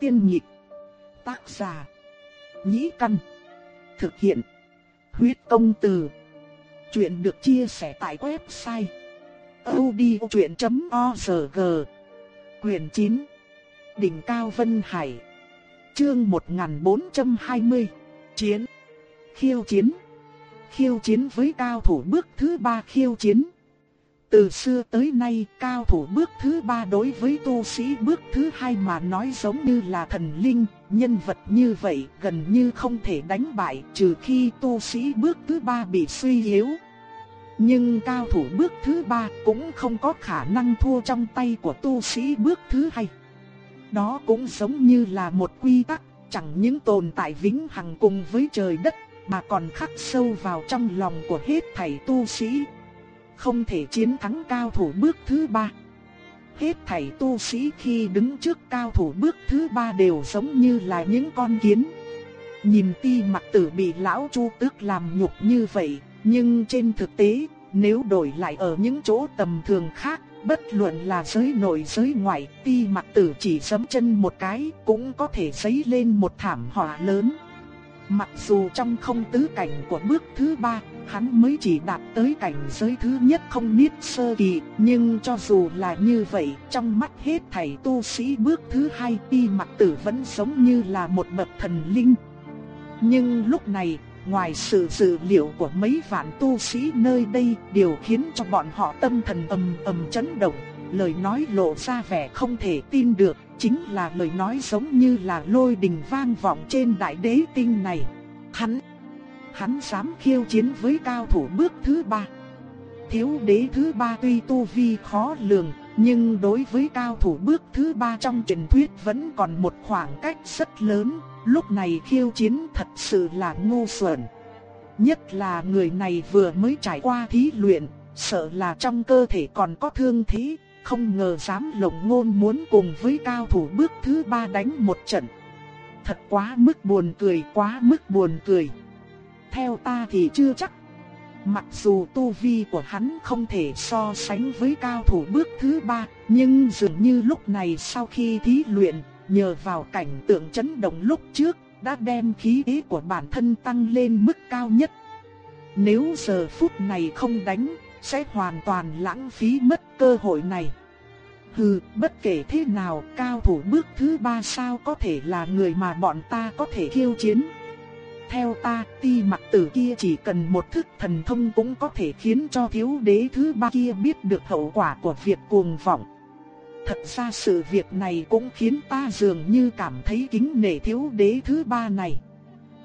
Tiên nhịp. Tác giả. Nhĩ căn. Thực hiện. Huyết công từ. Chuyện được chia sẻ tại website. odchuyện.org Quyền 9. Đỉnh Cao Vân Hải. Chương 1420. Chiến. Khiêu chiến. Khiêu chiến với cao thủ bước thứ ba khiêu chiến. Từ xưa tới nay, cao thủ bước thứ ba đối với tu sĩ bước thứ hai mà nói giống như là thần linh, nhân vật như vậy gần như không thể đánh bại trừ khi tu sĩ bước thứ ba bị suy yếu. Nhưng cao thủ bước thứ ba cũng không có khả năng thua trong tay của tu sĩ bước thứ hai. Đó cũng giống như là một quy tắc, chẳng những tồn tại vĩnh hằng cùng với trời đất, mà còn khắc sâu vào trong lòng của hết thảy tu sĩ không thể chiến thắng cao thủ bước thứ ba. Hết thảy tu sĩ khi đứng trước cao thủ bước thứ ba đều giống như là những con kiến. Nhìn ti mặt tử bị lão chu tước làm nhục như vậy, nhưng trên thực tế, nếu đổi lại ở những chỗ tầm thường khác, bất luận là giới nội giới ngoại, ti mặt tử chỉ giẫm chân một cái cũng có thể giấy lên một thảm họa lớn. Mặc dù trong không tứ cảnh của bước thứ ba, hắn mới chỉ đạt tới cảnh giới thứ nhất không niết sơ kỳ, nhưng cho dù là như vậy, trong mắt hết thảy tu sĩ bước thứ hai y mặc tử vẫn giống như là một bậc thần linh. Nhưng lúc này, ngoài sự dự liệu của mấy vạn tu sĩ nơi đây, điều khiến cho bọn họ tâm thần ầm ầm chấn động, lời nói lộ ra vẻ không thể tin được, chính là lời nói giống như là lôi đình vang vọng trên đại đế tinh này. Hắn hắn dám khiêu chiến với cao thủ bước thứ ba. Thiếu đế thứ ba tuy tu vi khó lường, nhưng đối với cao thủ bước thứ ba trong truyền thuyết vẫn còn một khoảng cách rất lớn, lúc này khiêu chiến thật sự là ngu xuẩn. Nhất là người này vừa mới trải qua thí luyện, sợ là trong cơ thể còn có thương thế, không ngờ dám lộng ngôn muốn cùng với cao thủ bước thứ ba đánh một trận. Thật quá mức buồn cười, quá mức buồn cười theo ta thì chưa chắc. Mặc dù tu vi của hắn không thể so sánh với cao thủ bước thứ ba, nhưng dường như lúc này sau khi thí luyện, nhờ vào cảnh tượng chấn động lúc trước, đã đem khí ý của bản thân tăng lên mức cao nhất. Nếu giờ phút này không đánh, sẽ hoàn toàn lãng phí mất cơ hội này. Hừ, bất kể thế nào, cao thủ bước thứ ba sao có thể là người mà bọn ta có thể khiêu chiến. Theo ta, ti mặt tử kia chỉ cần một thức thần thông cũng có thể khiến cho thiếu đế thứ ba kia biết được hậu quả của việc cuồng vọng. Thật ra sự việc này cũng khiến ta dường như cảm thấy kính nể thiếu đế thứ ba này.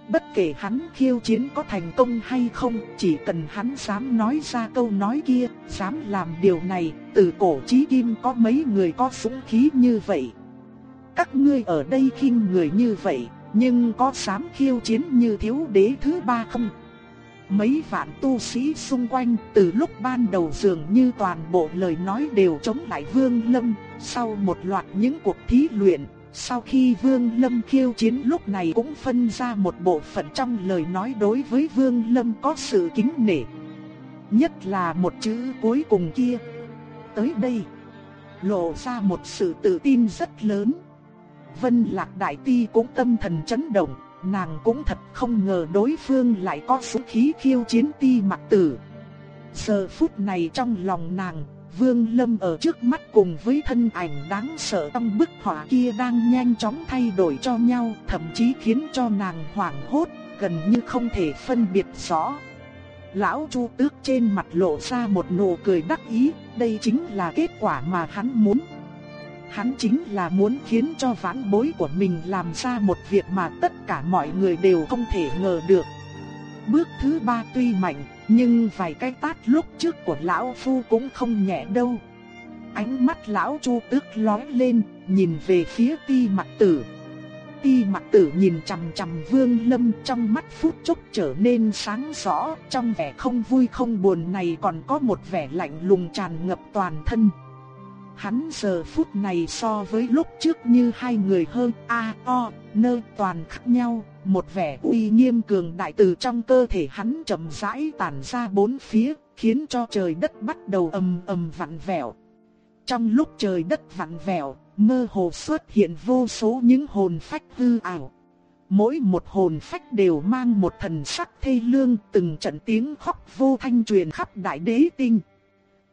Bất kể hắn khiêu chiến có thành công hay không, chỉ cần hắn dám nói ra câu nói kia, dám làm điều này, từ cổ chí kim có mấy người có súng khí như vậy. Các ngươi ở đây khinh người như vậy, nhưng có dám khiêu chiến như thiếu đế thứ ba không? Mấy vạn tu sĩ xung quanh từ lúc ban đầu dường như toàn bộ lời nói đều chống lại Vương Lâm, sau một loạt những cuộc thí luyện, sau khi Vương Lâm khiêu chiến lúc này cũng phân ra một bộ phận trong lời nói đối với Vương Lâm có sự kính nể. Nhất là một chữ cuối cùng kia. Tới đây, lộ ra một sự tự tin rất lớn. Vân Lạc Đại Ti cũng tâm thần chấn động, nàng cũng thật không ngờ đối phương lại có vũ khí khiêu chiến ti mặc tử. Giờ phút này trong lòng nàng, Vương Lâm ở trước mắt cùng với thân ảnh đáng sợ trong bức họa kia đang nhanh chóng thay đổi cho nhau, thậm chí khiến cho nàng hoảng hốt, gần như không thể phân biệt rõ. Lão Chu Tước trên mặt lộ ra một nụ cười đắc ý, đây chính là kết quả mà hắn muốn. Hắn chính là muốn khiến cho vãn bối của mình làm ra một việc mà tất cả mọi người đều không thể ngờ được. Bước thứ ba tuy mạnh, nhưng vài cái tát lúc trước của lão phu cũng không nhẹ đâu. Ánh mắt lão chu tức lóe lên, nhìn về phía ti mặt tử. Ti mặt tử nhìn chằm chằm vương lâm trong mắt phút chốc trở nên sáng rõ, trong vẻ không vui không buồn này còn có một vẻ lạnh lùng tràn ngập toàn thân. Hắn giờ phút này so với lúc trước như hai người hơn A, O, nơ toàn khác nhau, một vẻ uy nghiêm cường đại từ trong cơ thể hắn chậm rãi tản ra bốn phía, khiến cho trời đất bắt đầu ầm ầm vặn vẹo. Trong lúc trời đất vặn vẹo, mơ hồ xuất hiện vô số những hồn phách hư ảo. Mỗi một hồn phách đều mang một thần sắc thê lương từng trận tiếng khóc vô thanh truyền khắp đại đế tinh.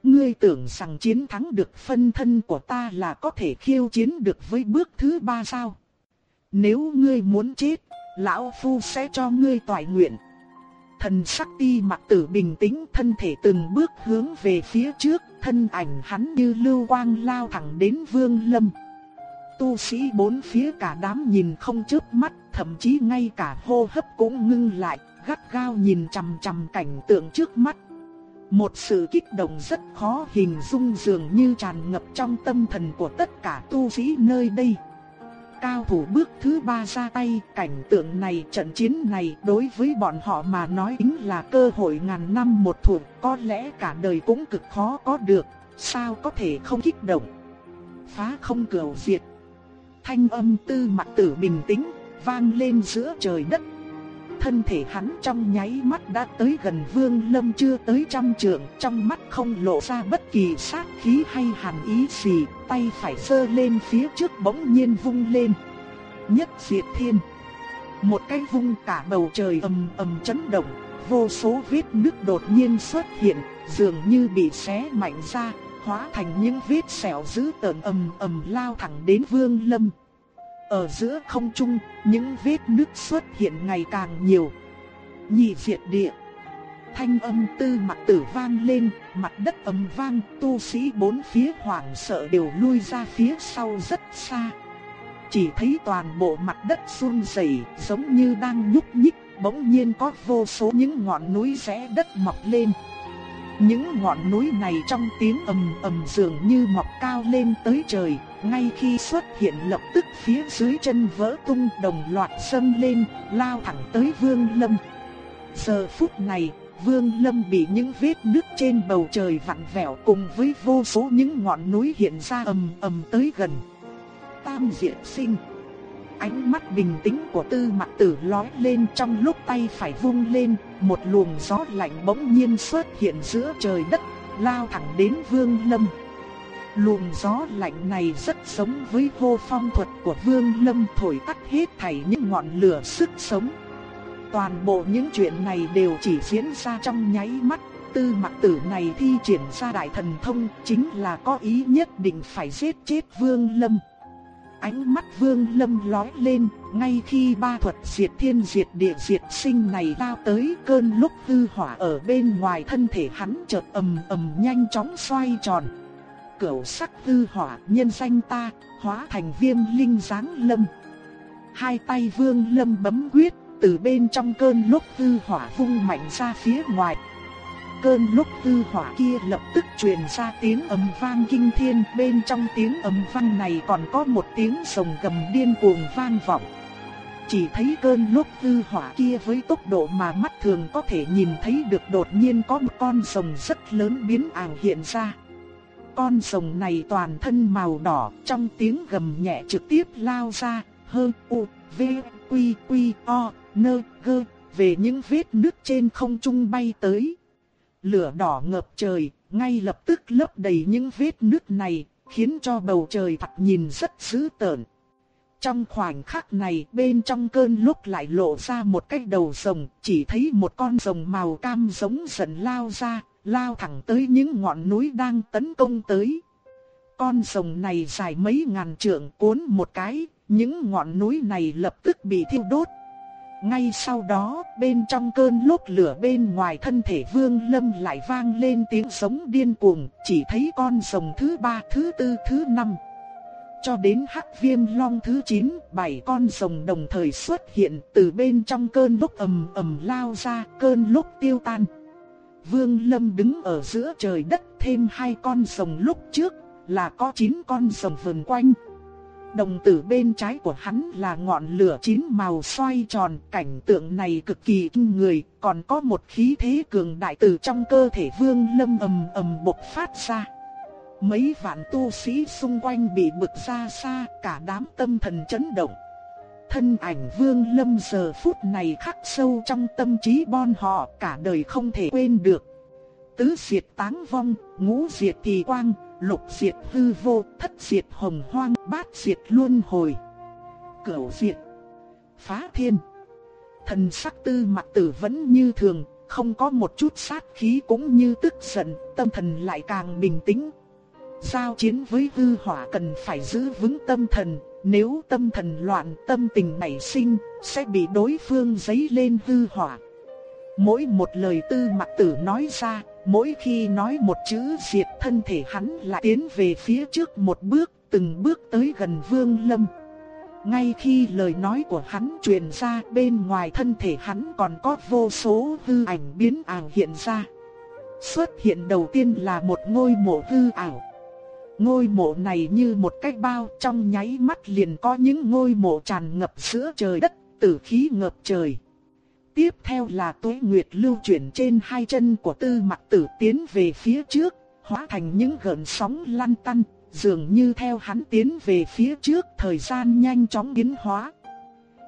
Ngươi tưởng rằng chiến thắng được phân thân của ta là có thể khiêu chiến được với bước thứ ba sao? Nếu ngươi muốn chết, lão phu sẽ cho ngươi toại nguyện. Thần sắc ti mặt tử bình tĩnh thân thể từng bước hướng về phía trước, thân ảnh hắn như lưu quang lao thẳng đến vương lâm. Tu sĩ bốn phía cả đám nhìn không chớp mắt, thậm chí ngay cả hô hấp cũng ngưng lại, gắt gao nhìn chằm chằm cảnh tượng trước mắt. Một sự kích động rất khó hình dung dường như tràn ngập trong tâm thần của tất cả tu sĩ nơi đây. Cao thủ bước thứ ba ra tay, cảnh tượng này, trận chiến này đối với bọn họ mà nói chính là cơ hội ngàn năm một thủa, có lẽ cả đời cũng cực khó có được, sao có thể không kích động. Phá không cửu diệt. Thanh âm tư mặt tử bình tĩnh, vang lên giữa trời đất thân thể hắn trong nháy mắt đã tới gần Vương Lâm chưa tới trăm trượng, trong mắt không lộ ra bất kỳ sát khí hay hàn ý gì, tay phải giơ lên phía trước bỗng nhiên vung lên. Nhất diệt thiên. Một cái vung cả bầu trời ầm ầm chấn động, vô số vết nước đột nhiên xuất hiện, dường như bị xé mạnh ra, hóa thành những vết sẹo dữ tợn ầm ầm lao thẳng đến Vương Lâm. Ở giữa không trung, những vết nứt xuất hiện ngày càng nhiều. Nhị diệt địa. Thanh âm tư mặt tử vang lên, mặt đất ầm vang, tu sĩ bốn phía hoảng sợ đều lui ra phía sau rất xa. Chỉ thấy toàn bộ mặt đất run rẩy, giống như đang nhúc nhích, bỗng nhiên có vô số những ngọn núi rẽ đất mọc lên. Những ngọn núi này trong tiếng ầm ầm dường như mọc cao lên tới trời, ngay khi xuất hiện lập tức phía dưới chân vỡ tung đồng loạt dâng lên, lao thẳng tới Vương Lâm. Giờ phút này, Vương Lâm bị những vết nứt trên bầu trời vặn vẹo cùng với vô số những ngọn núi hiện ra ầm ầm tới gần. Tam Diệt Sinh Ánh mắt bình tĩnh của tư mặt tử lói lên trong lúc tay phải vung lên, một luồng gió lạnh bỗng nhiên xuất hiện giữa trời đất, lao thẳng đến Vương Lâm. Luồng gió lạnh này rất giống với hô phong thuật của Vương Lâm thổi tắt hết thảy những ngọn lửa sức sống. Toàn bộ những chuyện này đều chỉ diễn ra trong nháy mắt, tư mặt tử này thi triển ra đại thần thông chính là có ý nhất định phải giết chết Vương Lâm. Ánh mắt Vương Lâm lói lên, ngay khi ba thuật diệt thiên diệt địa diệt sinh này lao tới cơn lúc hư hỏa ở bên ngoài thân thể hắn chợt ầm ầm nhanh chóng xoay tròn. Cửu sắc hư hỏa nhân danh ta, hóa thành viêm linh giáng lâm. Hai tay Vương Lâm bấm quyết, từ bên trong cơn lúc hư hỏa vung mạnh ra phía ngoài, Cơn lúc tư hỏa kia lập tức truyền ra tiếng ầm vang kinh thiên, bên trong tiếng ầm vang này còn có một tiếng sồng gầm điên cuồng vang vọng. Chỉ thấy cơn lúc tư hỏa kia với tốc độ mà mắt thường có thể nhìn thấy được đột nhiên có một con sồng rất lớn biến ảo hiện ra. Con rồng này toàn thân màu đỏ, trong tiếng gầm nhẹ trực tiếp lao ra, hơ u, v, quy quy o, nơ, gơ, về những vết nước trên không trung bay tới. Lửa đỏ ngập trời, ngay lập tức lấp đầy những vết nước này, khiến cho bầu trời thật nhìn rất dữ tợn. Trong khoảnh khắc này, bên trong cơn lúc lại lộ ra một cái đầu rồng, chỉ thấy một con rồng màu cam giống dần lao ra, lao thẳng tới những ngọn núi đang tấn công tới. Con rồng này dài mấy ngàn trượng cuốn một cái, những ngọn núi này lập tức bị thiêu đốt, ngay sau đó, bên trong cơn lốc lửa bên ngoài thân thể Vương Lâm lại vang lên tiếng sống điên cuồng, chỉ thấy con rồng thứ ba, thứ tư, thứ năm. Cho đến hắc viêm long thứ 9, bảy con rồng đồng thời xuất hiện từ bên trong cơn lốc ầm ầm lao ra, cơn lốc tiêu tan. Vương Lâm đứng ở giữa trời đất thêm hai con rồng lúc trước, là có 9 con rồng vần quanh. Đồng tử bên trái của hắn là ngọn lửa chín màu xoay tròn, cảnh tượng này cực kỳ kinh người, còn có một khí thế cường đại từ trong cơ thể Vương Lâm ầm ầm bộc phát ra. Mấy vạn tu sĩ xung quanh bị bực ra xa, cả đám tâm thần chấn động. Thân ảnh Vương Lâm giờ phút này khắc sâu trong tâm trí bọn họ, cả đời không thể quên được. Tứ diệt táng vong, ngũ diệt thì quang, lục diệt hư vô, thất diệt hồng hoang, bát diệt luân hồi. Cửu diệt, phá thiên. Thần sắc tư mặt tử vẫn như thường, không có một chút sát khí cũng như tức giận, tâm thần lại càng bình tĩnh. Giao chiến với hư hỏa cần phải giữ vững tâm thần, nếu tâm thần loạn tâm tình nảy sinh, sẽ bị đối phương giấy lên hư hỏa. Mỗi một lời tư mặc tử nói ra, mỗi khi nói một chữ diệt thân thể hắn lại tiến về phía trước một bước, từng bước tới gần vương lâm. Ngay khi lời nói của hắn truyền ra bên ngoài thân thể hắn còn có vô số hư ảnh biến ảo hiện ra. Xuất hiện đầu tiên là một ngôi mộ hư ảo. Ngôi mộ này như một cái bao trong nháy mắt liền có những ngôi mộ tràn ngập giữa trời đất, tử khí ngập trời. Tiếp theo là tuế nguyệt lưu chuyển trên hai chân của tư mặt tử tiến về phía trước, hóa thành những gợn sóng lăn tăn, dường như theo hắn tiến về phía trước thời gian nhanh chóng biến hóa.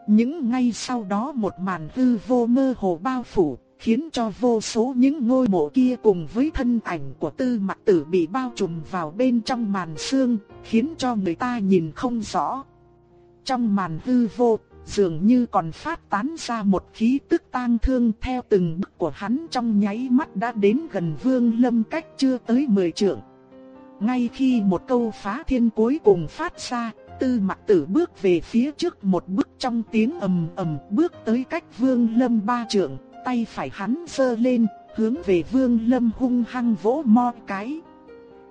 Những ngay sau đó một màn hư vô mơ hồ bao phủ, khiến cho vô số những ngôi mộ kia cùng với thân ảnh của tư mặt tử bị bao trùm vào bên trong màn sương, khiến cho người ta nhìn không rõ. Trong màn hư vô, dường như còn phát tán ra một khí tức tang thương theo từng bước của hắn trong nháy mắt đã đến gần vương lâm cách chưa tới 10 trượng. Ngay khi một câu phá thiên cuối cùng phát ra, tư mặt tử bước về phía trước một bước trong tiếng ầm ầm bước tới cách vương lâm ba trượng, tay phải hắn giơ lên, hướng về vương lâm hung hăng vỗ mo cái.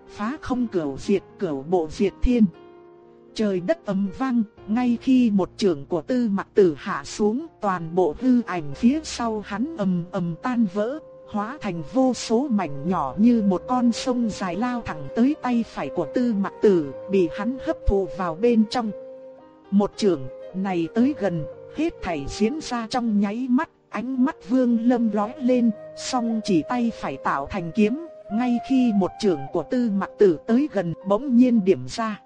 Phá không cửu diệt cửu bộ diệt thiên. Trời đất ầm vang, ngay khi một trường của tư mặt tử hạ xuống, toàn bộ hư ảnh phía sau hắn ầm ầm tan vỡ, hóa thành vô số mảnh nhỏ như một con sông dài lao thẳng tới tay phải của tư mặt tử, bị hắn hấp thụ vào bên trong. Một trường này tới gần, hết thảy diễn ra trong nháy mắt, ánh mắt vương lâm lói lên, song chỉ tay phải tạo thành kiếm, ngay khi một trường của tư Mặc tử tới gần bỗng nhiên điểm ra.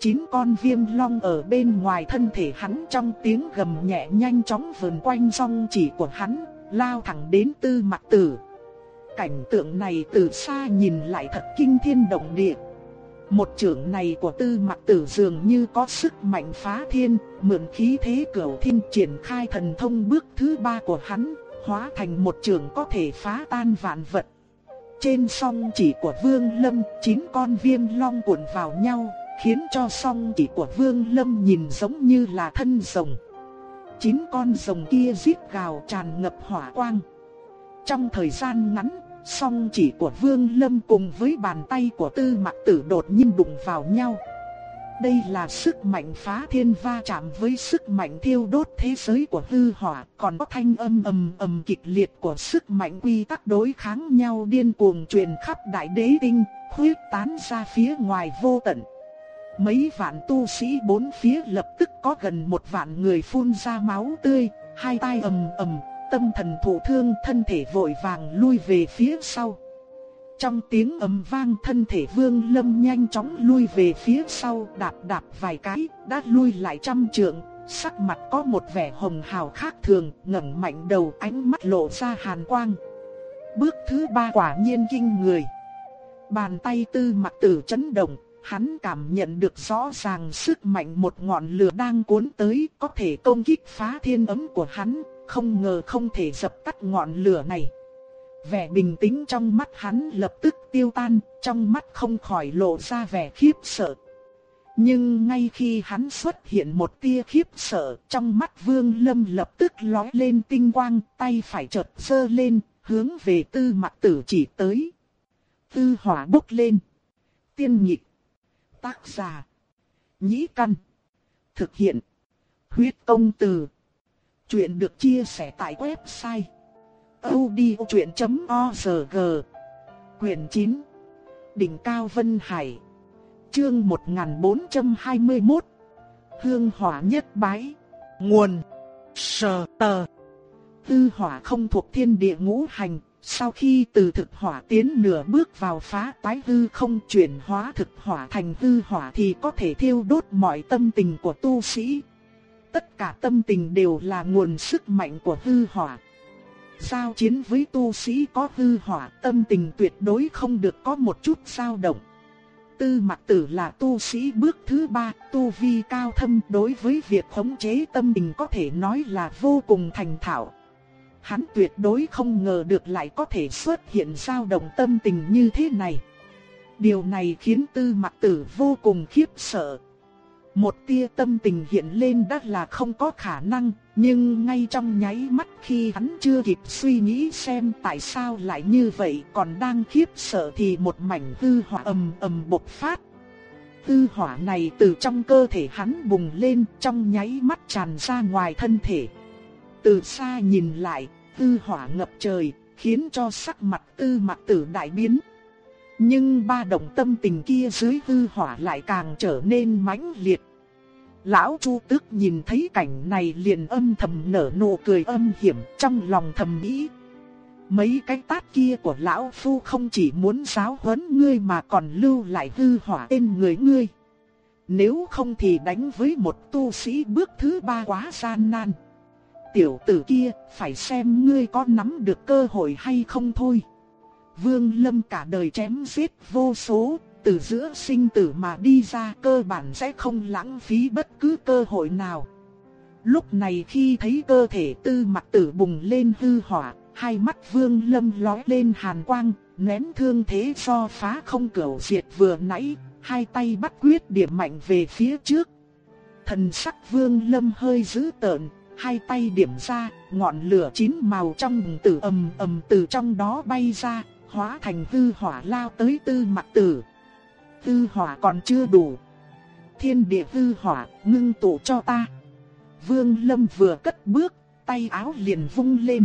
Chín con viêm long ở bên ngoài thân thể hắn trong tiếng gầm nhẹ nhanh chóng vườn quanh song chỉ của hắn, lao thẳng đến tư Mặc tử. Cảnh tượng này từ xa nhìn lại thật kinh thiên động địa. Một trưởng này của tư mặt tử dường như có sức mạnh phá thiên, mượn khí thế cửu thiên triển khai thần thông bước thứ ba của hắn, hóa thành một trưởng có thể phá tan vạn vật. Trên song chỉ của vương lâm, chín con viêm long cuộn vào nhau, khiến cho song chỉ của vương lâm nhìn giống như là thân rồng chín con rồng kia giết gào tràn ngập hỏa quang. Trong thời gian ngắn, song chỉ của Vương Lâm cùng với bàn tay của Tư Mặc Tử đột nhiên đụng vào nhau. Đây là sức mạnh phá thiên va chạm với sức mạnh thiêu đốt thế giới của hư hỏa, còn có thanh âm ầm ầm kịch liệt của sức mạnh quy tắc đối kháng nhau điên cuồng truyền khắp đại đế tinh, khuyết tán ra phía ngoài vô tận. Mấy vạn tu sĩ bốn phía lập tức có gần một vạn người phun ra máu tươi, hai tay ầm ầm, tâm thần thụ thương thân thể vội vàng lui về phía sau. Trong tiếng ầm vang thân thể vương lâm nhanh chóng lui về phía sau đạp đạp vài cái, đã lui lại trăm trượng, sắc mặt có một vẻ hồng hào khác thường, ngẩng mạnh đầu ánh mắt lộ ra hàn quang. Bước thứ ba quả nhiên kinh người. Bàn tay tư mặt tử chấn động, Hắn cảm nhận được rõ ràng sức mạnh một ngọn lửa đang cuốn tới có thể công kích phá thiên ấm của hắn, không ngờ không thể dập tắt ngọn lửa này. Vẻ bình tĩnh trong mắt hắn lập tức tiêu tan, trong mắt không khỏi lộ ra vẻ khiếp sợ. Nhưng ngay khi hắn xuất hiện một tia khiếp sợ, trong mắt Vương Lâm lập tức lóe lên tinh quang, tay phải chợt giơ lên, hướng về Tư Mạc Tử chỉ tới. Tư hỏa bốc lên. Tiên nhịp. Tác giả. Nhĩ Căn. Thực hiện. Huyết công từ. Chuyện được chia sẻ tại website. odchuyện.org Quyền 9. Đỉnh Cao Vân Hải. Chương 1421. Hương hỏa nhất bái. Nguồn. Sở tờ. Tư hỏa không thuộc thiên địa ngũ hành, sau khi từ thực hỏa tiến nửa bước vào phá tái hư không chuyển hóa thực hỏa thành hư hỏa thì có thể thiêu đốt mọi tâm tình của tu sĩ. Tất cả tâm tình đều là nguồn sức mạnh của hư hỏa. Giao chiến với tu sĩ có hư hỏa tâm tình tuyệt đối không được có một chút dao động. Tư Mặc Tử là tu sĩ bước thứ ba, tu vi cao thâm đối với việc khống chế tâm tình có thể nói là vô cùng thành thạo. Hắn tuyệt đối không ngờ được lại có thể xuất hiện dao động tâm tình như thế này. Điều này khiến Tư Mặc Tử vô cùng khiếp sợ. Một tia tâm tình hiện lên đã là không có khả năng, nhưng ngay trong nháy mắt khi hắn chưa kịp suy nghĩ xem tại sao lại như vậy còn đang khiếp sợ thì một mảnh hư hỏa ầm ầm bộc phát. Hư hỏa này từ trong cơ thể hắn bùng lên trong nháy mắt tràn ra ngoài thân thể. Từ xa nhìn lại, hư hỏa ngập trời, khiến cho sắc mặt tư mặt tử đại biến. Nhưng ba động tâm tình kia dưới hư hỏa lại càng trở nên mãnh liệt. Lão Chu Tước nhìn thấy cảnh này liền âm thầm nở nụ cười âm hiểm trong lòng thầm nghĩ. Mấy cái tát kia của Lão Phu không chỉ muốn giáo huấn ngươi mà còn lưu lại hư hỏa tên người ngươi. Nếu không thì đánh với một tu sĩ bước thứ ba quá gian nan. Tiểu tử kia, phải xem ngươi có nắm được cơ hội hay không thôi. Vương Lâm cả đời chém giết vô số, từ giữa sinh tử mà đi ra cơ bản sẽ không lãng phí bất cứ cơ hội nào. Lúc này khi thấy cơ thể tư mặt tử bùng lên hư hỏa, hai mắt vương lâm lói lên hàn quang, nén thương thế do phá không cửu diệt vừa nãy, hai tay bắt quyết điểm mạnh về phía trước. Thần sắc vương lâm hơi dữ tợn, hai tay điểm ra, ngọn lửa chín màu trong bùng tử ầm ầm từ trong đó bay ra, hóa thành hư hỏa lao tới tư mặt tử tư hỏa còn chưa đủ. Thiên địa tư hỏa, ngưng tụ cho ta. Vương Lâm vừa cất bước, tay áo liền vung lên.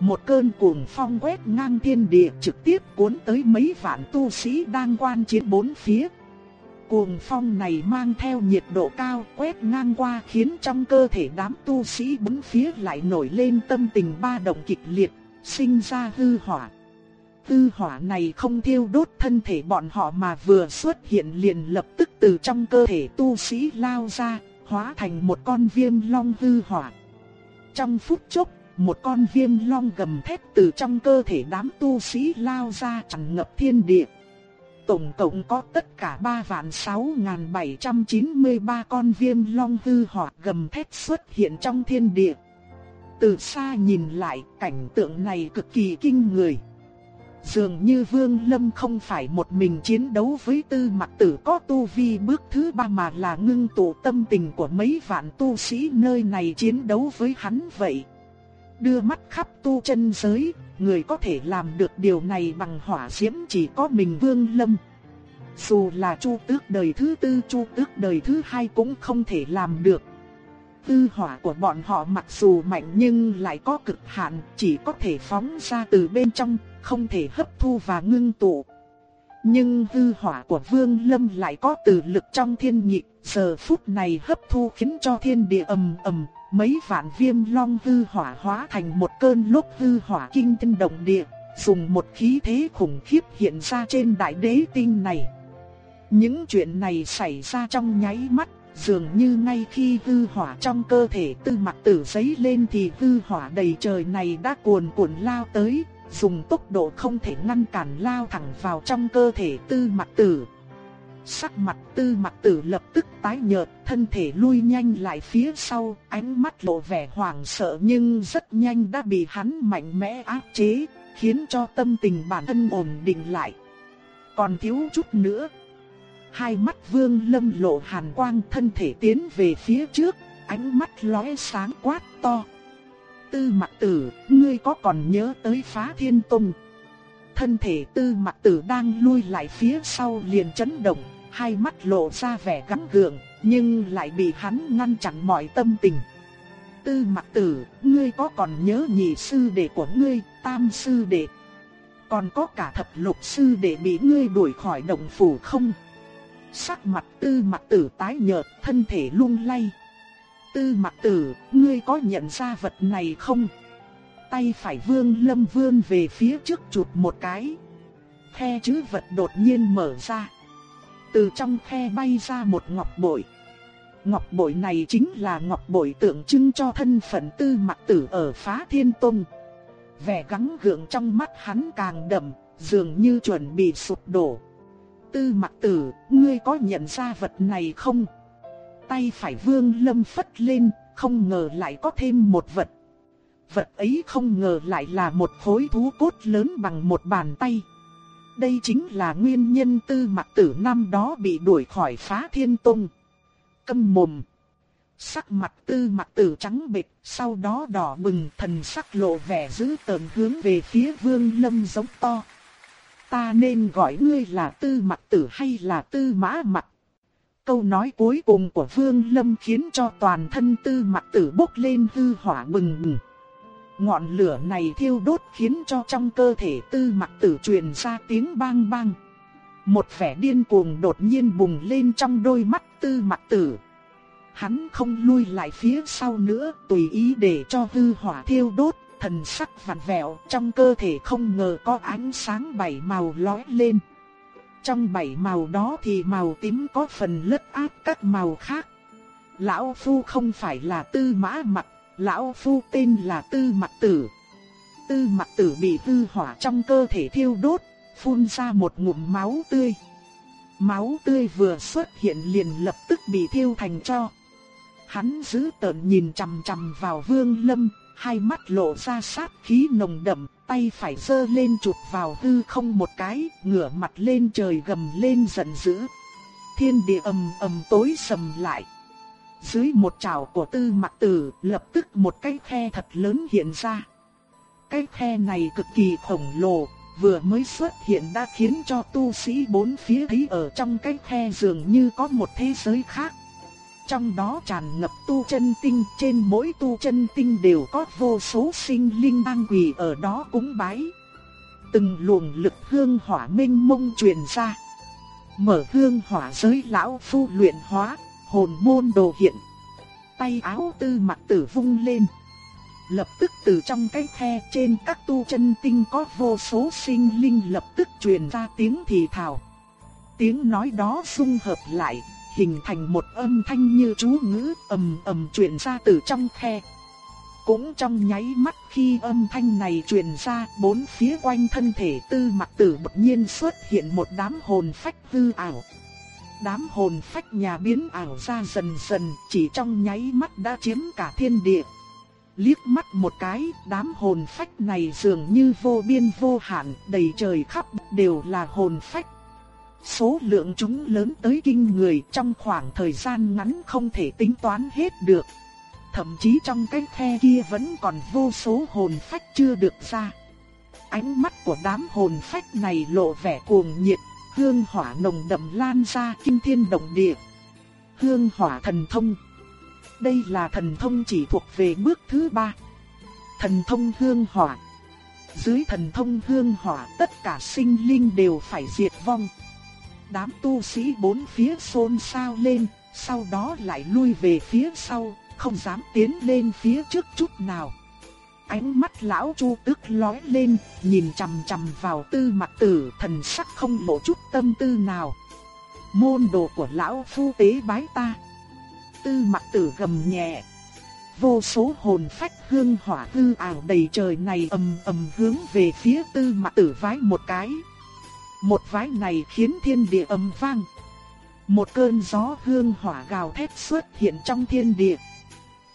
Một cơn cuồng phong quét ngang thiên địa trực tiếp cuốn tới mấy vạn tu sĩ đang quan chiến bốn phía. Cuồng phong này mang theo nhiệt độ cao quét ngang qua khiến trong cơ thể đám tu sĩ bốn phía lại nổi lên tâm tình ba động kịch liệt, sinh ra hư hỏa tư hỏa này không thiêu đốt thân thể bọn họ mà vừa xuất hiện liền lập tức từ trong cơ thể tu sĩ lao ra, hóa thành một con viêm long hư hỏa. Trong phút chốc, một con viêm long gầm thét từ trong cơ thể đám tu sĩ lao ra tràn ngập thiên địa. Tổng cộng có tất cả 3 vạn 6.793 con viêm long hư hỏa gầm thét xuất hiện trong thiên địa. Từ xa nhìn lại, cảnh tượng này cực kỳ kinh người. Dường như Vương Lâm không phải một mình chiến đấu với tư mặt tử có tu vi bước thứ ba mà là ngưng tụ tâm tình của mấy vạn tu sĩ nơi này chiến đấu với hắn vậy. Đưa mắt khắp tu chân giới, người có thể làm được điều này bằng hỏa diễm chỉ có mình Vương Lâm. Dù là Chu Tước đời thứ tư, Chu Tước đời thứ hai cũng không thể làm được. Tư hỏa của bọn họ mặc dù mạnh nhưng lại có cực hạn, chỉ có thể phóng ra từ bên trong, không thể hấp thu và ngưng tụ. Nhưng hư hỏa của Vương Lâm lại có từ lực trong thiên nhị, giờ phút này hấp thu khiến cho thiên địa ầm ầm, mấy vạn viêm long hư hỏa hóa thành một cơn lốc hư hỏa kinh thiên động địa, dùng một khí thế khủng khiếp hiện ra trên đại đế tinh này. Những chuyện này xảy ra trong nháy mắt, dường như ngay khi hư hỏa trong cơ thể tư mặt tử giấy lên thì hư hỏa đầy trời này đã cuồn cuộn lao tới, dùng tốc độ không thể ngăn cản lao thẳng vào trong cơ thể tư mặt tử. Sắc mặt tư mặt tử lập tức tái nhợt, thân thể lui nhanh lại phía sau, ánh mắt lộ vẻ hoảng sợ nhưng rất nhanh đã bị hắn mạnh mẽ áp chế, khiến cho tâm tình bản thân ổn định lại. Còn thiếu chút nữa. Hai mắt vương lâm lộ hàn quang thân thể tiến về phía trước, ánh mắt lóe sáng quát to. Tư Mặc Tử, ngươi có còn nhớ tới Phá Thiên Tông? Thân thể Tư Mặc Tử đang lui lại phía sau liền chấn động, hai mắt lộ ra vẻ gắng gượng, nhưng lại bị hắn ngăn chặn mọi tâm tình. Tư Mặc Tử, ngươi có còn nhớ nhị sư đệ của ngươi, Tam sư đệ? Còn có cả thập lục sư đệ bị ngươi đuổi khỏi động phủ không? Sắc mặt Tư Mặc Tử tái nhợt, thân thể lung lay. Tư mặc tử, ngươi có nhận ra vật này không? Tay phải vương lâm vương về phía trước chụp một cái. Khe chữ vật đột nhiên mở ra. Từ trong khe bay ra một ngọc bội. Ngọc bội này chính là ngọc bội tượng trưng cho thân phận tư mặc tử ở phá thiên tông. Vẻ gắng gượng trong mắt hắn càng đậm, dường như chuẩn bị sụp đổ. tư Mặc tử, ngươi có nhận ra vật này không? Tay phải vương lâm phất lên, không ngờ lại có thêm một vật. Vật ấy không ngờ lại là một khối thú cốt lớn bằng một bàn tay. Đây chính là nguyên nhân tư mặt tử năm đó bị đuổi khỏi phá thiên tông. Câm mồm. Sắc mặt tư mặt tử trắng bệch, sau đó đỏ bừng thần sắc lộ vẻ dữ tợn hướng về phía vương lâm giống to. Ta nên gọi ngươi là tư mặt tử hay là tư mã mặt? Câu nói cuối cùng của vương lâm khiến cho toàn thân tư mặt tử bốc lên hư hỏa bừng bừng. Ngọn lửa này thiêu đốt khiến cho trong cơ thể tư mặt tử truyền ra tiếng bang bang. Một vẻ điên cuồng đột nhiên bùng lên trong đôi mắt tư mặt tử. Hắn không lui lại phía sau nữa, tùy ý để cho hư hỏa thiêu đốt, thần sắc vặn vẹo, trong cơ thể không ngờ có ánh sáng bảy màu lóe lên. Trong bảy màu đó thì màu tím có phần lất áp các màu khác. Lão Phu không phải là tư mã mặt, Lão Phu tên là tư mặt tử. Tư mặt tử bị tư hỏa trong cơ thể thiêu đốt, phun ra một ngụm máu tươi. Máu tươi vừa xuất hiện liền lập tức bị thiêu thành tro. Hắn giữ tợn nhìn chằm chằm vào Vương Lâm, hai mắt lộ ra sát khí nồng đậm, tay phải giơ lên chụp vào hư không một cái, ngửa mặt lên trời gầm lên giận dữ. Thiên địa ầm ầm tối sầm lại. Dưới một trảo của tư mặt tử, lập tức một cái khe thật lớn hiện ra. Cái khe này cực kỳ khổng lồ, vừa mới xuất hiện đã khiến cho tu sĩ bốn phía thấy ở trong cái khe dường như có một thế giới khác. Trong đó tràn ngập tu chân tinh, trên mỗi tu chân tinh đều có vô số sinh linh đang quỳ ở đó cúng bái. Từng luồng lực hương hỏa minh mông truyền ra. Mở hương hỏa giới lão phu luyện hóa, hồn môn đồ hiện. Tay áo tư mặt tử vung lên. Lập tức từ trong cái khe trên các tu chân tinh có vô số sinh linh lập tức truyền ra tiếng thì thào. Tiếng nói đó xung hợp lại, hình thành một âm thanh như chú ngữ ầm ầm truyền ra từ trong khe. Cũng trong nháy mắt khi âm thanh này truyền ra, bốn phía quanh thân thể tư mặt tử đột nhiên xuất hiện một đám hồn phách hư ảo. Đám hồn phách nhà biến ảo ra dần dần, chỉ trong nháy mắt đã chiếm cả thiên địa. Liếc mắt một cái, đám hồn phách này dường như vô biên vô hạn, đầy trời khắp đều là hồn phách Số lượng chúng lớn tới kinh người trong khoảng thời gian ngắn không thể tính toán hết được. Thậm chí trong cái khe kia vẫn còn vô số hồn phách chưa được ra. Ánh mắt của đám hồn phách này lộ vẻ cuồng nhiệt, hương hỏa nồng đậm lan ra kinh thiên động địa. Hương hỏa thần thông. Đây là thần thông chỉ thuộc về bước thứ ba. Thần thông hương hỏa. Dưới thần thông hương hỏa tất cả sinh linh đều phải diệt vong. Đám tu sĩ bốn phía xôn xao lên, sau đó lại lui về phía sau, không dám tiến lên phía trước chút nào. Ánh mắt lão Chu tức lóe lên, nhìn chằm chằm vào tư Mặc tử thần sắc không lộ chút tâm tư nào. Môn đồ của lão phu tế bái ta. Tư Mặc tử gầm nhẹ. Vô số hồn phách hương hỏa hư ảo đầy trời này ầm ầm hướng về phía tư Mặc tử vái một cái. Một vái này khiến thiên địa ầm vang. Một cơn gió hương hỏa gào thét xuất hiện trong thiên địa.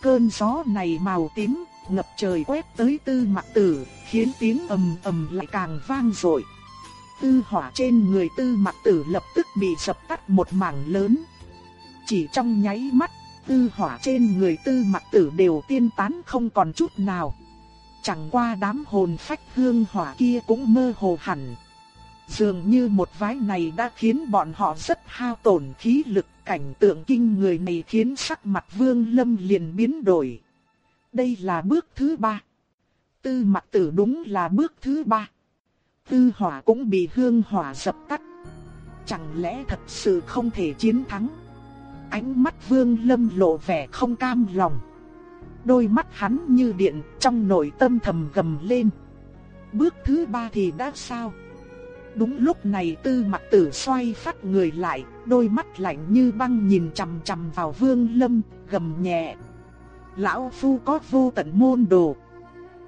Cơn gió này màu tím, ngập trời quét tới tư mặt tử, khiến tiếng ầm ầm lại càng vang dội. Tư hỏa trên người tư mặt tử lập tức bị sập tắt một mảng lớn. Chỉ trong nháy mắt, tư hỏa trên người tư mặt tử đều tiên tán không còn chút nào. Chẳng qua đám hồn phách hương hỏa kia cũng mơ hồ hẳn, Dường như một vái này đã khiến bọn họ rất hao tổn khí lực, cảnh tượng kinh người này khiến sắc mặt Vương Lâm liền biến đổi. Đây là bước thứ ba. Tư mặt tử đúng là bước thứ ba. Tư hỏa cũng bị hương hỏa dập tắt. Chẳng lẽ thật sự không thể chiến thắng? Ánh mắt Vương Lâm lộ vẻ không cam lòng. Đôi mắt hắn như điện trong nội tâm thầm gầm lên. Bước thứ ba thì đã sao? Đúng lúc này tư mặt tử xoay phát người lại, đôi mắt lạnh như băng nhìn chằm chằm vào vương lâm, gầm nhẹ. Lão Phu có vô tận môn đồ.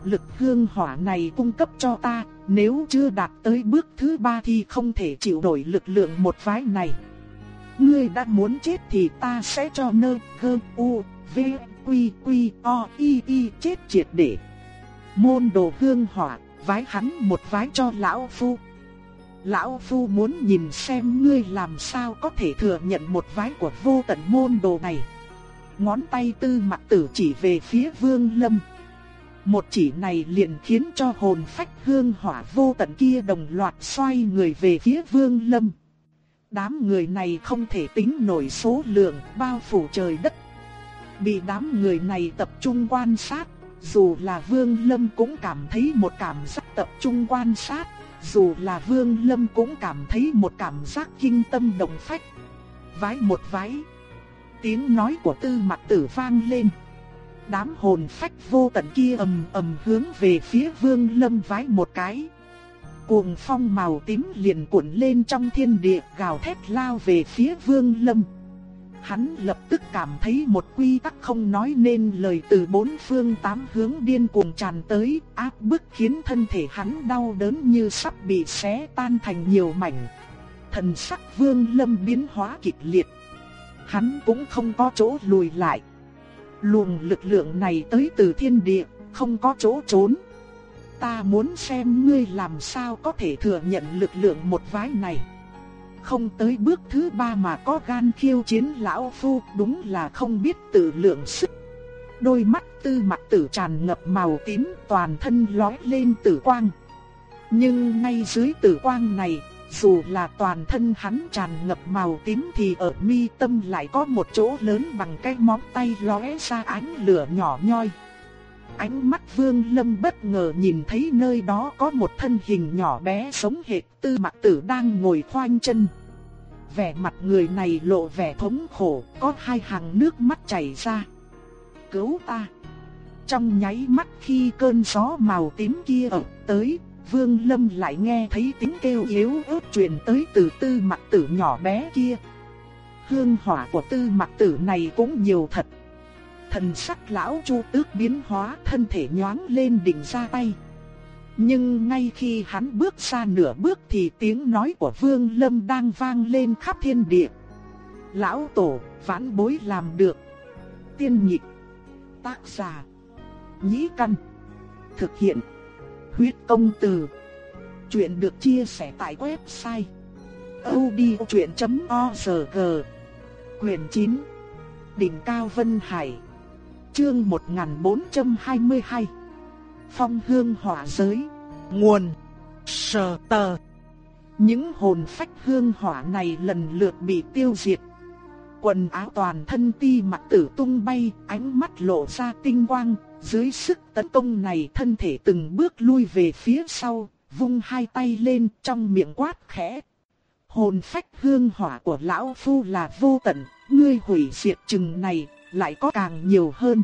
lực hương hỏa này cung cấp cho ta, nếu chưa đạt tới bước thứ ba thì không thể chịu nổi lực lượng một vái này. Ngươi đã muốn chết thì ta sẽ cho nơ gơ u v quy quy o y y chết triệt để. Môn đồ hương hỏa, vái hắn một vái cho lão phu. Lão phu muốn nhìn xem ngươi làm sao có thể thừa nhận một vái của vô tận môn đồ này. Ngón tay tư mặt tử chỉ về phía vương lâm. Một chỉ này liền khiến cho hồn phách hương hỏa vô tận kia đồng loạt xoay người về phía vương lâm. Đám người này không thể tính nổi số lượng bao phủ trời đất. Bị đám người này tập trung quan sát, dù là vương lâm cũng cảm thấy một cảm giác tập trung quan sát, dù là vương lâm cũng cảm thấy một cảm giác kinh tâm động phách. Vái một vái. Tiếng nói của tư mặt tử vang lên. Đám hồn phách vô tận kia ầm ầm hướng về phía vương lâm vái một cái. Cuồng phong màu tím liền cuộn lên trong thiên địa gào thét lao về phía vương lâm. Hắn lập tức cảm thấy một quy tắc không nói nên lời từ bốn phương tám hướng điên cuồng tràn tới, áp bức khiến thân thể hắn đau đớn như sắp bị xé tan thành nhiều mảnh. Thần sắc vương lâm biến hóa kịch liệt. Hắn cũng không có chỗ lùi lại. Luồng lực lượng này tới từ thiên địa, không có chỗ trốn. Ta muốn xem ngươi làm sao có thể thừa nhận lực lượng một vái này. Không tới bước thứ ba mà có gan khiêu chiến lão phu đúng là không biết tự lượng sức. Đôi mắt tư mặt tử tràn ngập màu tím toàn thân lói lên tử quang. Nhưng ngay dưới tử quang này, dù là toàn thân hắn tràn ngập màu tím thì ở mi tâm lại có một chỗ lớn bằng cái móng tay lóe ra ánh lửa nhỏ nhoi. Ánh mắt Vương Lâm bất ngờ nhìn thấy nơi đó có một thân hình nhỏ bé sống hệt tư mặt tử đang ngồi khoanh chân. Vẻ mặt người này lộ vẻ thống khổ, có hai hàng nước mắt chảy ra. Cứu ta! Trong nháy mắt khi cơn gió màu tím kia ập tới, Vương Lâm lại nghe thấy tiếng kêu yếu ớt truyền tới từ tư mặt tử nhỏ bé kia. Hương hỏa của tư mặt tử này cũng nhiều thật. Thần sắc lão chu tước biến hóa thân thể nhoáng lên đỉnh ra tay. Nhưng ngay khi hắn bước ra nửa bước thì tiếng nói của Vương Lâm đang vang lên khắp thiên địa. Lão Tổ, vãn bối làm được. Tiên nhị Tác giả. Nhĩ căn. Thực hiện. Huyết công từ. Chuyện được chia sẻ tại website. odchuyện.org Quyền 9 Đỉnh Cao Vân Hải Chương 1422 Phong hương hỏa giới. Nguồn. Sờ tờ. Những hồn phách hương hỏa này lần lượt bị tiêu diệt. Quần áo toàn thân ti mặt tử tung bay, Ánh mắt lộ ra tinh quang. Dưới sức tấn công này, thân thể từng bước lui về phía sau, Vung hai tay lên, trong miệng quát khẽ. Hồn phách hương hỏa của lão phu là vô tận, Ngươi hủy diệt chừng này lại có càng nhiều hơn.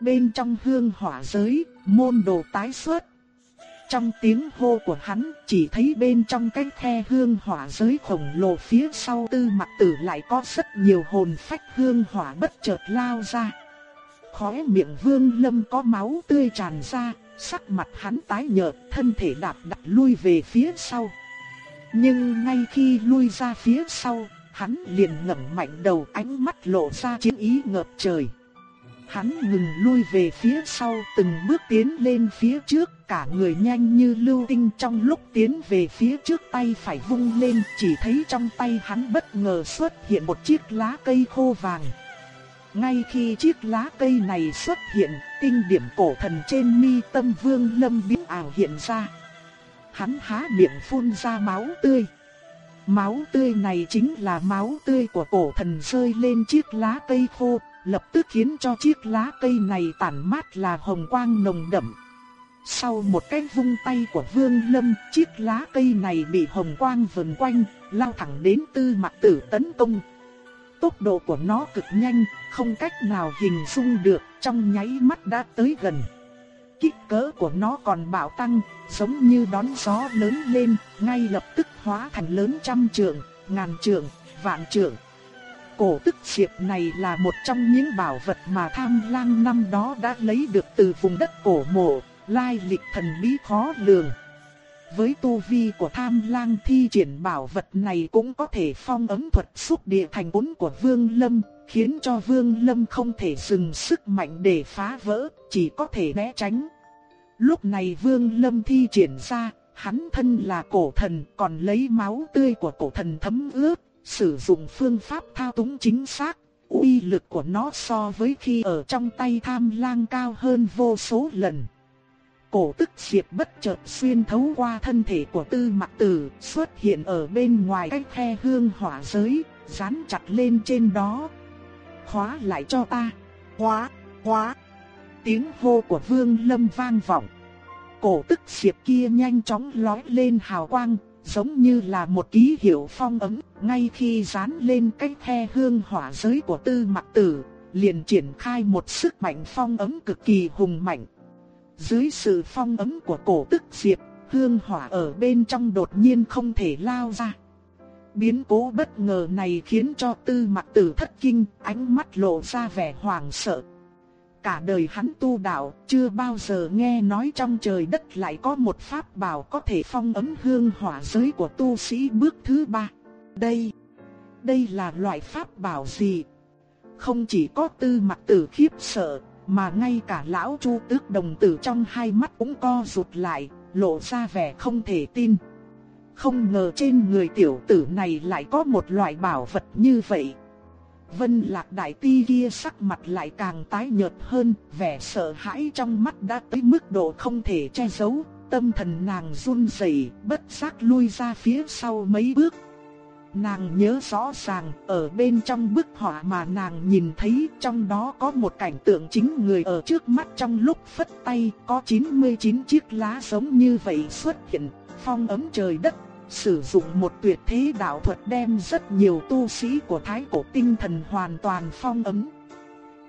Bên trong hương hỏa giới, môn đồ tái xuất. Trong tiếng hô của hắn, chỉ thấy bên trong cái khe hương hỏa giới khổng lồ phía sau tư mặt tử lại có rất nhiều hồn phách hương hỏa bất chợt lao ra. Khóe miệng vương lâm có máu tươi tràn ra, sắc mặt hắn tái nhợt, thân thể đạp đặt lui về phía sau. Nhưng ngay khi lui ra phía sau, Hắn liền ngẩng mạnh đầu ánh mắt lộ ra chiến ý ngập trời. Hắn ngừng lui về phía sau từng bước tiến lên phía trước cả người nhanh như lưu tinh trong lúc tiến về phía trước tay phải vung lên chỉ thấy trong tay hắn bất ngờ xuất hiện một chiếc lá cây khô vàng. Ngay khi chiếc lá cây này xuất hiện, tinh điểm cổ thần trên mi tâm vương lâm biến ảo hiện ra. Hắn há miệng phun ra máu tươi. Máu tươi này chính là máu tươi của cổ thần rơi lên chiếc lá cây khô, lập tức khiến cho chiếc lá cây này tản mát là hồng quang nồng đậm. Sau một cái vung tay của Vương Lâm, chiếc lá cây này bị hồng quang vần quanh, lao thẳng đến tư mặt tử tấn công. Tốc độ của nó cực nhanh, không cách nào hình dung được, trong nháy mắt đã tới gần. Kích cỡ của nó còn bạo tăng, giống như đón gió lớn lên, ngay lập tức hóa thành lớn trăm trượng, ngàn trượng, vạn trượng. Cổ tức diệp này là một trong những bảo vật mà tham lang năm đó đã lấy được từ vùng đất cổ mộ, lai lịch thần bí khó lường. Với tu vi của tham lang thi triển bảo vật này cũng có thể phong ấm thuật xúc địa thành bốn của Vương Lâm, khiến cho Vương Lâm không thể dừng sức mạnh để phá vỡ, chỉ có thể né tránh. Lúc này Vương Lâm thi triển ra, hắn thân là cổ thần còn lấy máu tươi của cổ thần thấm ướt, sử dụng phương pháp thao túng chính xác. uy lực của nó so với khi ở trong tay tham lang cao hơn vô số lần. Cổ tức diệp bất chợt xuyên thấu qua thân thể của tư mặc tử, xuất hiện ở bên ngoài cái khe hương hỏa giới, dán chặt lên trên đó. Khóa lại cho ta. Khóa, khóa. Tiếng hô của vương lâm vang vọng. Cổ tức diệp kia nhanh chóng lói lên hào quang, giống như là một ký hiệu phong ấm, ngay khi dán lên cái khe hương hỏa giới của tư mặc tử, liền triển khai một sức mạnh phong ấm cực kỳ hùng mạnh. Dưới sự phong ấm của cổ tức diệp, hương hỏa ở bên trong đột nhiên không thể lao ra. Biến cố bất ngờ này khiến cho tư mặt tử thất kinh, ánh mắt lộ ra vẻ hoảng sợ. Cả đời hắn tu đạo, chưa bao giờ nghe nói trong trời đất lại có một pháp bảo có thể phong ấm hương hỏa giới của tu sĩ bước thứ ba. Đây, đây là loại pháp bảo gì? Không chỉ có tư mặt tử khiếp sợ, mà ngay cả lão chu tước đồng tử trong hai mắt cũng co rụt lại, lộ ra vẻ không thể tin. Không ngờ trên người tiểu tử này lại có một loại bảo vật như vậy. Vân lạc đại ti kia sắc mặt lại càng tái nhợt hơn, vẻ sợ hãi trong mắt đã tới mức độ không thể che giấu, tâm thần nàng run rẩy, bất giác lui ra phía sau mấy bước. Nàng nhớ rõ ràng, ở bên trong bức họa mà nàng nhìn thấy trong đó có một cảnh tượng chính người ở trước mắt trong lúc phất tay, có 99 chiếc lá giống như vậy xuất hiện, phong ấm trời đất, sử dụng một tuyệt thế đạo thuật đem rất nhiều tu sĩ của thái cổ tinh thần hoàn toàn phong ấm.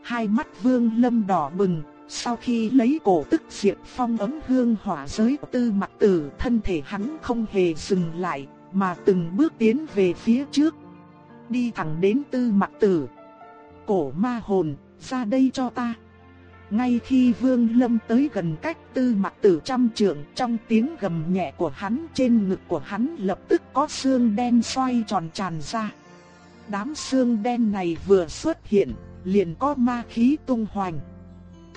Hai mắt vương lâm đỏ bừng, sau khi lấy cổ tức diệt phong ấm hương hỏa giới tư mặt tử thân thể hắn không hề dừng lại, mà từng bước tiến về phía trước. Đi thẳng đến tư mặt tử. Cổ ma hồn, ra đây cho ta. Ngay khi Vương Lâm tới gần cách tư mặt tử trăm trượng trong tiếng gầm nhẹ của hắn trên ngực của hắn lập tức có xương đen xoay tròn tràn ra. Đám xương đen này vừa xuất hiện, liền có ma khí tung hoành.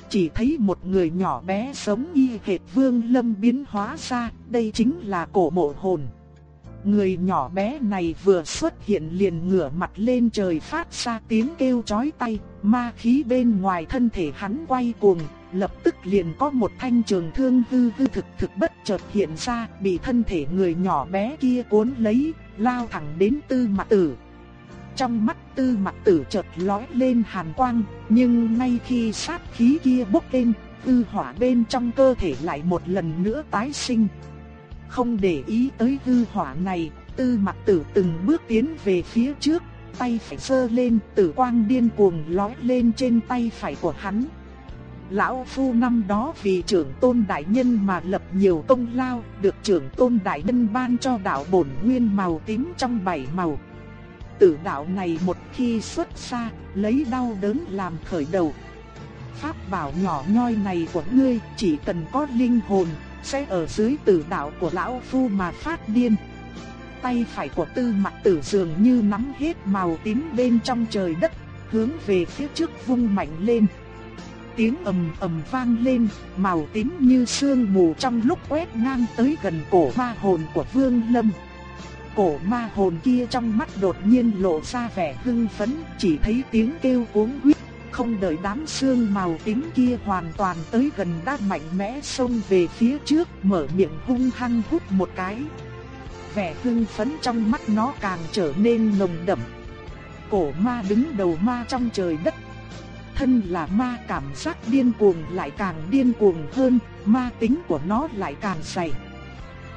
Chỉ thấy một người nhỏ bé giống y hệt Vương Lâm biến hóa ra, đây chính là cổ mộ hồn. Người nhỏ bé này vừa xuất hiện liền ngửa mặt lên trời phát ra tiếng kêu chói tai, ma khí bên ngoài thân thể hắn quay cuồng, lập tức liền có một thanh trường thương hư hư thực thực bất chợt hiện ra, bị thân thể người nhỏ bé kia cuốn lấy, lao thẳng đến tư mặt tử. Trong mắt tư mặt tử chợt lóe lên hàn quang, nhưng ngay khi sát khí kia bốc lên, tư hỏa bên trong cơ thể lại một lần nữa tái sinh. Không để ý tới hư hỏa này, tư mặt tử từng bước tiến về phía trước, tay phải sơ lên, tử quang điên cuồng lói lên trên tay phải của hắn. Lão Phu năm đó vì trưởng tôn đại nhân mà lập nhiều công lao, được trưởng tôn đại nhân ban cho đạo bổn nguyên màu tím trong bảy màu. Tử đạo này một khi xuất ra, lấy đau đớn làm khởi đầu. Pháp bảo nhỏ nhoi này của ngươi chỉ cần có linh hồn, sẽ ở dưới tử đạo của lão phu mà phát điên. Tay phải của tư mặt tử dường như nắm hết màu tím bên trong trời đất, hướng về phía trước vung mạnh lên. Tiếng ầm ầm vang lên, màu tím như sương mù trong lúc quét ngang tới gần cổ ma hồn của Vương Lâm. Cổ ma hồn kia trong mắt đột nhiên lộ ra vẻ hưng phấn, chỉ thấy tiếng kêu cuống quýt không đợi đám xương màu tím kia hoàn toàn tới gần đã mạnh mẽ xông về phía trước, mở miệng hung hăng hút một cái. Vẻ hưng phấn trong mắt nó càng trở nên nồng đậm. Cổ ma đứng đầu ma trong trời đất. Thân là ma cảm giác điên cuồng lại càng điên cuồng hơn, ma tính của nó lại càng dày.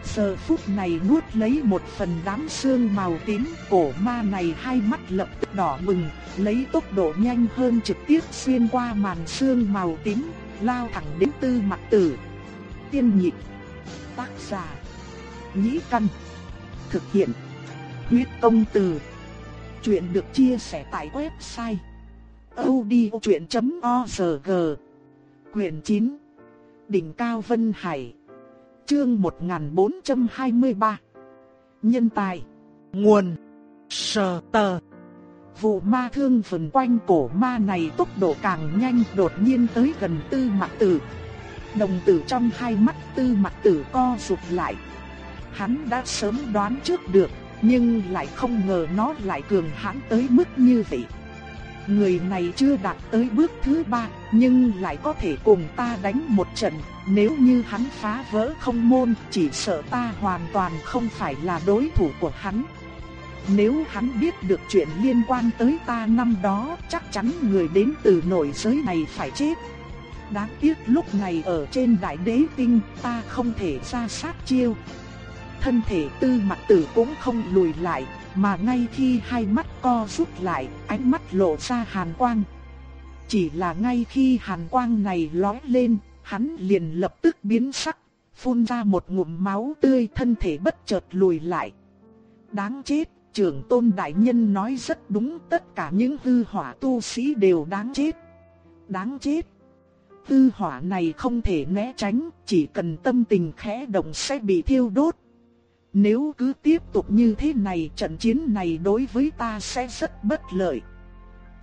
Giờ phút này nuốt lấy một phần đám xương màu tím, cổ ma này hai mắt lập tức đỏ bừng, lấy tốc độ nhanh hơn trực tiếp xuyên qua màn xương màu tím, lao thẳng đến tư mặt tử. Tiên nhịp, tác giả, nhĩ căn, thực hiện, huyết công từ. Chuyện được chia sẻ tại website odchuyện.org quyển 9 Đỉnh Cao Vân Hải Chương 1423 Nhân tài, Nguồn, Sờ tờ. Vụ ma thương vần quanh cổ ma này tốc độ càng nhanh đột nhiên tới gần tư mặt tử. Đồng tử trong hai mắt tư mặt tử co rụt lại. Hắn đã sớm đoán trước được, Nhưng lại không ngờ nó lại cường hãn tới mức như vậy. Người này chưa đạt tới bước thứ ba. Nhưng lại có thể cùng ta đánh một trận Nếu như hắn phá vỡ không môn Chỉ sợ ta hoàn toàn không phải là đối thủ của hắn. Nếu hắn biết được chuyện liên quan tới ta năm đó Chắc chắn người đến từ nội giới này phải chết. Đáng tiếc lúc này ở trên đại đế tinh ta không thể ra sát chiêu. Thân thể tư mặt tử cũng không lùi lại mà ngay khi hai mắt co rút lại, ánh mắt lộ ra hàn quang. Chỉ là ngay khi hàn quang này lói lên, hắn liền lập tức biến sắc, phun ra một ngụm máu tươi thân thể bất chợt lùi lại. Đáng chết, trưởng tôn đại nhân nói rất đúng tất cả những hư hỏa tu sĩ đều đáng chết. Đáng chết. Hư hỏa này không thể né tránh, chỉ cần tâm tình khẽ động sẽ bị thiêu đốt. Nếu cứ tiếp tục như thế này trận chiến này đối với ta sẽ rất bất lợi.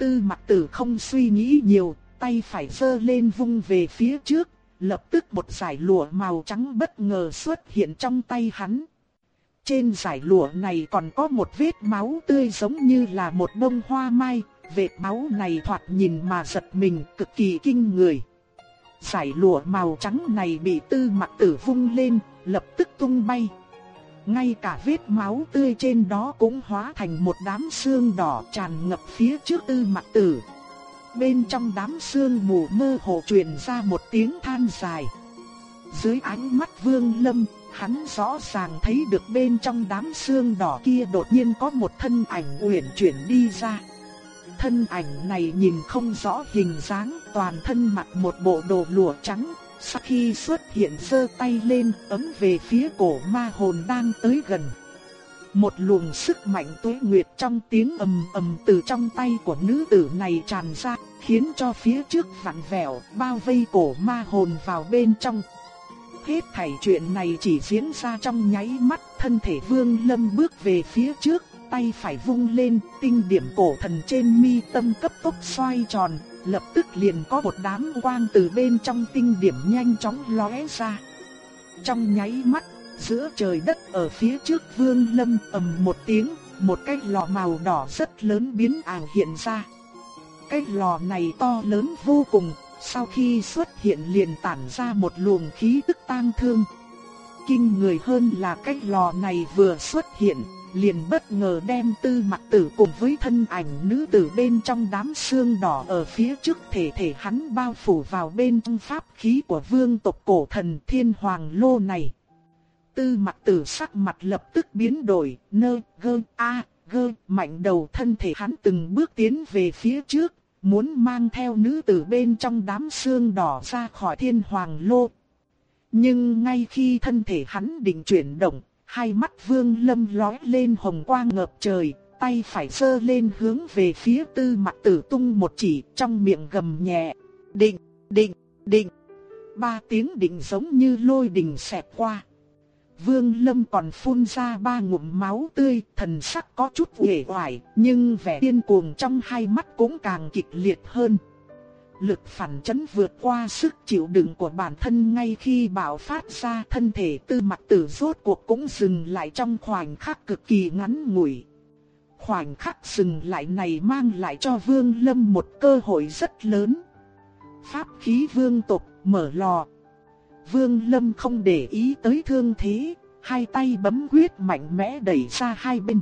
Tư mặt tử không suy nghĩ nhiều, tay phải giơ lên vung về phía trước, lập tức một giải lụa màu trắng bất ngờ xuất hiện trong tay hắn. Trên giải lụa này còn có một vết máu tươi giống như là một bông hoa mai, vết máu này thoạt nhìn mà giật mình cực kỳ kinh người. Giải lụa màu trắng này bị tư mặt tử vung lên, lập tức tung bay ngay cả vết máu tươi trên đó cũng hóa thành một đám xương đỏ tràn ngập phía trước tư mặt tử. Bên trong đám xương mù mơ hồ truyền ra một tiếng than dài. Dưới ánh mắt vương lâm, hắn rõ ràng thấy được bên trong đám xương đỏ kia đột nhiên có một thân ảnh uyển chuyển đi ra. Thân ảnh này nhìn không rõ hình dáng, toàn thân mặc một bộ đồ lụa trắng, sau khi xuất hiện giơ tay lên ấm về phía cổ ma hồn đang tới gần. Một luồng sức mạnh tuế nguyệt trong tiếng ầm ầm từ trong tay của nữ tử này tràn ra, khiến cho phía trước vặn vẹo, bao vây cổ ma hồn vào bên trong. Hết thảy chuyện này chỉ diễn ra trong nháy mắt, thân thể Vương Lâm bước về phía trước, tay phải vung lên, tinh điểm cổ thần trên mi tâm cấp tốc xoay tròn, lập tức liền có một đám quang từ bên trong tinh điểm nhanh chóng lóe ra. Trong nháy mắt, giữa trời đất ở phía trước Vương Lâm ầm một tiếng, một cái lò màu đỏ rất lớn biến ảo hiện ra. Cái lò này to lớn vô cùng, sau khi xuất hiện liền tản ra một luồng khí tức tang thương. Kinh người hơn là cái lò này vừa xuất hiện, liền bất ngờ đem tư mặt tử cùng với thân ảnh nữ tử bên trong đám xương đỏ ở phía trước thể thể hắn bao phủ vào bên trong pháp khí của vương tộc cổ thần thiên hoàng lô này. Tư mặt tử sắc mặt lập tức biến đổi, nơ, gơ, a, gơ, mạnh đầu thân thể hắn từng bước tiến về phía trước, muốn mang theo nữ tử bên trong đám xương đỏ ra khỏi thiên hoàng lô. Nhưng ngay khi thân thể hắn định chuyển động, hai mắt vương lâm lói lên hồng quang ngập trời, tay phải sơ lên hướng về phía tư mặt tử tung một chỉ trong miệng gầm nhẹ. Định, định, định. Ba tiếng định giống như lôi đình xẹt qua. Vương Lâm còn phun ra ba ngụm máu tươi, thần sắc có chút uể oải, nhưng vẻ điên cuồng trong hai mắt cũng càng kịch liệt hơn. Lực phản chấn vượt qua sức chịu đựng của bản thân ngay khi bạo phát ra thân thể tư mặt tử rốt cuộc cũng dừng lại trong khoảnh khắc cực kỳ ngắn ngủi. Khoảnh khắc dừng lại này mang lại cho Vương Lâm một cơ hội rất lớn. Pháp khí vương tộc mở lò. Vương Lâm không để ý tới thương thế, hai tay bấm quyết mạnh mẽ đẩy ra hai bên.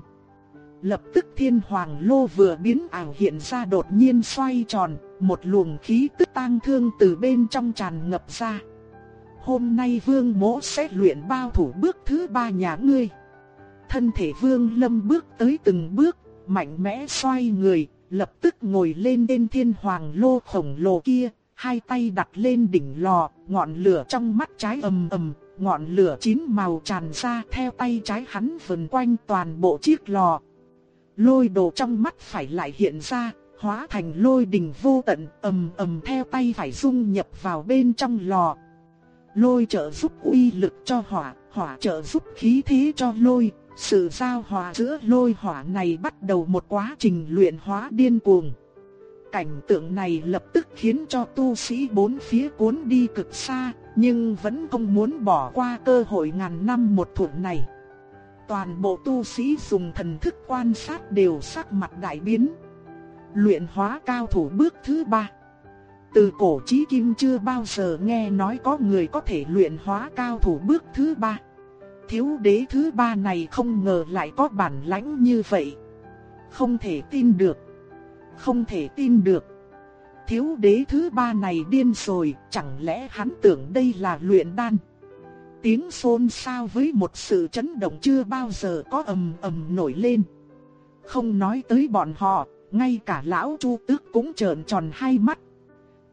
Lập tức thiên hoàng lô vừa biến ảo hiện ra đột nhiên xoay tròn, một luồng khí tức tang thương từ bên trong tràn ngập ra. Hôm nay vương mỗ sẽ luyện bao thủ bước thứ ba nhà ngươi. Thân thể vương lâm bước tới từng bước, mạnh mẽ xoay người, lập tức ngồi lên trên thiên hoàng lô khổng lồ kia, hai tay đặt lên đỉnh lò, ngọn lửa trong mắt trái ầm ầm, ngọn lửa chín màu tràn ra theo tay trái hắn vần quanh toàn bộ chiếc lò. Lôi đồ trong mắt phải lại hiện ra, hóa thành lôi đình vô tận, ầm ầm theo tay phải dung nhập vào bên trong lò. lôi trợ giúp uy lực cho hỏa, hỏa trợ giúp khí thế cho lôi. Sự giao hòa giữa lôi hỏa này bắt đầu một quá trình luyện hóa điên cuồng. Cảnh tượng này lập tức khiến cho tu sĩ bốn phía cuốn đi cực xa, nhưng vẫn không muốn bỏ qua cơ hội ngàn năm một thủa này. Toàn bộ tu sĩ dùng thần thức quan sát đều sắc mặt đại biến. Luyện hóa cao thủ bước thứ ba. Từ cổ chí kim chưa bao giờ nghe nói có người có thể luyện hóa cao thủ bước thứ ba. Thiếu đế thứ ba này không ngờ lại có bản lãnh như vậy. Không thể tin được. Không thể tin được. Thiếu đế thứ ba này điên rồi, chẳng lẽ hắn tưởng đây là luyện đan. Tiếng xôn xao với một sự chấn động chưa bao giờ có ầm ầm nổi lên. Không nói tới bọn họ, ngay cả lão Chu Tước cũng trợn tròn hai mắt.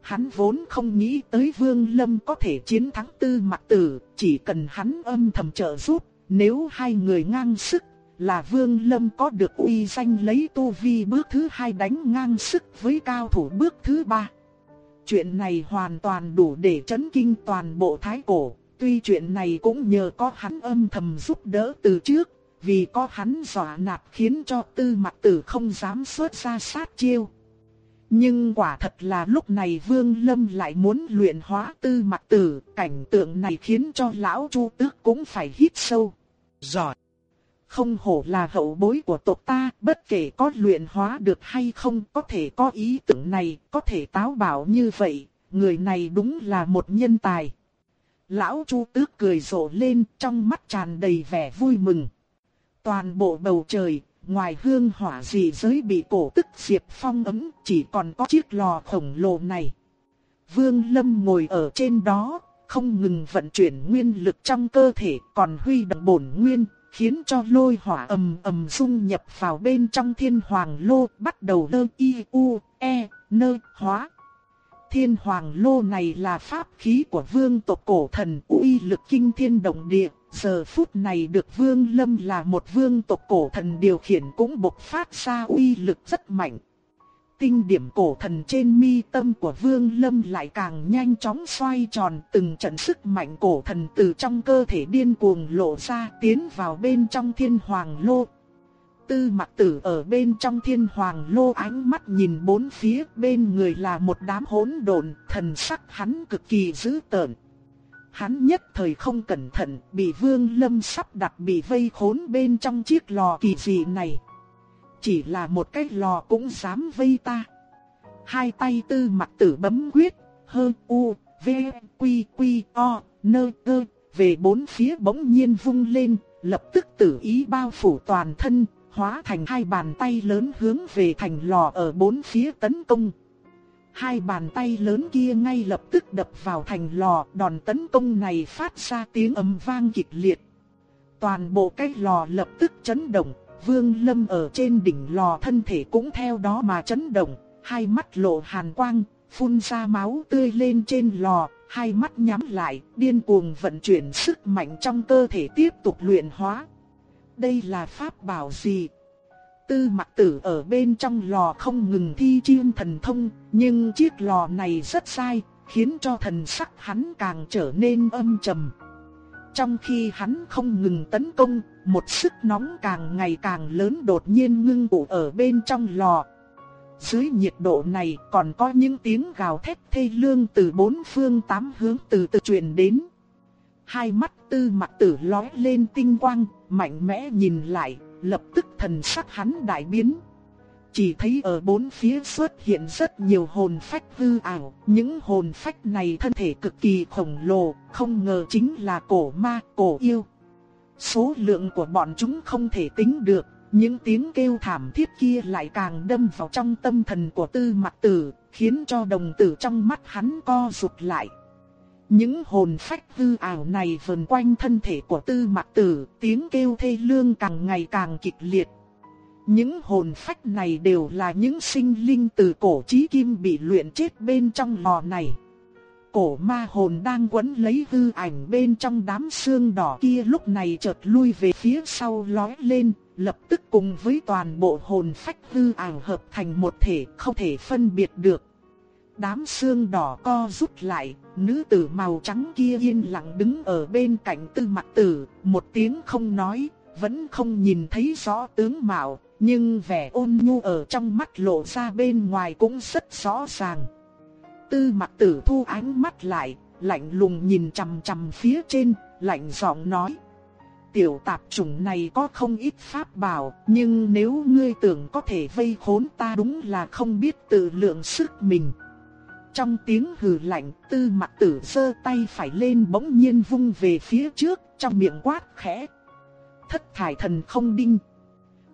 Hắn vốn không nghĩ tới Vương Lâm có thể chiến thắng Tư Mặc Tử, chỉ cần hắn âm thầm trợ giúp, nếu hai người ngang sức, là Vương Lâm có được uy danh lấy tu vi bước thứ hai đánh ngang sức với cao thủ bước thứ ba. Chuyện này hoàn toàn đủ để chấn kinh toàn bộ thái cổ, tuy chuyện này cũng nhờ có hắn âm thầm giúp đỡ từ trước, vì có hắn dọa nạt khiến cho tư mặt tử không dám xuất ra sát chiêu. Nhưng quả thật là lúc này Vương Lâm lại muốn luyện hóa tư mặt tử, cảnh tượng này khiến cho lão Chu Tước cũng phải hít sâu. Giỏi! Không hổ là hậu bối của tộc ta, bất kể có luyện hóa được hay không, có thể có ý tưởng này, có thể táo bảo như vậy, người này đúng là một nhân tài. Lão Chu Tước cười rộ lên, trong mắt tràn đầy vẻ vui mừng. Toàn bộ bầu trời, ngoài hương hỏa dị giới bị cổ tức diệp phong ấm, chỉ còn có chiếc lò khổng lồ này. Vương Lâm ngồi ở trên đó, không ngừng vận chuyển nguyên lực trong cơ thể, còn huy động bổn nguyên, khiến cho lôi hỏa ầm ầm xung nhập vào bên trong thiên hoàng lô, bắt đầu lơ y u e nơ hóa. Thiên hoàng lô này là pháp khí của vương tộc cổ thần uy lực kinh thiên động địa, giờ phút này được vương lâm là một vương tộc cổ thần điều khiển cũng bộc phát ra uy lực rất mạnh. Tinh điểm cổ thần trên mi tâm của Vương Lâm lại càng nhanh chóng xoay tròn từng trận sức mạnh cổ thần từ trong cơ thể điên cuồng lộ ra tiến vào bên trong thiên hoàng lô. Tư mặt tử ở bên trong thiên hoàng lô ánh mắt nhìn bốn phía bên người là một đám hỗn độn thần sắc hắn cực kỳ dữ tợn. Hắn nhất thời không cẩn thận bị Vương Lâm sắp đặt bị vây khốn bên trong chiếc lò kỳ dị này chỉ là một cái lò cũng dám vây ta. Hai tay tư mặt tử bấm quyết, hơ u, v, quy quy o, nơ cơ, về bốn phía bỗng nhiên vung lên, lập tức tử ý bao phủ toàn thân, hóa thành hai bàn tay lớn hướng về thành lò ở bốn phía tấn công. Hai bàn tay lớn kia ngay lập tức đập vào thành lò, đòn tấn công này phát ra tiếng ầm vang kịch liệt. Toàn bộ cái lò lập tức chấn động, Vương Lâm ở trên đỉnh lò thân thể cũng theo đó mà chấn động, hai mắt lộ hàn quang, phun ra máu tươi lên trên lò, hai mắt nhắm lại, điên cuồng vận chuyển sức mạnh trong cơ thể tiếp tục luyện hóa. Đây là pháp bảo gì? Tư Mặc tử ở bên trong lò không ngừng thi chiên thần thông, nhưng chiếc lò này rất sai, khiến cho thần sắc hắn càng trở nên âm trầm. Trong khi hắn không ngừng tấn công, một sức nóng càng ngày càng lớn đột nhiên ngưng tụ ở bên trong lò. Dưới nhiệt độ này còn có những tiếng gào thét thê lương từ bốn phương tám hướng từ từ truyền đến. Hai mắt tư mặt tử lói lên tinh quang, mạnh mẽ nhìn lại, lập tức thần sắc hắn đại biến. Chỉ thấy ở bốn phía xuất hiện rất nhiều hồn phách hư ảo, những hồn phách này thân thể cực kỳ khổng lồ, không ngờ chính là cổ ma, cổ yêu. Số lượng của bọn chúng không thể tính được, những tiếng kêu thảm thiết kia lại càng đâm vào trong tâm thần của tư mặt tử, khiến cho đồng tử trong mắt hắn co rụt lại. Những hồn phách hư ảo này vần quanh thân thể của tư mặt tử, tiếng kêu thê lương càng ngày càng kịch liệt. Những hồn phách này đều là những sinh linh từ cổ chí kim bị luyện chết bên trong lò này cổ ma hồn đang quấn lấy hư ảnh bên trong đám xương đỏ kia lúc này chợt lui về phía sau lói lên, lập tức cùng với toàn bộ hồn phách hư ảo hợp thành một thể không thể phân biệt được. Đám xương đỏ co rút lại, nữ tử màu trắng kia yên lặng đứng ở bên cạnh tư mặt tử, một tiếng không nói, vẫn không nhìn thấy rõ tướng mạo, nhưng vẻ ôn nhu ở trong mắt lộ ra bên ngoài cũng rất rõ ràng. Tư mặt tử thu ánh mắt lại, lạnh lùng nhìn chằm chằm phía trên, lạnh giọng nói. Tiểu tạp chủng này có không ít pháp bảo, nhưng nếu ngươi tưởng có thể vây khốn ta đúng là không biết tự lượng sức mình. Trong tiếng hừ lạnh, tư mặt tử sơ tay phải lên bỗng nhiên vung về phía trước, trong miệng quát khẽ. Thất thải thần không đinh.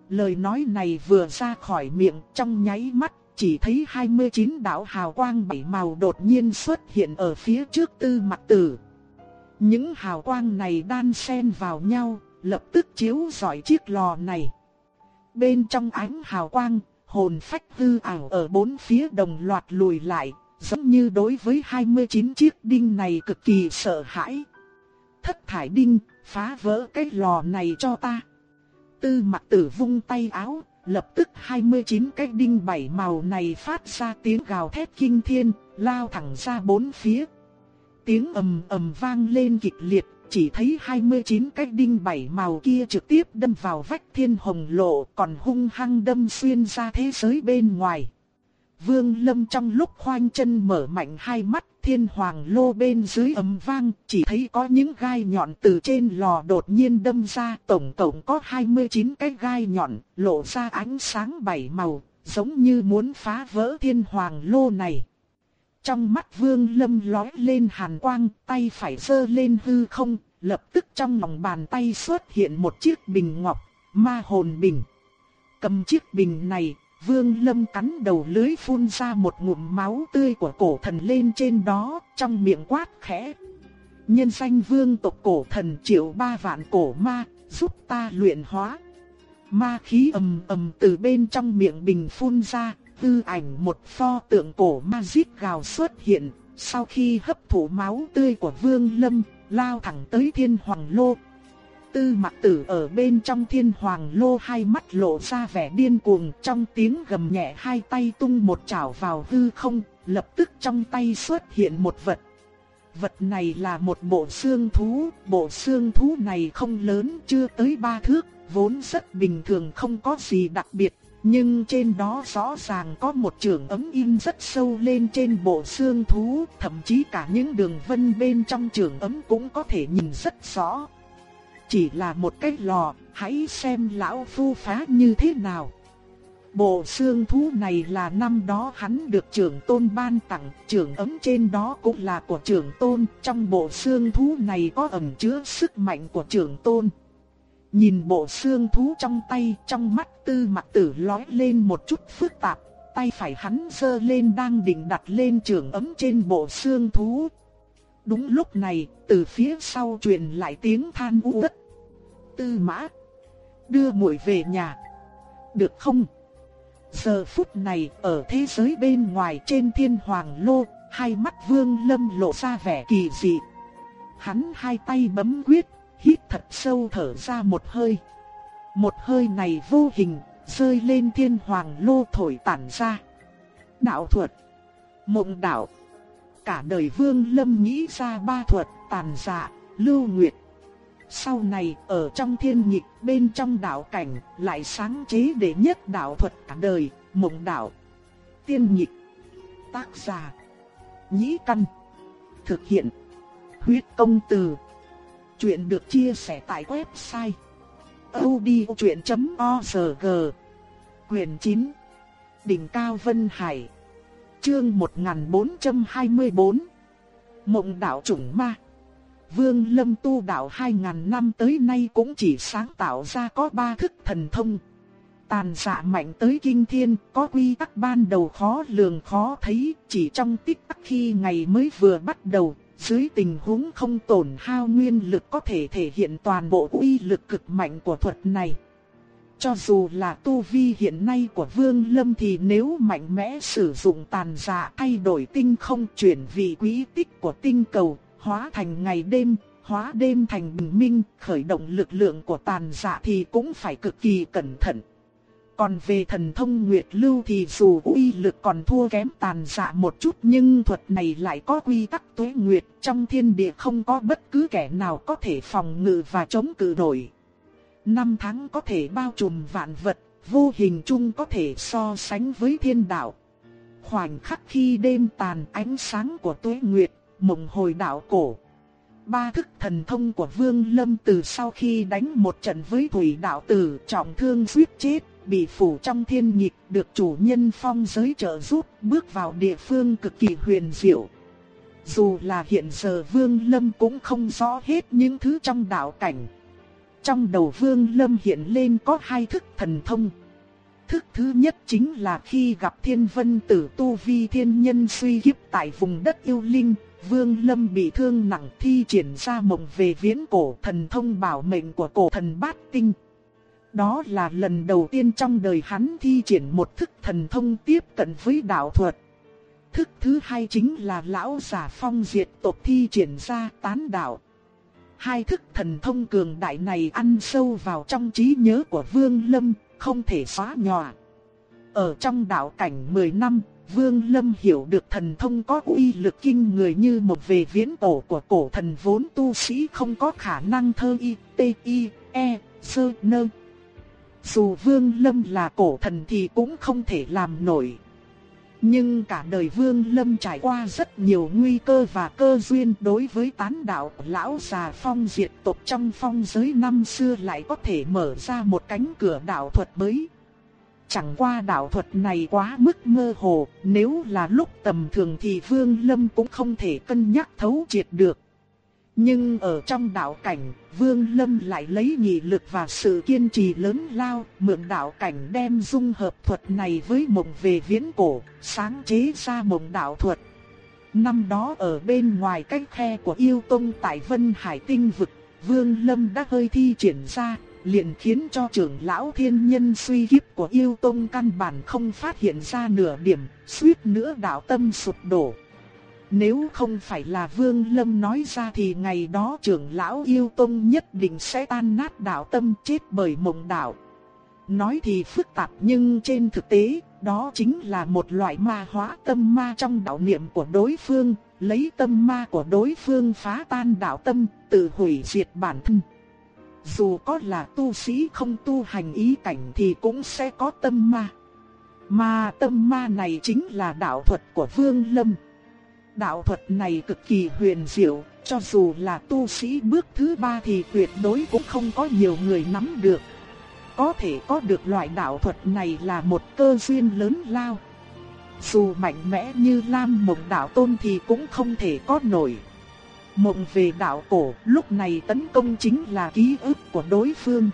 Lời nói này vừa ra khỏi miệng trong nháy mắt, chỉ thấy 29 đạo hào quang bảy màu đột nhiên xuất hiện ở phía trước tư mặt tử. Những hào quang này đan xen vào nhau, lập tức chiếu rọi chiếc lò này. Bên trong ánh hào quang, hồn phách hư ảo ở bốn phía đồng loạt lùi lại, giống như đối với 29 chiếc đinh này cực kỳ sợ hãi. Thất thải đinh, phá vỡ cái lò này cho ta. Tư mặt tử vung tay áo, lập tức 29 cái đinh bảy màu này phát ra tiếng gào thét kinh thiên, lao thẳng ra bốn phía. Tiếng ầm ầm vang lên kịch liệt, chỉ thấy 29 cái đinh bảy màu kia trực tiếp đâm vào vách thiên hồng lộ, còn hung hăng đâm xuyên ra thế giới bên ngoài. Vương Lâm trong lúc khoanh chân mở mạnh hai mắt, thiên hoàng lô bên dưới ầm vang, chỉ thấy có những gai nhọn từ trên lò đột nhiên đâm ra, tổng cộng có 29 cái gai nhọn, lộ ra ánh sáng bảy màu, giống như muốn phá vỡ thiên hoàng lô này. Trong mắt Vương Lâm lóe lên hàn quang, tay phải giơ lên hư không, lập tức trong lòng bàn tay xuất hiện một chiếc bình ngọc, ma hồn bình. Cầm chiếc bình này, Vương Lâm cắn đầu lưới phun ra một ngụm máu tươi của cổ thần lên trên đó, trong miệng quát khẽ. Nhân danh vương tộc cổ thần triệu ba vạn cổ ma, giúp ta luyện hóa. Ma khí ầm ầm từ bên trong miệng bình phun ra, tư ảnh một pho tượng cổ ma giết gào xuất hiện, sau khi hấp thụ máu tươi của Vương Lâm, lao thẳng tới Thiên Hoàng Lô. Tư Mặc Tử ở bên trong Thiên Hoàng Lô hai mắt lộ ra vẻ điên cuồng, trong tiếng gầm nhẹ hai tay tung một chảo vào hư không, lập tức trong tay xuất hiện một vật. Vật này là một bộ xương thú, bộ xương thú này không lớn, chưa tới ba thước, vốn rất bình thường không có gì đặc biệt, nhưng trên đó rõ ràng có một trường ấm in rất sâu lên trên bộ xương thú, thậm chí cả những đường vân bên trong trường ấm cũng có thể nhìn rất rõ. Chỉ là một cái lò, hãy xem lão phu phá như thế nào. Bộ xương thú này là năm đó hắn được trưởng tôn ban tặng, trưởng ấm trên đó cũng là của trưởng tôn, trong bộ xương thú này có ẩn chứa sức mạnh của trưởng tôn. Nhìn bộ xương thú trong tay, trong mắt tư mặt tử lói lên một chút phức tạp, tay phải hắn dơ lên đang định đặt lên trường ấm trên bộ xương thú. Đúng lúc này, từ phía sau truyền lại tiếng than u đất. Tư mã, đưa muội về nhà. Được không? Giờ phút này, ở thế giới bên ngoài trên thiên hoàng lô, hai mắt vương lâm lộ ra vẻ kỳ dị. Hắn hai tay bấm quyết, hít thật sâu thở ra một hơi. Một hơi này vô hình, rơi lên thiên hoàng lô thổi tản ra. Đạo thuật, mộng đạo. Cả đời vương lâm nghĩ ra ba thuật, tàn dạ, lưu nguyệt. Sau này, ở trong thiên nhịp bên trong đạo cảnh, lại sáng chế để nhất đạo thuật cả đời, mộng đạo. Tiên nhịp, tác giả, nhĩ căn, thực hiện, huyết công từ. Chuyện được chia sẻ tại website odchuyện.org Quyền 9 Đỉnh Cao Vân Hải. Chương 1424 Mộng đạo chủng ma. Vương Lâm tu đạo 2.000 năm tới nay cũng chỉ sáng tạo ra có ba thức thần thông. Tàn dạ mạnh tới kinh thiên, có quy tắc ban đầu khó lường khó thấy, chỉ trong tích tắc khi ngày mới vừa bắt đầu, dưới tình huống không tổn hao nguyên lực có thể thể hiện toàn bộ uy lực cực mạnh của thuật này. Cho dù là tu vi hiện nay của Vương Lâm thì nếu mạnh mẽ sử dụng tàn dạ thay đổi tinh không chuyển vị quý tích của tinh cầu, hóa thành ngày đêm, hóa đêm thành bình minh, khởi động lực lượng của tàn dạ thì cũng phải cực kỳ cẩn thận. Còn về thần thông Nguyệt Lưu thì dù uy lực còn thua kém tàn dạ một chút nhưng thuật này lại có quy tắc tuế nguyệt trong thiên địa không có bất cứ kẻ nào có thể phòng ngự và chống cự nổi. Năm tháng có thể bao trùm vạn vật, vô hình chung có thể so sánh với thiên đạo. Khoảnh khắc khi đêm tàn ánh sáng của tuế nguyệt, mộng hồi đạo cổ. Ba thức thần thông của Vương Lâm từ sau khi đánh một trận với Thủy đạo tử trọng thương suýt chết, bị phủ trong thiên nhịp được chủ nhân phong giới trợ giúp bước vào địa phương cực kỳ huyền diệu. Dù là hiện giờ Vương Lâm cũng không rõ hết những thứ trong đạo cảnh. Trong đầu Vương Lâm hiện lên có hai thức thần thông. Thức thứ nhất chính là khi gặp thiên vân tử tu vi thiên nhân suy kiếp tại vùng đất yêu linh, Vương Lâm bị thương nặng thi triển ra mộng về viễn cổ thần thông bảo mệnh của cổ thần bát tinh. Đó là lần đầu tiên trong đời hắn thi triển một thức thần thông tiếp cận với đạo thuật. Thức thứ hai chính là lão giả phong diệt tộc thi triển ra tán đạo. Hai thức thần thông cường đại này ăn sâu vào trong trí nhớ của Vương Lâm, không thể xóa nhòa. Ở trong đạo cảnh 10 năm, Vương Lâm hiểu được thần thông có uy lực kinh người như một về viễn cổ của cổ thần vốn tu sĩ không có khả năng thơ y, tê y, e, sơ nơ. Dù Vương Lâm là cổ thần thì cũng không thể làm nổi. Nhưng cả đời Vương Lâm trải qua rất nhiều nguy cơ và cơ duyên đối với tán đạo lão già phong diệt tộc trong phong giới năm xưa lại có thể mở ra một cánh cửa đạo thuật mới. Chẳng qua đạo thuật này quá mức mơ hồ, nếu là lúc tầm thường thì Vương Lâm cũng không thể cân nhắc thấu triệt được. Nhưng ở trong đạo cảnh, Vương Lâm lại lấy nghị lực và sự kiên trì lớn lao, mượn đạo cảnh đem dung hợp thuật này với mộng về viễn cổ, sáng chế ra mộng đạo thuật. Năm đó ở bên ngoài cách khe của yêu tông tại Vân Hải Tinh Vực, Vương Lâm đã hơi thi triển ra, liền khiến cho trưởng lão thiên nhân suy kiếp của yêu tông căn bản không phát hiện ra nửa điểm, suýt nữa đạo tâm sụp đổ. Nếu không phải là Vương Lâm nói ra thì ngày đó trưởng lão yêu tông nhất định sẽ tan nát đạo tâm chết bởi mộng đạo. Nói thì phức tạp nhưng trên thực tế, đó chính là một loại ma hóa tâm ma trong đạo niệm của đối phương, lấy tâm ma của đối phương phá tan đạo tâm, tự hủy diệt bản thân. Dù có là tu sĩ không tu hành ý cảnh thì cũng sẽ có tâm ma. Mà tâm ma này chính là đạo thuật của Vương Lâm. Đạo thuật này cực kỳ huyền diệu, cho dù là tu sĩ bước thứ ba thì tuyệt đối cũng không có nhiều người nắm được. Có thể có được loại đạo thuật này là một cơ duyên lớn lao. Dù mạnh mẽ như Lam Mộng Đạo Tôn thì cũng không thể có nổi. Mộng về đạo cổ, lúc này tấn công chính là ký ức của đối phương.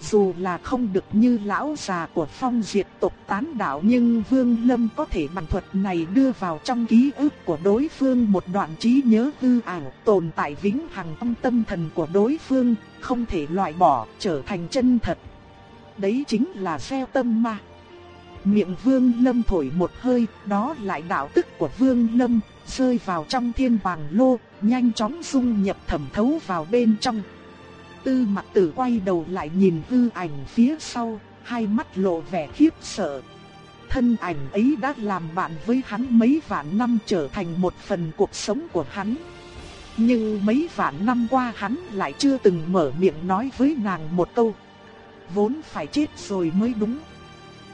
Dù là không được như lão già của phong diệt tộc tán đạo nhưng Vương Lâm có thể bằng thuật này đưa vào trong ký ức của đối phương một đoạn trí nhớ hư ảo tồn tại vĩnh hằng trong tâm thần của đối phương, không thể loại bỏ, trở thành chân thật. Đấy chính là gieo tâm ma. Miệng Vương Lâm thổi một hơi, đó lại đạo tức của Vương Lâm, rơi vào trong thiên hoàng lô, nhanh chóng dung nhập thẩm thấu vào bên trong. Tư mặt tử quay đầu lại nhìn hư ảnh phía sau, hai mắt lộ vẻ khiếp sợ. Thân ảnh ấy đã làm bạn với hắn mấy vạn năm trở thành một phần cuộc sống của hắn. Nhưng mấy vạn năm qua hắn lại chưa từng mở miệng nói với nàng một câu. Vốn phải chết rồi mới đúng.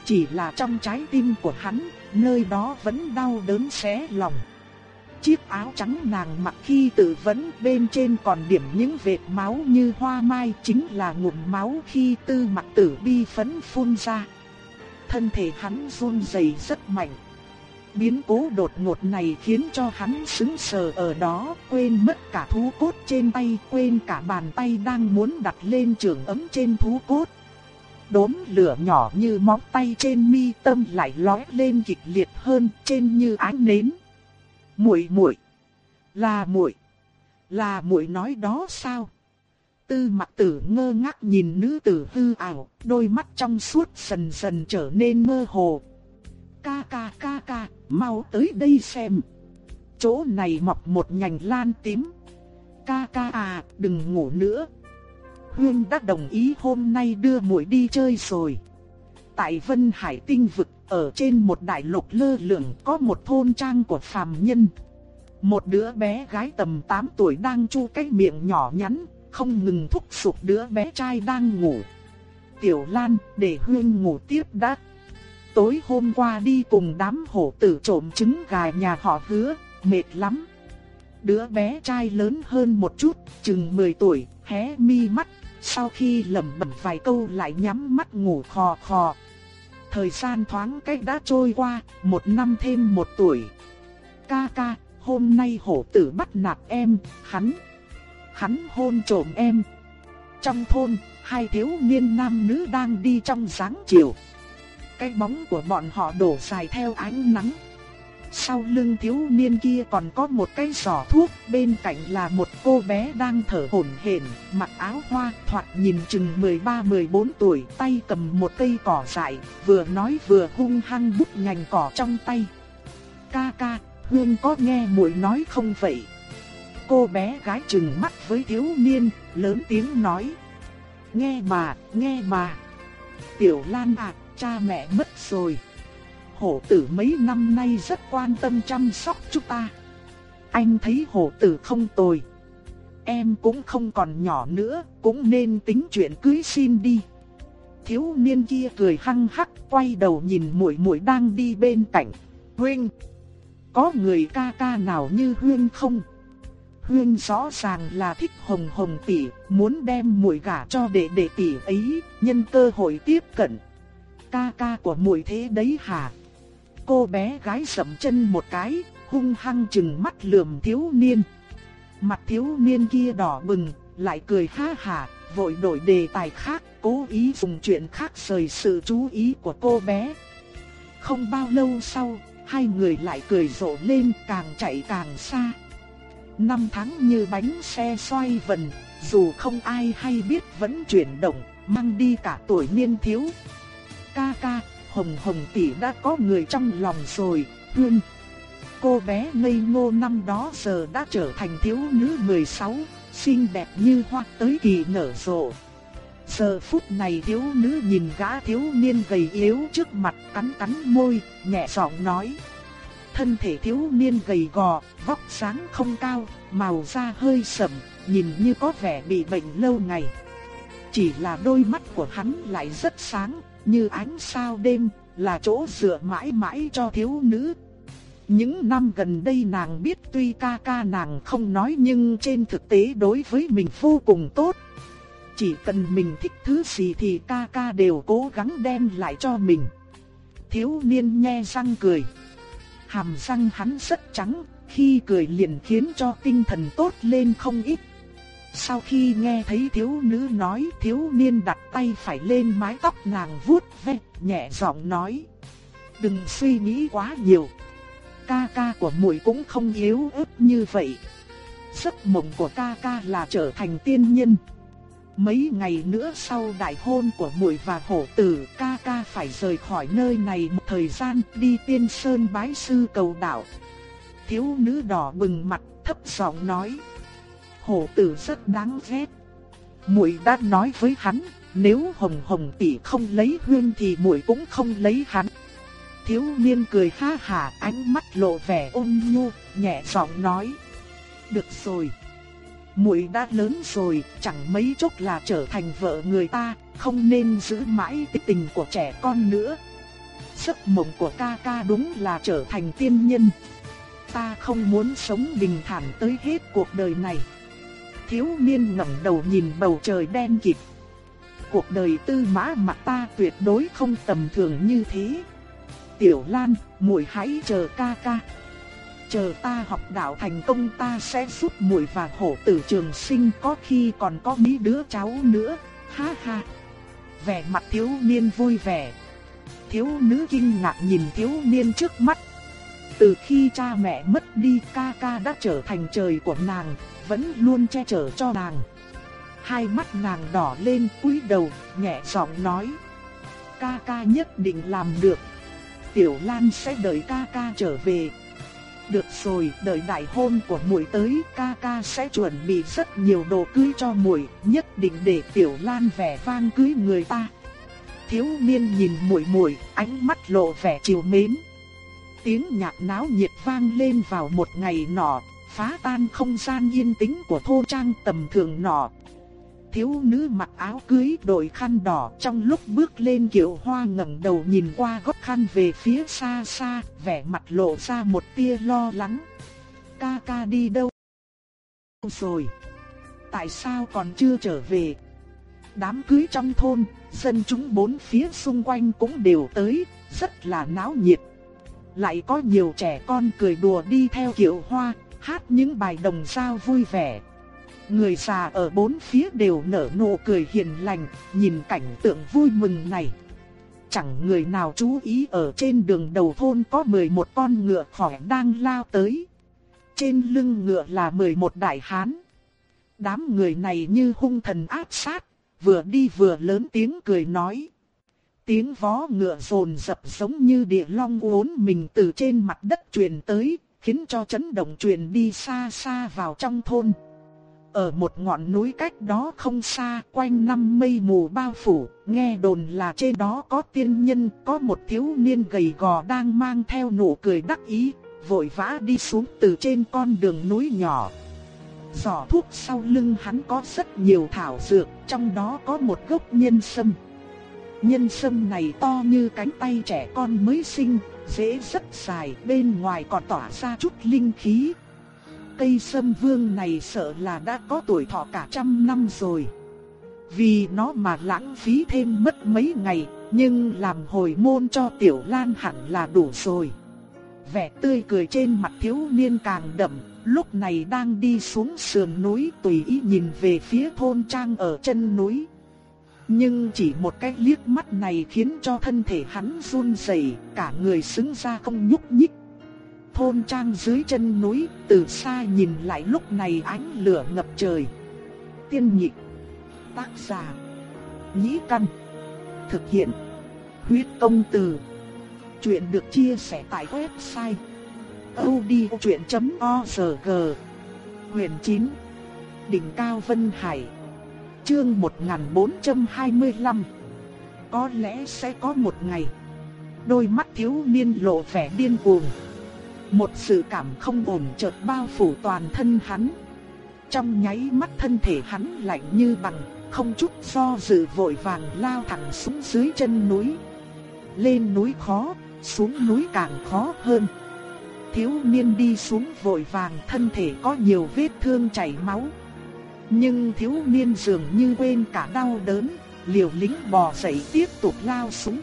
Chỉ là trong trái tim của hắn, nơi đó vẫn đau đớn xé lòng. Chiếc áo trắng nàng mặc khi tự vấn bên trên còn điểm những vệt máu như hoa mai chính là ngụm máu khi tư mặt tử bi phấn phun ra. Thân thể hắn run rẩy rất mạnh. Biến cố đột ngột này khiến cho hắn sững sờ ở đó, quên mất cả thú cốt trên tay, quên cả bàn tay đang muốn đặt lên trường ấm trên thú cốt. Đốm lửa nhỏ như móng tay trên mi tâm lại lóe lên kịch liệt hơn trên như ánh nến muội muội, là muội, là muội nói đó sao? Tư Mặc Tử ngơ ngác nhìn nữ tử hư ảo, đôi mắt trong suốt dần dần trở nên mơ hồ. Ca ca ca ca, mau tới đây xem. Chỗ này mọc một nhành lan tím. Ca ca à, đừng ngủ nữa. Huyên đã đồng ý hôm nay đưa muội đi chơi rồi. tại Vân Hải tinh vực, ở trên một đại lục lơ lửng có một thôn trang của phàm nhân. Một đứa bé gái tầm 8 tuổi đang chu cái miệng nhỏ nhắn, không ngừng thúc giục đứa bé trai đang ngủ. Tiểu Lan, để Huyên ngủ tiếp đã. Tối hôm qua đi cùng đám hổ tử trộm trứng gà nhà họ hứa, mệt lắm. Đứa bé trai lớn hơn một chút, chừng 10 tuổi, hé mi mắt, sau khi lẩm bẩm vài câu lại nhắm mắt ngủ khò khò. Thời gian thoáng cách đã trôi qua, một năm thêm một tuổi. Ca ca, hôm nay hổ tử bắt nạt em, hắn, hắn hôn trộm em. Trong thôn, hai thiếu niên nam nữ đang đi trong sáng chiều. Cái bóng của bọn họ đổ dài theo ánh nắng. Sau lưng thiếu niên kia còn có một cái giỏ thuốc, bên cạnh là một cô bé đang thở hổn hển, mặc áo hoa, thoạt nhìn chừng 13-14 tuổi, tay cầm một cây cỏ dại, vừa nói vừa hung hăng bút nhành cỏ trong tay. Ca ca, Hương có nghe muội nói không vậy? Cô bé gái chừng mắt với thiếu niên, lớn tiếng nói. Nghe mà, nghe mà. Tiểu Lan à, cha mẹ mất rồi. Hổ tử mấy năm nay rất quan tâm chăm sóc chúng ta. Anh thấy hổ tử không tồi. Em cũng không còn nhỏ nữa, cũng nên tính chuyện cưới xin đi. Thiếu niên kia cười hăng hắc, quay đầu nhìn muội muội đang đi bên cạnh. Huynh, có người ca ca nào như Huyên không? Huyên rõ ràng là thích hồng hồng tỷ, muốn đem muội gả cho đệ đệ tỷ ấy, nhân cơ hội tiếp cận. Ca ca của muội thế đấy hả? Cô bé gái sầm chân một cái, hung hăng chừng mắt lườm thiếu niên. Mặt thiếu niên kia đỏ bừng, lại cười ha hà, vội đổi đề tài khác, cố ý dùng chuyện khác rời sự chú ý của cô bé. Không bao lâu sau, hai người lại cười rộ lên càng chạy càng xa. Năm tháng như bánh xe xoay vần, dù không ai hay biết vẫn chuyển động, mang đi cả tuổi niên thiếu. Ca ca, hồng hồng tỷ đã có người trong lòng rồi, hương. Cô bé ngây ngô năm đó giờ đã trở thành thiếu nữ 16, xinh đẹp như hoa tới kỳ nở rộ. Giờ phút này thiếu nữ nhìn gã thiếu niên gầy yếu trước mặt cắn cắn môi, nhẹ giọng nói. Thân thể thiếu niên gầy gò, vóc sáng không cao, màu da hơi sậm, nhìn như có vẻ bị bệnh lâu ngày. Chỉ là đôi mắt của hắn lại rất sáng, như ánh sao đêm, là chỗ dựa mãi mãi cho thiếu nữ. Những năm gần đây nàng biết tuy ca ca nàng không nói nhưng trên thực tế đối với mình vô cùng tốt. Chỉ cần mình thích thứ gì thì ca ca đều cố gắng đem lại cho mình. Thiếu niên nhe răng cười. Hàm răng hắn rất trắng, khi cười liền khiến cho tinh thần tốt lên không ít. Sau khi nghe thấy thiếu nữ nói, thiếu niên đặt tay phải lên mái tóc nàng vuốt ve, nhẹ giọng nói: "Đừng suy nghĩ quá nhiều. Ca ca của muội cũng không yếu ớt như vậy. Giấc mộng của ca ca là trở thành tiên nhân." Mấy ngày nữa sau đại hôn của muội và hổ tử, ca ca phải rời khỏi nơi này một thời gian đi tiên sơn bái sư cầu đạo. Thiếu nữ đỏ bừng mặt thấp giọng nói. Hổ tử rất đáng ghét. Muội đã nói với hắn, nếu hồng hồng tỷ không lấy huyên thì muội cũng không lấy hắn. Thiếu niên cười ha hà ánh mắt lộ vẻ ôn nhu, nhẹ giọng nói. Được rồi muội đã lớn rồi, chẳng mấy chốc là trở thành vợ người ta, không nên giữ mãi tình của trẻ con nữa. Giấc mộng của ca ca đúng là trở thành tiên nhân. Ta không muốn sống bình thản tới hết cuộc đời này. Thiếu niên ngẩng đầu nhìn bầu trời đen kịt. Cuộc đời tư mã mặt ta tuyệt đối không tầm thường như thế. Tiểu Lan, muội hãy chờ ca ca chờ ta học đạo thành công ta sẽ giúp muội và hổ tử trường sinh có khi còn có mấy đứa cháu nữa, ha ha. Vẻ mặt thiếu niên vui vẻ. Thiếu nữ kinh ngạc nhìn thiếu niên trước mắt. Từ khi cha mẹ mất đi ca ca đã trở thành trời của nàng, vẫn luôn che chở cho nàng. Hai mắt nàng đỏ lên cúi đầu, nhẹ giọng nói. Ca ca nhất định làm được. Tiểu Lan sẽ đợi ca ca trở về, được rồi, đợi đại hôn của muội tới, ca ca sẽ chuẩn bị rất nhiều đồ cưới cho muội, nhất định để Tiểu Lan vẻ vang cưới người ta. thiếu niên nhìn muội muội, ánh mắt lộ vẻ chiều mến. Tiếng nhạc náo nhiệt vang lên vào một ngày nọ, phá tan không gian yên tĩnh của thô trang tầm thường nọ. Thiếu nữ mặc áo cưới đội khăn đỏ trong lúc bước lên kiệu hoa ngẩng đầu nhìn qua góc khăn về phía xa xa, vẻ mặt lộ ra một tia lo lắng. Ca ca đi đâu? Rồi. Tại sao còn chưa trở về? Đám cưới trong thôn, dân chúng bốn phía xung quanh cũng đều tới, rất là náo nhiệt. Lại có nhiều trẻ con cười đùa đi theo kiệu hoa, hát những bài đồng dao vui vẻ. Người già ở bốn phía đều nở nụ cười hiền lành, nhìn cảnh tượng vui mừng này. Chẳng người nào chú ý ở trên đường đầu thôn có 11 con ngựa khỏe đang lao tới. Trên lưng ngựa là 11 đại hán. Đám người này như hung thần áp sát, vừa đi vừa lớn tiếng cười nói. Tiếng vó ngựa rồn rập giống như địa long uốn mình từ trên mặt đất truyền tới, khiến cho chấn động truyền đi xa xa vào trong thôn. Ở một ngọn núi cách đó không xa, quanh năm mây mù bao phủ, nghe đồn là trên đó có tiên nhân, có một thiếu niên gầy gò đang mang theo nụ cười đắc ý, vội vã đi xuống từ trên con đường núi nhỏ. Giỏ thuốc sau lưng hắn có rất nhiều thảo dược, trong đó có một gốc nhân sâm. Nhân sâm này to như cánh tay trẻ con mới sinh, rễ rất dài, bên ngoài còn tỏa ra chút linh khí. Cây sâm vương này sợ là đã có tuổi thọ cả trăm năm rồi. Vì nó mà lãng phí thêm mất mấy ngày, nhưng làm hồi môn cho Tiểu Lan hẳn là đủ rồi. Vẻ tươi cười trên mặt thiếu niên càng đậm, lúc này đang đi xuống sườn núi tùy ý nhìn về phía thôn trang ở chân núi. Nhưng chỉ một cái liếc mắt này khiến cho thân thể hắn run rẩy, cả người xứng ra không nhúc nhích. Thôn trang dưới chân núi, từ xa nhìn lại lúc này ánh lửa ngập trời. Tiên nhị tác giả, nhĩ căn, thực hiện, huyết công từ. Chuyện được chia sẻ tại website odchuyện.org Huyền 9 Đỉnh Cao Vân Hải Chương 1425 Có lẽ sẽ có một ngày Đôi mắt thiếu niên lộ vẻ điên cuồng. Một sự cảm không ổn chợt bao phủ toàn thân hắn. Trong nháy mắt thân thể hắn lạnh như bằng Không chút do dự vội vàng lao thẳng xuống dưới chân núi. Lên núi khó, xuống núi càng khó hơn. Thiếu niên đi xuống vội vàng thân thể có nhiều vết thương chảy máu. Nhưng thiếu niên dường như quên cả đau đớn, liều lính bò dậy tiếp tục lao xuống.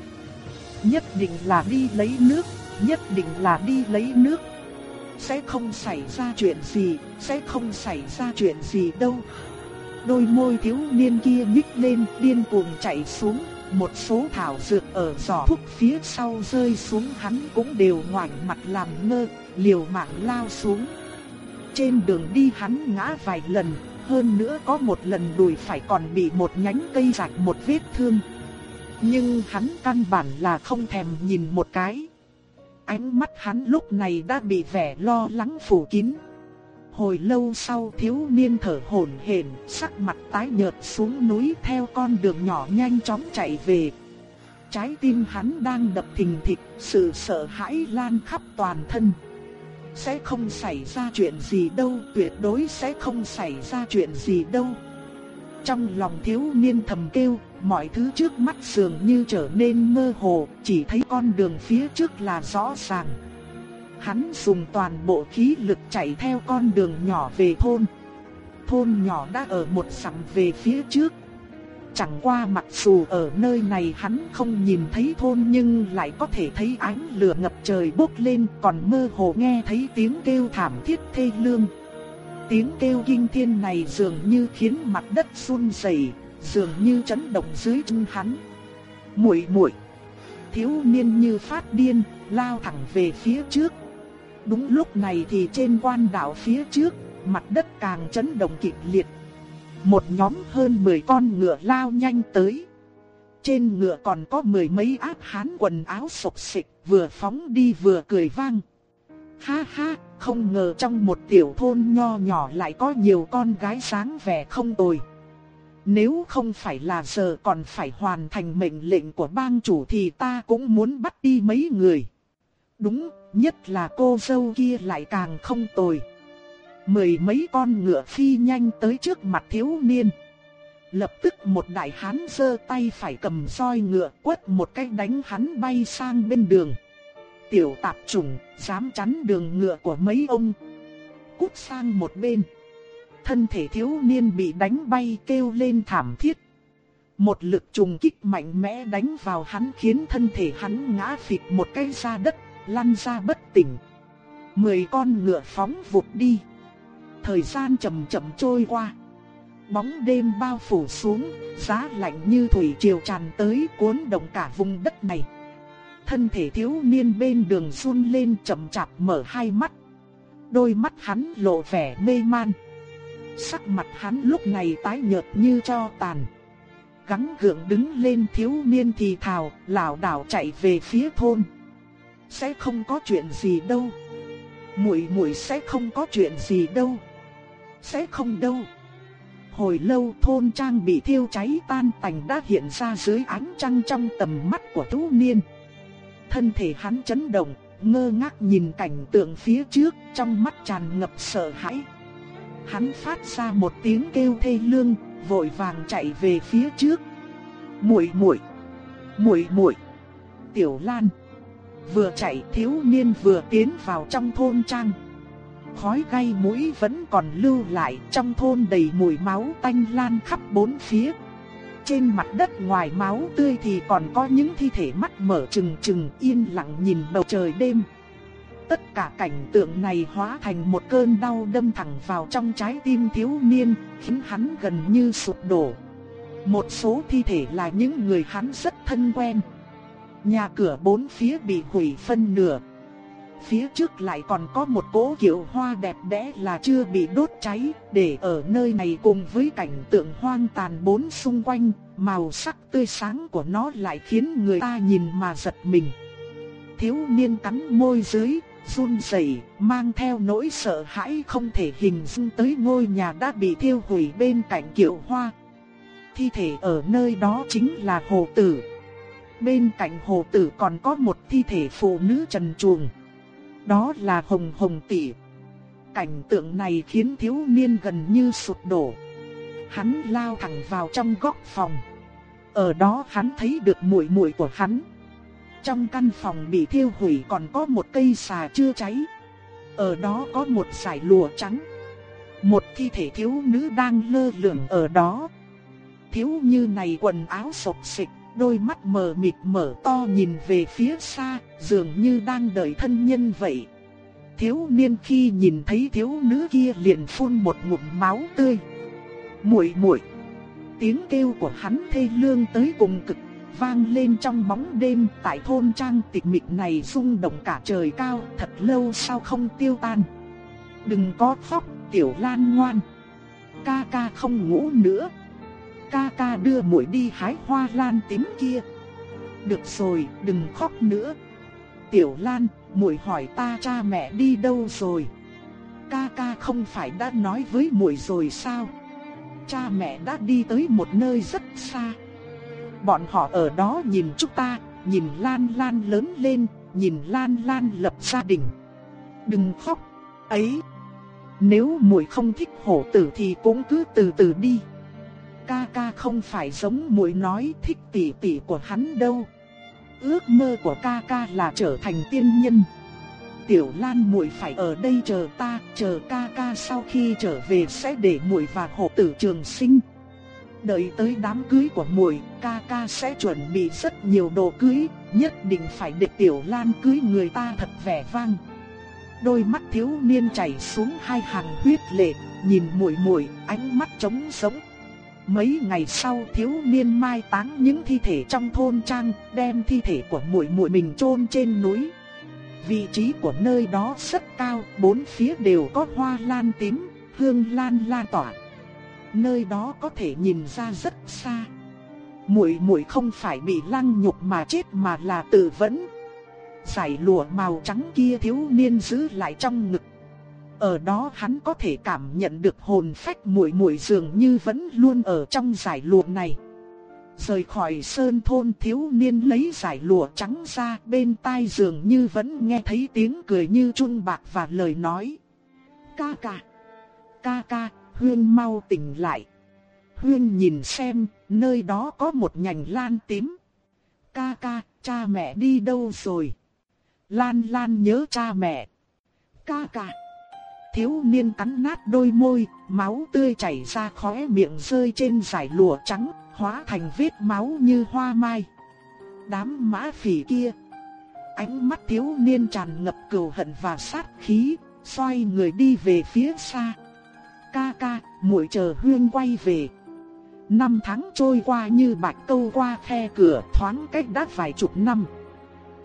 Nhất định là đi lấy nước, nhất định là đi lấy nước. Sẽ không xảy ra chuyện gì, sẽ không xảy ra chuyện gì đâu. Đôi môi thiếu niên kia nhích lên điên cuồng chạy xuống, một số thảo dược ở giỏ thuốc phía sau rơi xuống hắn cũng đều ngoảnh mặt làm ngơ, liều mạng lao xuống. Trên đường đi hắn ngã vài lần, hơn nữa có một lần đùi phải còn bị một nhánh cây rạch một vết thương. Nhưng hắn căn bản là không thèm nhìn một cái. Ánh mắt hắn lúc này đã bị vẻ lo lắng phủ kín. Hồi lâu sau thiếu niên thở hổn hển, sắc mặt tái nhợt xuống núi theo con đường nhỏ nhanh chóng chạy về. Trái tim hắn đang đập thình thịch, sự sợ hãi lan khắp toàn thân. Sẽ không xảy ra chuyện gì đâu, tuyệt đối sẽ không xảy ra chuyện gì đâu. Trong lòng thiếu niên thầm kêu, mọi thứ trước mắt dường như trở nên mơ hồ, chỉ thấy con đường phía trước là rõ ràng. Hắn dùng toàn bộ khí lực chạy theo con đường nhỏ về thôn. Thôn nhỏ đã ở một sầm về phía trước. Chẳng qua mặc dù ở nơi này hắn không nhìn thấy thôn nhưng lại có thể thấy ánh lửa ngập trời bốc lên còn mơ hồ nghe thấy tiếng kêu thảm thiết thê lương. Tiếng kêu kinh thiên này dường như khiến mặt đất run rẩy, dường như chấn động dưới chân hắn. Muội muội, thiếu niên như phát điên, lao thẳng về phía trước. Đúng lúc này thì trên quan đảo phía trước, mặt đất càng chấn động kịch liệt. Một nhóm hơn 10 con ngựa lao nhanh tới. Trên ngựa còn có mười mấy áp hán quần áo sộc xịch, vừa phóng đi vừa cười vang. Ha ha, không ngờ trong một tiểu thôn nho nhỏ lại có nhiều con gái sáng vẻ không tồi. Nếu không phải là giờ còn phải hoàn thành mệnh lệnh của bang chủ thì ta cũng muốn bắt đi mấy người. Đúng, nhất là cô dâu kia lại càng không tồi. Mười mấy con ngựa phi nhanh tới trước mặt thiếu niên. Lập tức một đại hán giơ tay phải cầm roi ngựa quất một cái đánh hắn bay sang bên đường. Tiểu tạp trùng dám chắn đường ngựa của mấy ông. Cút sang một bên. Thân thể thiếu niên bị đánh bay kêu lên thảm thiết. Một lực trùng kích mạnh mẽ đánh vào hắn khiến thân thể hắn ngã phịch một cái ra đất, lăn ra bất tỉnh. Mười con ngựa phóng vụt đi. Thời gian chậm chậm trôi qua. Bóng đêm bao phủ xuống, giá lạnh như thủy triều tràn tới cuốn động cả vùng đất này. Thân thể thiếu niên bên đường run lên chậm chạp mở hai mắt. Đôi mắt hắn lộ vẻ mê man. Sắc mặt hắn lúc này tái nhợt như cho tàn. Gắng gượng đứng lên thiếu niên thì thào, lảo đảo chạy về phía thôn. Sẽ không có chuyện gì đâu. Muội muội sẽ không có chuyện gì đâu. Sẽ không đâu. Hồi lâu thôn trang bị thiêu cháy tan tành đã hiện ra dưới ánh trăng trong tầm mắt của thiếu niên. Thân thể hắn chấn động, ngơ ngác nhìn cảnh tượng phía trước, trong mắt tràn ngập sợ hãi. Hắn phát ra một tiếng kêu thê lương, vội vàng chạy về phía trước. Muội muội, muội muội. Tiểu Lan vừa chạy thiếu niên vừa tiến vào trong thôn trang. Khói gây mũi vẫn còn lưu lại trong thôn đầy mùi máu tanh lan khắp bốn phía. Trên mặt đất ngoài máu tươi thì còn có những thi thể mắt mở trừng trừng yên lặng nhìn bầu trời đêm. Tất cả cảnh tượng này hóa thành một cơn đau đâm thẳng vào trong trái tim thiếu niên, khiến hắn gần như sụp đổ. Một số thi thể là những người hắn rất thân quen. Nhà cửa bốn phía bị hủy phân nửa. Phía trước lại còn có một cỗ kiệu hoa đẹp đẽ là chưa bị đốt cháy, để ở nơi này cùng với cảnh tượng hoang tàn bốn xung quanh, màu sắc tươi sáng của nó lại khiến người ta nhìn mà giật mình. Thiếu niên cắn môi dưới, run rẩy, mang theo nỗi sợ hãi không thể hình dung tới ngôi nhà đã bị thiêu hủy bên cạnh kiệu hoa. Thi thể ở nơi đó chính là hồ tử. Bên cạnh hồ tử còn có một thi thể phụ nữ trần truồng. Đó là Hồng Hồng tỷ. Cảnh tượng này khiến thiếu niên gần như sụp đổ. Hắn lao thẳng vào trong góc phòng. Ở đó hắn thấy được muội muội của hắn. Trong căn phòng bị thiêu hủy còn có một cây xà chưa cháy. Ở đó có một sải lụa trắng. Một thi thể thiếu nữ đang lơ lửng ở đó. Thiếu như này quần áo sộc xịch, đôi mắt mờ mịt mở to nhìn về phía xa, dường như đang đợi thân nhân vậy. Thiếu niên khi nhìn thấy thiếu nữ kia liền phun một ngụm máu tươi. Muội muội. Tiếng kêu của hắn thê lương tới cùng cực, vang lên trong bóng đêm tại thôn trang tịch mịch này rung động cả trời cao, thật lâu sao không tiêu tan. Đừng có khóc, tiểu lan ngoan. Ca ca không ngủ nữa ca ca đưa muội đi hái hoa lan tím kia. Được rồi, đừng khóc nữa. Tiểu Lan, muội hỏi ta cha mẹ đi đâu rồi? Ca ca không phải đã nói với muội rồi sao? Cha mẹ đã đi tới một nơi rất xa. Bọn họ ở đó nhìn chúng ta, nhìn Lan Lan lớn lên, nhìn Lan Lan lập gia đình. Đừng khóc, ấy. Nếu muội không thích hổ tử thì cũng cứ từ từ đi ca ca không phải giống muội nói thích tỷ tỷ của hắn đâu. Ước mơ của ca ca là trở thành tiên nhân. Tiểu Lan muội phải ở đây chờ ta, chờ ca ca sau khi trở về sẽ để muội và hộ tử trường sinh. Đợi tới đám cưới của muội, ca ca sẽ chuẩn bị rất nhiều đồ cưới, nhất định phải để Tiểu Lan cưới người ta thật vẻ vang. Đôi mắt thiếu niên chảy xuống hai hàng huyết lệ, nhìn muội muội, ánh mắt trống rỗng. Mấy ngày sau thiếu niên mai táng những thi thể trong thôn trang, đem thi thể của muội muội mình chôn trên núi. Vị trí của nơi đó rất cao, bốn phía đều có hoa lan tím, hương lan lan tỏa. Nơi đó có thể nhìn ra rất xa. Muội muội không phải bị lăng nhục mà chết mà là tự vẫn. Giải lụa màu trắng kia thiếu niên giữ lại trong ngực. Ở đó hắn có thể cảm nhận được hồn phách muội muội dường như vẫn luôn ở trong giải lụa này. Rời khỏi sơn thôn thiếu niên lấy giải lụa trắng ra bên tai dường như vẫn nghe thấy tiếng cười như chun bạc và lời nói. Ca ca, ca ca, Huyên mau tỉnh lại. Huyên nhìn xem, nơi đó có một nhành lan tím. Ca ca, cha mẹ đi đâu rồi? Lan Lan nhớ cha mẹ. Ca ca. Thiếu niên cắn nát đôi môi, máu tươi chảy ra khóe miệng rơi trên giải lụa trắng, hóa thành vết máu như hoa mai. Đám mã phỉ kia. Ánh mắt thiếu niên tràn ngập cừu hận và sát khí, xoay người đi về phía xa. Ca ca, muội chờ huyên quay về. Năm tháng trôi qua như bạch câu qua khe cửa thoáng cách đã vài chục năm.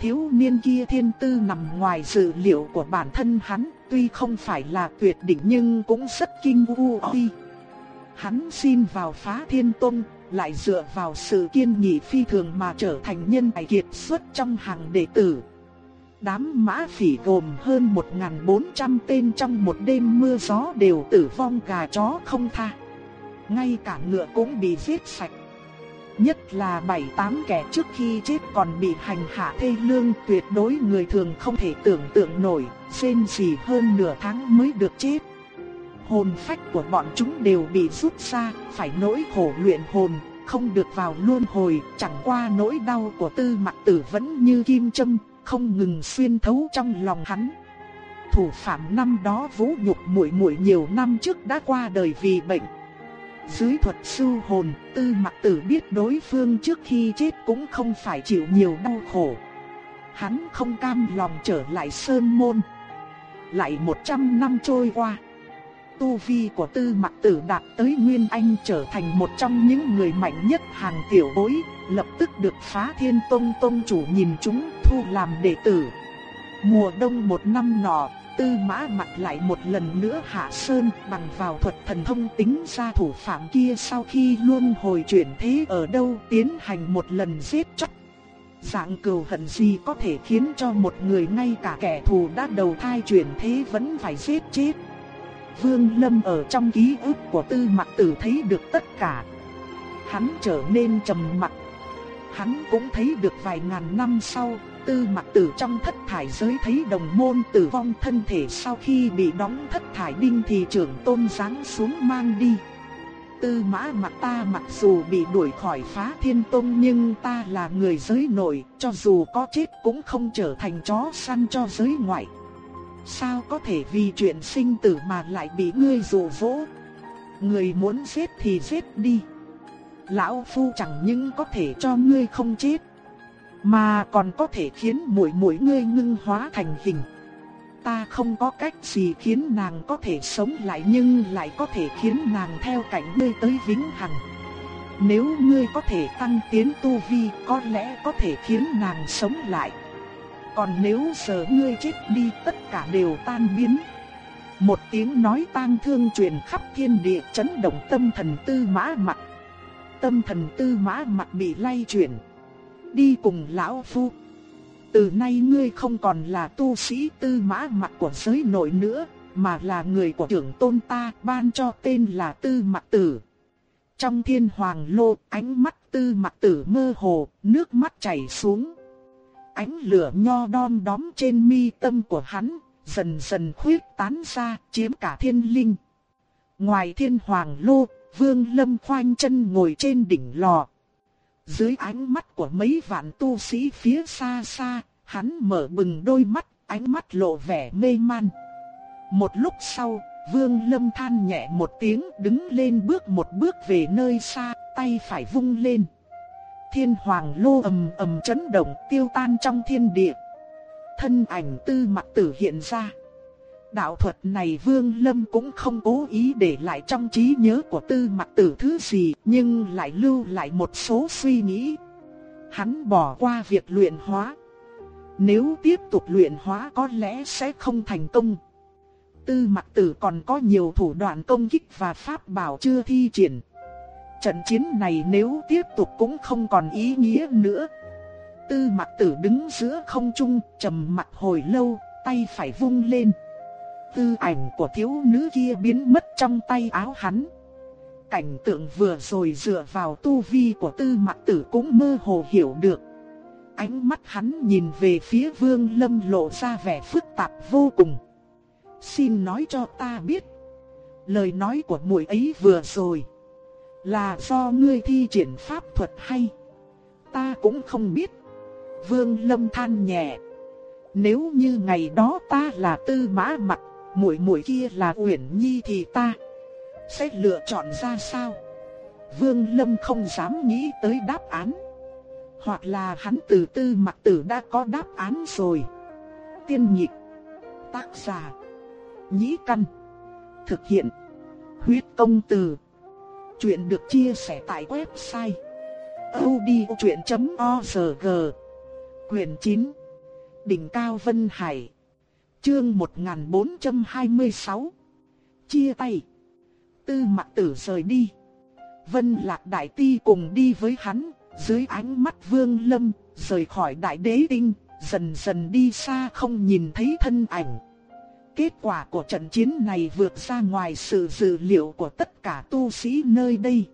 Thiếu niên kia thiên tư nằm ngoài dự liệu của bản thân hắn, tuy không phải là tuyệt đỉnh nhưng cũng rất kinh u uy. Hắn xin vào phá thiên tông, lại dựa vào sự kiên nghị phi thường mà trở thành nhân tài kiệt xuất trong hàng đệ tử. Đám mã phỉ gồm hơn 1.400 tên trong một đêm mưa gió đều tử vong gà chó không tha. Ngay cả ngựa cũng bị giết sạch. Nhất là bảy tám kẻ trước khi chết còn bị hành hạ thê lương tuyệt đối người thường không thể tưởng tượng nổi, xên gì hơn nửa tháng mới được chết. Hồn phách của bọn chúng đều bị rút ra, phải nỗi khổ luyện hồn, không được vào luân hồi, chẳng qua nỗi đau của tư mặt tử vẫn như kim châm, không ngừng xuyên thấu trong lòng hắn. Thủ phạm năm đó vũ nhục muội muội nhiều năm trước đã qua đời vì bệnh. Dưới thuật sư hồn, tư mặc tử biết đối phương trước khi chết cũng không phải chịu nhiều đau khổ. Hắn không cam lòng trở lại sơn môn. Lại 100 năm trôi qua. Tu vi của tư mặc tử đạt tới Nguyên Anh trở thành một trong những người mạnh nhất hàng tiểu bối, lập tức được phá thiên tông tông chủ nhìn chúng thu làm đệ tử. Mùa đông một năm nọ, tư mã mặt lại một lần nữa hạ sơn bằng vào thuật thần thông tính ra thủ phạm kia sau khi luôn hồi chuyển thế ở đâu tiến hành một lần giết chóc. Dạng cừu hận gì có thể khiến cho một người ngay cả kẻ thù đã đầu thai chuyển thế vẫn phải giết chết. Vương Lâm ở trong ký ức của tư mặt tử thấy được tất cả. Hắn trở nên trầm mặc. Hắn cũng thấy được vài ngàn năm sau, tư mặt tử trong thất thải giới thấy đồng môn tử vong thân thể sau khi bị đóng thất thải đinh thì trưởng tôn giáng xuống mang đi. Tư mã mặt ta mặc dù bị đuổi khỏi phá thiên tông nhưng ta là người giới nội, cho dù có chết cũng không trở thành chó săn cho giới ngoại. Sao có thể vì chuyện sinh tử mà lại bị ngươi dụ dỗ? Người muốn giết thì giết đi. Lão phu chẳng những có thể cho ngươi không chết, mà còn có thể khiến mũi mũi ngươi ngưng hóa thành hình. Ta không có cách gì khiến nàng có thể sống lại nhưng lại có thể khiến nàng theo cảnh ngươi tới vĩnh hằng. Nếu ngươi có thể tăng tiến tu vi, có lẽ có thể khiến nàng sống lại. Còn nếu giờ ngươi chết đi, tất cả đều tan biến. Một tiếng nói tang thương truyền khắp thiên địa chấn động tâm thần tư mã mặt. Tâm thần tư mã mặt bị lay chuyển. Đi cùng lão phu. Từ nay ngươi không còn là tu sĩ tư mã mặt của giới nội nữa, mà là người của trưởng tôn ta ban cho tên là tư mặt tử. Trong thiên hoàng lô, ánh mắt tư mặt tử mơ hồ, nước mắt chảy xuống ánh lửa nho đom đóm trên mi tâm của hắn, dần dần khuyết tán ra, chiếm cả thiên linh. Ngoài thiên hoàng lô, vương lâm khoanh chân ngồi trên đỉnh lò. Dưới ánh mắt của mấy vạn tu sĩ phía xa xa, hắn mở bừng đôi mắt, ánh mắt lộ vẻ mê man. Một lúc sau, vương lâm than nhẹ một tiếng đứng lên bước một bước về nơi xa, tay phải vung lên thiên hoàng lô ầm ầm chấn động tiêu tan trong thiên địa. Thân ảnh tư mặt tử hiện ra. Đạo thuật này Vương Lâm cũng không cố ý để lại trong trí nhớ của tư mặt tử thứ gì, nhưng lại lưu lại một số suy nghĩ. Hắn bỏ qua việc luyện hóa. Nếu tiếp tục luyện hóa có lẽ sẽ không thành công. Tư mặt tử còn có nhiều thủ đoạn công kích và pháp bảo chưa thi triển. Trận chiến này nếu tiếp tục cũng không còn ý nghĩa nữa. Tư mặt tử đứng giữa không trung, trầm mặt hồi lâu, tay phải vung lên tư ảnh của thiếu nữ kia biến mất trong tay áo hắn. Cảnh tượng vừa rồi dựa vào tu vi của tư mặt tử cũng mơ hồ hiểu được. Ánh mắt hắn nhìn về phía vương lâm lộ ra vẻ phức tạp vô cùng. Xin nói cho ta biết. Lời nói của muội ấy vừa rồi. Là do ngươi thi triển pháp thuật hay? Ta cũng không biết. Vương lâm than nhẹ. Nếu như ngày đó ta là tư mã mặt, muội muội kia là uyển nhi thì ta sẽ lựa chọn ra sao? Vương Lâm không dám nghĩ tới đáp án. Hoặc là hắn từ tư mặc tử đã có đáp án rồi. Tiên nhịp. Tác giả. Nhĩ căn. Thực hiện. Huyết công từ. Chuyện được chia sẻ tại website. odchuyện.org Quyền 9 Đỉnh Cao Vân Hải Chương 1426 Chia tay. Tư mặt tử rời đi. Vân Lạc Đại Ti cùng đi với hắn Dưới ánh mắt Vương Lâm Rời khỏi Đại Đế Tinh Dần dần đi xa không nhìn thấy thân ảnh. Kết quả của trận chiến này vượt ra ngoài sự dự liệu của tất cả tu sĩ nơi đây.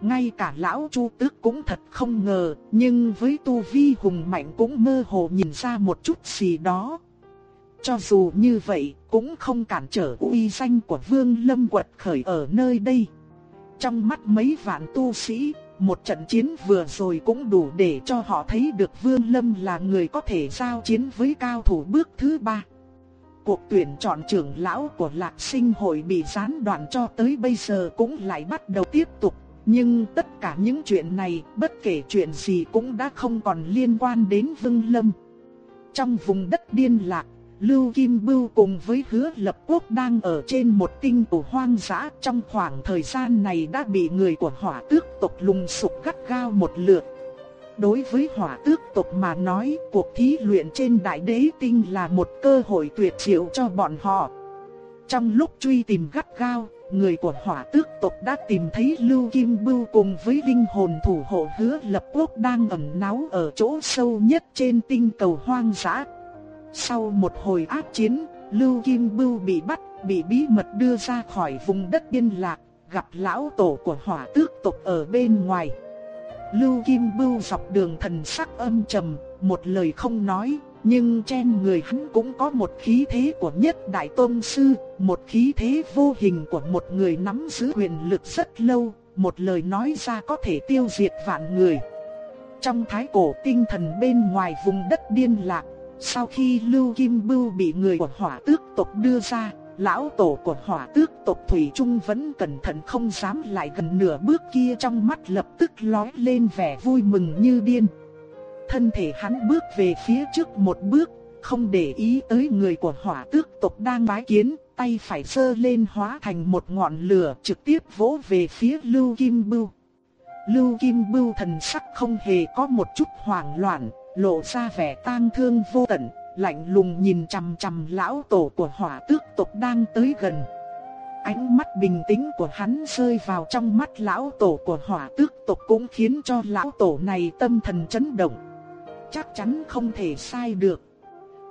Ngay cả lão Chu Tước cũng thật không ngờ, nhưng với tu vi hùng mạnh cũng mơ hồ nhìn ra một chút gì đó. Cho dù như vậy, cũng không cản trở uy danh của Vương Lâm quật khởi ở nơi đây. Trong mắt mấy vạn tu sĩ, một trận chiến vừa rồi cũng đủ để cho họ thấy được Vương Lâm là người có thể giao chiến với cao thủ bước thứ ba. Cuộc tuyển chọn trưởng lão của Lạc Sinh hội bị gián đoạn cho tới bây giờ cũng lại bắt đầu tiếp tục. Nhưng tất cả những chuyện này, bất kể chuyện gì cũng đã không còn liên quan đến Vương Lâm. Trong vùng đất điên lạc, Lưu Kim Bưu cùng với hứa lập quốc đang ở trên một tinh của hoang dã trong khoảng thời gian này đã bị người của hỏa tước tộc lùng sục gắt gao một lượt. Đối với hỏa tước tộc mà nói, cuộc thí luyện trên đại đế tinh là một cơ hội tuyệt diệu cho bọn họ. Trong lúc truy tìm gắt gao, người của hỏa tước tộc đã tìm thấy Lưu Kim Bưu cùng với linh hồn thủ hộ hứa lập quốc đang ẩn náu ở chỗ sâu nhất trên tinh cầu hoang dã. Sau một hồi ác chiến, Lưu Kim Bưu bị bắt, bị bí mật đưa ra khỏi vùng đất biên lạc, gặp lão tổ của hỏa tước tộc ở bên ngoài. Lưu Kim Bưu dọc đường thần sắc âm trầm, một lời không nói, nhưng trên người hắn cũng có một khí thế của nhất đại tôn sư, một khí thế vô hình của một người nắm giữ quyền lực rất lâu, một lời nói ra có thể tiêu diệt vạn người. Trong thái cổ tinh thần bên ngoài vùng đất điên lạc, sau khi Lưu Kim Bưu bị người của hỏa tước tộc đưa ra, lão tổ của hỏa tước tộc Thủy Trung vẫn cẩn thận không dám lại gần nửa bước kia trong mắt lập tức lói lên vẻ vui mừng như điên. Thân thể hắn bước về phía trước một bước, không để ý tới người của hỏa tước tộc đang bái kiến, tay phải sơ lên hóa thành một ngọn lửa trực tiếp vỗ về phía Lưu Kim Bưu. Lưu Kim Bưu thần sắc không hề có một chút hoảng loạn, lộ ra vẻ tang thương vô tận, lạnh lùng nhìn chằm chằm lão tổ của hỏa tước tộc đang tới gần. Ánh mắt bình tĩnh của hắn rơi vào trong mắt lão tổ của hỏa tước tộc cũng khiến cho lão tổ này tâm thần chấn động chắc chắn không thể sai được.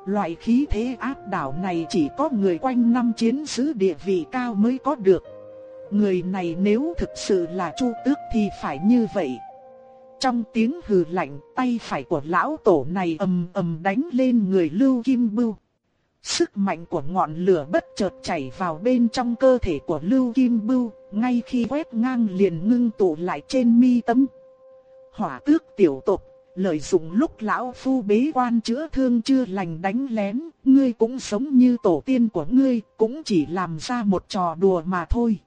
Loại khí thế áp đảo này chỉ có người quanh năm chiến sứ địa vị cao mới có được. Người này nếu thực sự là Chu Tước thì phải như vậy. Trong tiếng hừ lạnh, tay phải của lão tổ này ầm ầm đánh lên người Lưu Kim Bưu. Sức mạnh của ngọn lửa bất chợt chảy vào bên trong cơ thể của Lưu Kim Bưu, ngay khi quét ngang liền ngưng tụ lại trên mi tâm. Hỏa tước tiểu tộc lợi dụng lúc lão phu bế quan chữa thương chưa lành đánh lén, ngươi cũng sống như tổ tiên của ngươi, cũng chỉ làm ra một trò đùa mà thôi.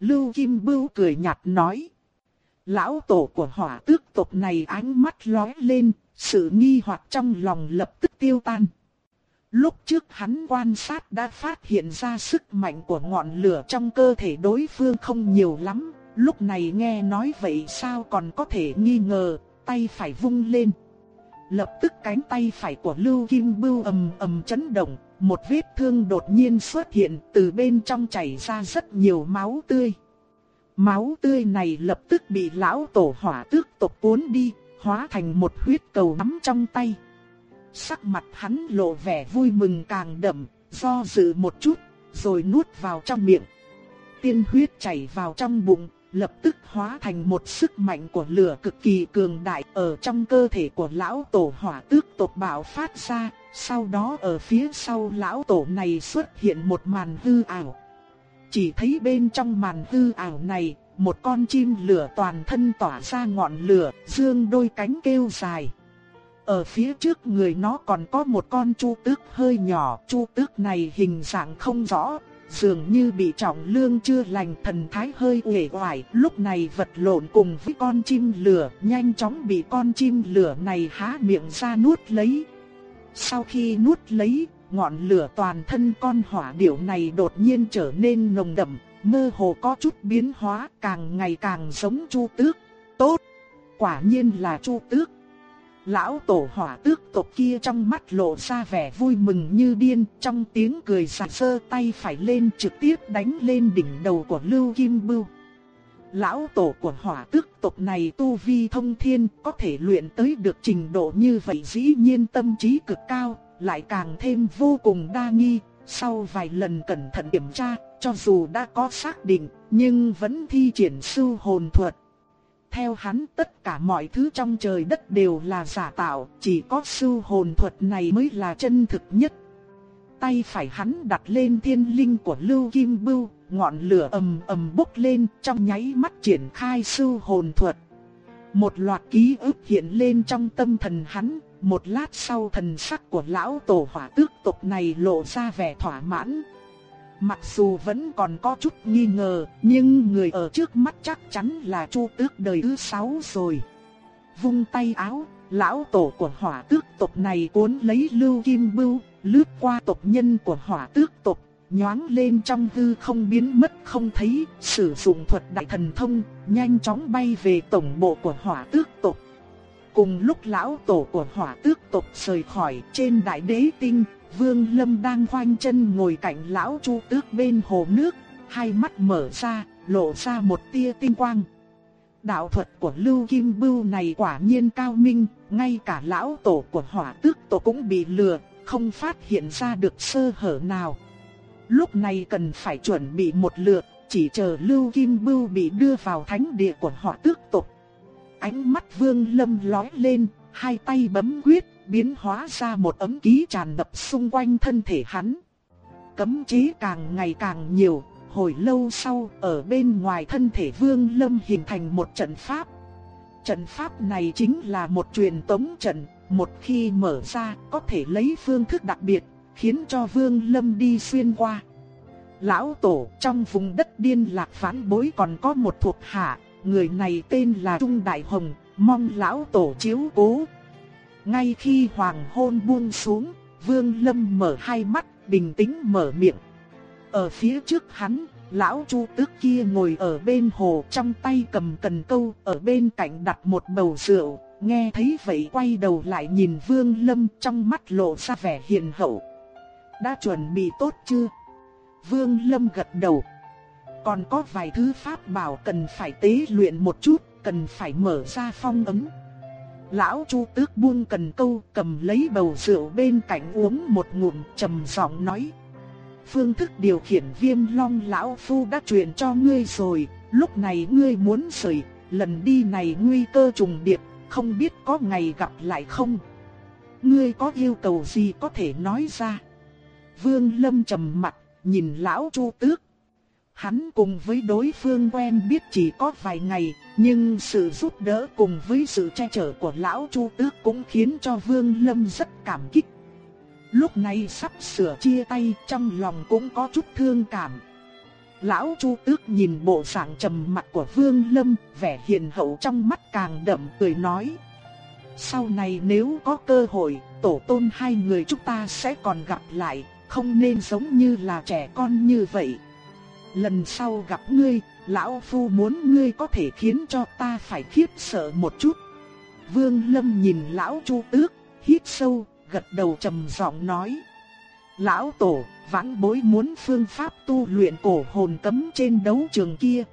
Lưu Kim Bưu cười nhạt nói. Lão tổ của hỏa tước tộc này ánh mắt lóe lên, sự nghi hoặc trong lòng lập tức tiêu tan. Lúc trước hắn quan sát đã phát hiện ra sức mạnh của ngọn lửa trong cơ thể đối phương không nhiều lắm, lúc này nghe nói vậy sao còn có thể nghi ngờ, tay phải vung lên. Lập tức cánh tay phải của Lưu Kim Bưu ầm ầm chấn động, một vết thương đột nhiên xuất hiện, từ bên trong chảy ra rất nhiều máu tươi. Máu tươi này lập tức bị lão tổ hỏa tước tộc cuốn đi, hóa thành một huyết cầu nắm trong tay. Sắc mặt hắn lộ vẻ vui mừng càng đậm, do dự một chút, rồi nuốt vào trong miệng. Tiên huyết chảy vào trong bụng, lập tức hóa thành một sức mạnh của lửa cực kỳ cường đại ở trong cơ thể của lão tổ hỏa tước tộc bạo phát ra, sau đó ở phía sau lão tổ này xuất hiện một màn hư ảo. Chỉ thấy bên trong màn hư ảo này, một con chim lửa toàn thân tỏa ra ngọn lửa, dương đôi cánh kêu dài. Ở phía trước người nó còn có một con chu tước hơi nhỏ, chu tước này hình dạng không rõ, dường như bị trọng lương chưa lành thần thái hơi uể oải, lúc này vật lộn cùng với con chim lửa, nhanh chóng bị con chim lửa này há miệng ra nuốt lấy. Sau khi nuốt lấy, ngọn lửa toàn thân con hỏa điểu này đột nhiên trở nên nồng đậm, mơ hồ có chút biến hóa, càng ngày càng giống Chu Tước. Tốt, quả nhiên là Chu Tước. Lão tổ hỏa tước tộc kia trong mắt lộ ra vẻ vui mừng như điên, trong tiếng cười sảng sơ tay phải lên trực tiếp đánh lên đỉnh đầu của Lưu Kim Bưu. Lão tổ của hỏa tước tộc này tu vi thông thiên có thể luyện tới được trình độ như vậy dĩ nhiên tâm trí cực cao, lại càng thêm vô cùng đa nghi. Sau vài lần cẩn thận kiểm tra, cho dù đã có xác định, nhưng vẫn thi triển sư hồn thuật. Theo hắn tất cả mọi thứ trong trời đất đều là giả tạo, chỉ có sư hồn thuật này mới là chân thực nhất. Tay phải hắn đặt lên thiên linh của Lưu Kim Bưu, ngọn lửa ầm ầm bốc lên trong nháy mắt triển khai sư hồn thuật. Một loạt ký ức hiện lên trong tâm thần hắn, một lát sau thần sắc của lão tổ hỏa tước tộc này lộ ra vẻ thỏa mãn. Mặc dù vẫn còn có chút nghi ngờ, nhưng người ở trước mắt chắc chắn là Chu Tước đời thứ sáu rồi. Vung tay áo, lão tổ của hỏa tước tộc này cuốn lấy Lưu Kim Bưu, lướt qua tộc nhân của hỏa tước tộc, nhoáng lên trong hư không biến mất không thấy, sử dụng thuật đại thần thông, nhanh chóng bay về tổng bộ của hỏa tước. Cùng lúc lão tổ của hỏa tước tộc rời khỏi trên đại đế tinh, Vương Lâm đang khoanh chân ngồi cạnh lão Chu Tước bên hồ nước, hai mắt mở ra, lộ ra một tia tinh quang. Đạo thuật của Lưu Kim Bưu này quả nhiên cao minh, ngay cả lão tổ của Hỏa Tước tổ cũng bị lừa, không phát hiện ra được sơ hở nào. Lúc này cần phải chuẩn bị một lượt, chỉ chờ Lưu Kim Bưu bị đưa vào thánh địa của Hỏa Tước tộc. Ánh mắt Vương Lâm lóe lên, hai tay bấm quyết, biến hóa ra một ấm ký tràn ngập xung quanh thân thể hắn. Cấm chế càng ngày càng nhiều, hồi lâu sau ở bên ngoài thân thể Vương Lâm hình thành một trận pháp. Trận pháp này chính là một truyền tống trận, một khi mở ra có thể lấy phương thức đặc biệt, khiến cho Vương Lâm đi xuyên qua. Lão Tổ trong vùng đất điên lạc phán bối còn có một thuộc hạ, người này tên là Trung Đại Hồng, mong Lão Tổ chiếu cố. Ngay khi hoàng hôn buông xuống, Vương Lâm mở hai mắt, bình tĩnh mở miệng. Ở phía trước hắn, lão Chu Tước kia ngồi ở bên hồ trong tay cầm cần câu, ở bên cạnh đặt một bầu rượu, nghe thấy vậy quay đầu lại nhìn Vương Lâm trong mắt lộ ra vẻ hiền hậu. Đã chuẩn bị tốt chưa? Vương Lâm gật đầu. Còn có vài thứ pháp bảo cần phải tế luyện một chút, cần phải mở ra phong ấn. Lão Chu Tước buông cần câu cầm lấy bầu rượu bên cạnh uống một ngụm trầm giọng nói. Phương thức điều khiển viêm long lão phu đã truyền cho ngươi rồi, lúc này ngươi muốn rời, lần đi này nguy cơ trùng điệp, không biết có ngày gặp lại không? Ngươi có yêu cầu gì có thể nói ra? Vương Lâm trầm mặt, nhìn lão Chu Tước, Hắn cùng với đối phương quen biết chỉ có vài ngày, nhưng sự giúp đỡ cùng với sự che chở của lão Chu Tước cũng khiến cho Vương Lâm rất cảm kích. Lúc này sắp sửa chia tay, trong lòng cũng có chút thương cảm. Lão Chu Tước nhìn bộ dạng trầm mặt của Vương Lâm, vẻ hiền hậu trong mắt càng đậm cười nói: "Sau này nếu có cơ hội, tổ tôn hai người chúng ta sẽ còn gặp lại, không nên giống như là trẻ con như vậy." Lần sau gặp ngươi, lão phu muốn ngươi có thể khiến cho ta phải khiếp sợ một chút. Vương Lâm nhìn lão Chu Tước, hít sâu, gật đầu trầm giọng nói: "Lão tổ, vãn bối muốn phương pháp tu luyện cổ hồn cấm trên đấu trường kia.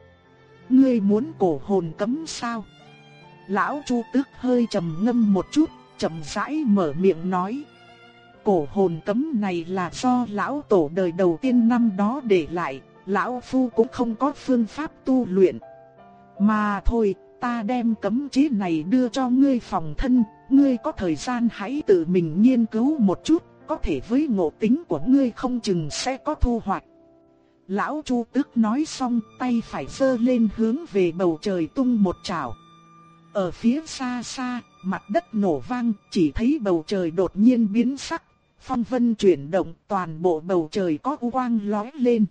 Ngươi muốn cổ hồn cấm sao?" Lão Chu Tước hơi trầm ngâm một chút, chậm rãi mở miệng nói: cổ hồn cấm này là do lão tổ đời đầu tiên năm đó để lại, lão phu cũng không có phương pháp tu luyện. Mà thôi, ta đem cấm chế này đưa cho ngươi phòng thân, ngươi có thời gian hãy tự mình nghiên cứu một chút, có thể với ngộ tính của ngươi không chừng sẽ có thu hoạch. Lão Chu Tước nói xong, tay phải giơ lên hướng về bầu trời tung một trảo. Ở phía xa xa, mặt đất nổ vang, chỉ thấy bầu trời đột nhiên biến sắc, phong vân chuyển động, toàn bộ bầu trời có u quang lóe lên.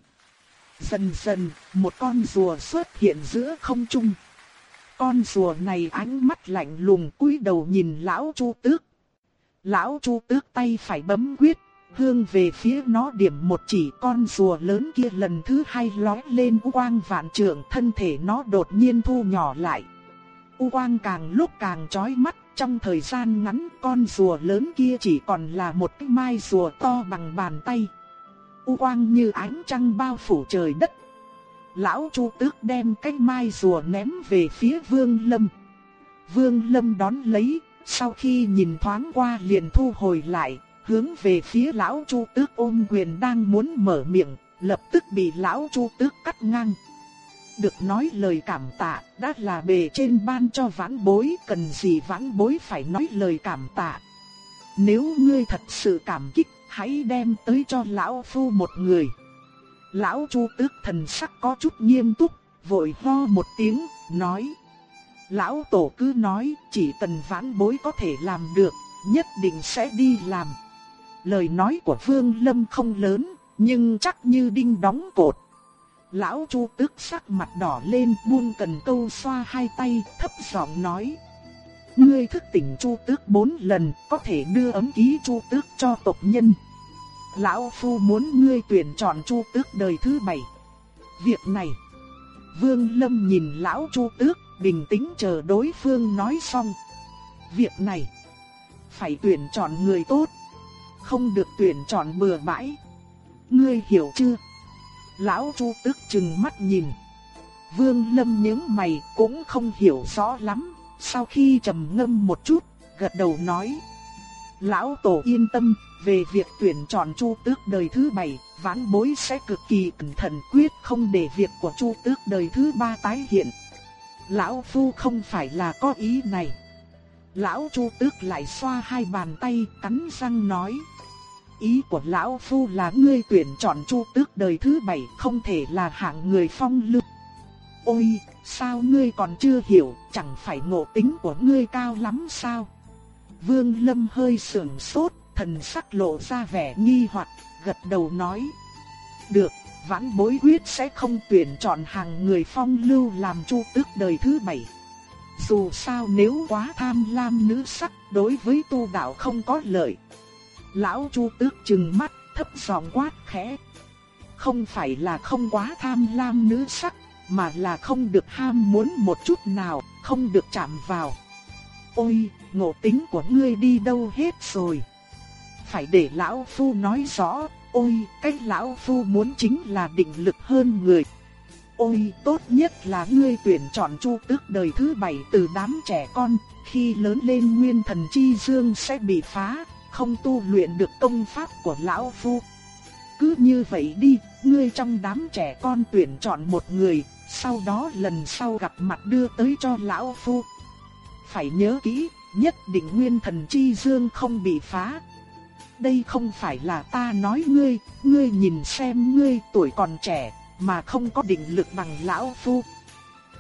Dần dần, một con rùa xuất hiện giữa không trung. Con rùa này ánh mắt lạnh lùng cúi đầu nhìn lão Chu Tước. Lão Chu Tước tay phải bấm quyết, hương về phía nó điểm một chỉ con rùa lớn kia lần thứ hai lóe lên quang vạn trượng thân thể nó đột nhiên thu nhỏ lại. U quang càng lúc càng chói mắt, trong thời gian ngắn con rùa lớn kia chỉ còn là một cái mai rùa to bằng bàn tay. U quang như ánh trăng bao phủ trời đất. Lão Chu Tước đem cái mai rùa ném về phía Vương Lâm. Vương Lâm đón lấy, sau khi nhìn thoáng qua liền thu hồi lại, hướng về phía lão Chu Tước ôm quyền đang muốn mở miệng, lập tức bị lão Chu Tước cắt ngang. Được nói lời cảm tạ, đã là bề trên ban cho vãn bối, cần gì vãn bối phải nói lời cảm tạ. Nếu ngươi thật sự cảm kích, hãy đem tới cho lão phu một người. Lão Chu Tước thần sắc có chút nghiêm túc, vội ho một tiếng, nói. Lão Tổ cứ nói, chỉ cần vãn bối có thể làm được, nhất định sẽ đi làm. Lời nói của Vương Lâm không lớn, nhưng chắc như đinh đóng cột. Lão Chu Tước sắc mặt đỏ lên buông cần câu xoa hai tay thấp giọng nói. Ngươi thức tỉnh Chu Tước bốn lần có thể đưa ấm ký Chu Tước cho tộc nhân. Lão Phu muốn ngươi tuyển chọn Chu Tước đời thứ bảy. Việc này, Vương Lâm nhìn Lão Chu Tước bình tĩnh chờ đối phương nói xong. Việc này, phải tuyển chọn người tốt, không được tuyển chọn bừa bãi. Ngươi hiểu chưa? Lão Chu tước chừng mắt nhìn. Vương Lâm nhướng mày cũng không hiểu rõ lắm, sau khi trầm ngâm một chút, gật đầu nói. Lão Tổ yên tâm, về việc tuyển chọn Chu Tước đời thứ bảy, vãn bối sẽ cực kỳ cẩn thận quyết không để việc của Chu Tước đời thứ ba tái hiện. Lão Phu không phải là có ý này. Lão Chu Tước lại xoa hai bàn tay, cắn răng nói. Ý của lão phu là ngươi tuyển chọn chu tước đời thứ bảy không thể là hạng người phong lưu. Ôi, sao ngươi còn chưa hiểu, chẳng phải ngộ tính của ngươi cao lắm sao? Vương Lâm hơi sưởng sốt, thần sắc lộ ra vẻ nghi hoặc, gật đầu nói. Được, vãn bối quyết sẽ không tuyển chọn hàng người phong lưu làm chu tước đời thứ bảy. Dù sao nếu quá tham lam nữ sắc đối với tu đạo không có lợi. Lão Chu tước chừng mắt, thấp giọng quát khẽ. Không phải là không quá tham lam nữ sắc, mà là không được ham muốn một chút nào, không được chạm vào. Ôi, ngộ tính của ngươi đi đâu hết rồi? Phải để lão phu nói rõ, ôi, cái lão phu muốn chính là định lực hơn người. Ôi, tốt nhất là ngươi tuyển chọn chu tước đời thứ bảy từ đám trẻ con, khi lớn lên nguyên thần chi dương sẽ bị phá, không tu luyện được công pháp của lão phu. Cứ như vậy đi, ngươi trong đám trẻ con tuyển chọn một người, sau đó lần sau gặp mặt đưa tới cho lão phu. Phải nhớ kỹ, nhất định nguyên thần chi dương không bị phá. Đây không phải là ta nói ngươi, ngươi nhìn xem ngươi tuổi còn trẻ, mà không có định lực bằng lão phu.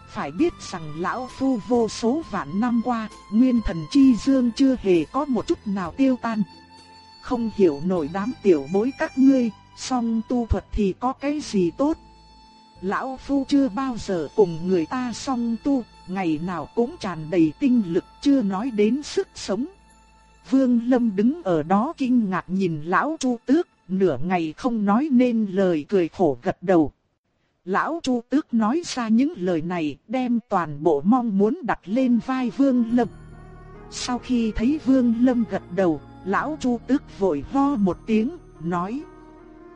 Phải biết rằng lão phu vô số vạn năm qua, nguyên thần chi dương chưa hề có một chút nào tiêu tan. Không hiểu nổi đám tiểu bối các ngươi, song tu thuật thì có cái gì tốt. Lão phu chưa bao giờ cùng người ta song tu, ngày nào cũng tràn đầy tinh lực chưa nói đến sức sống. Vương Lâm đứng ở đó kinh ngạc nhìn lão Chu Tước, nửa ngày không nói nên lời cười khổ gật đầu. Lão Chu Tước nói ra những lời này đem toàn bộ mong muốn đặt lên vai Vương Lâm. Sau khi thấy Vương Lâm gật đầu, Lão Chu Tước vội ho một tiếng, nói.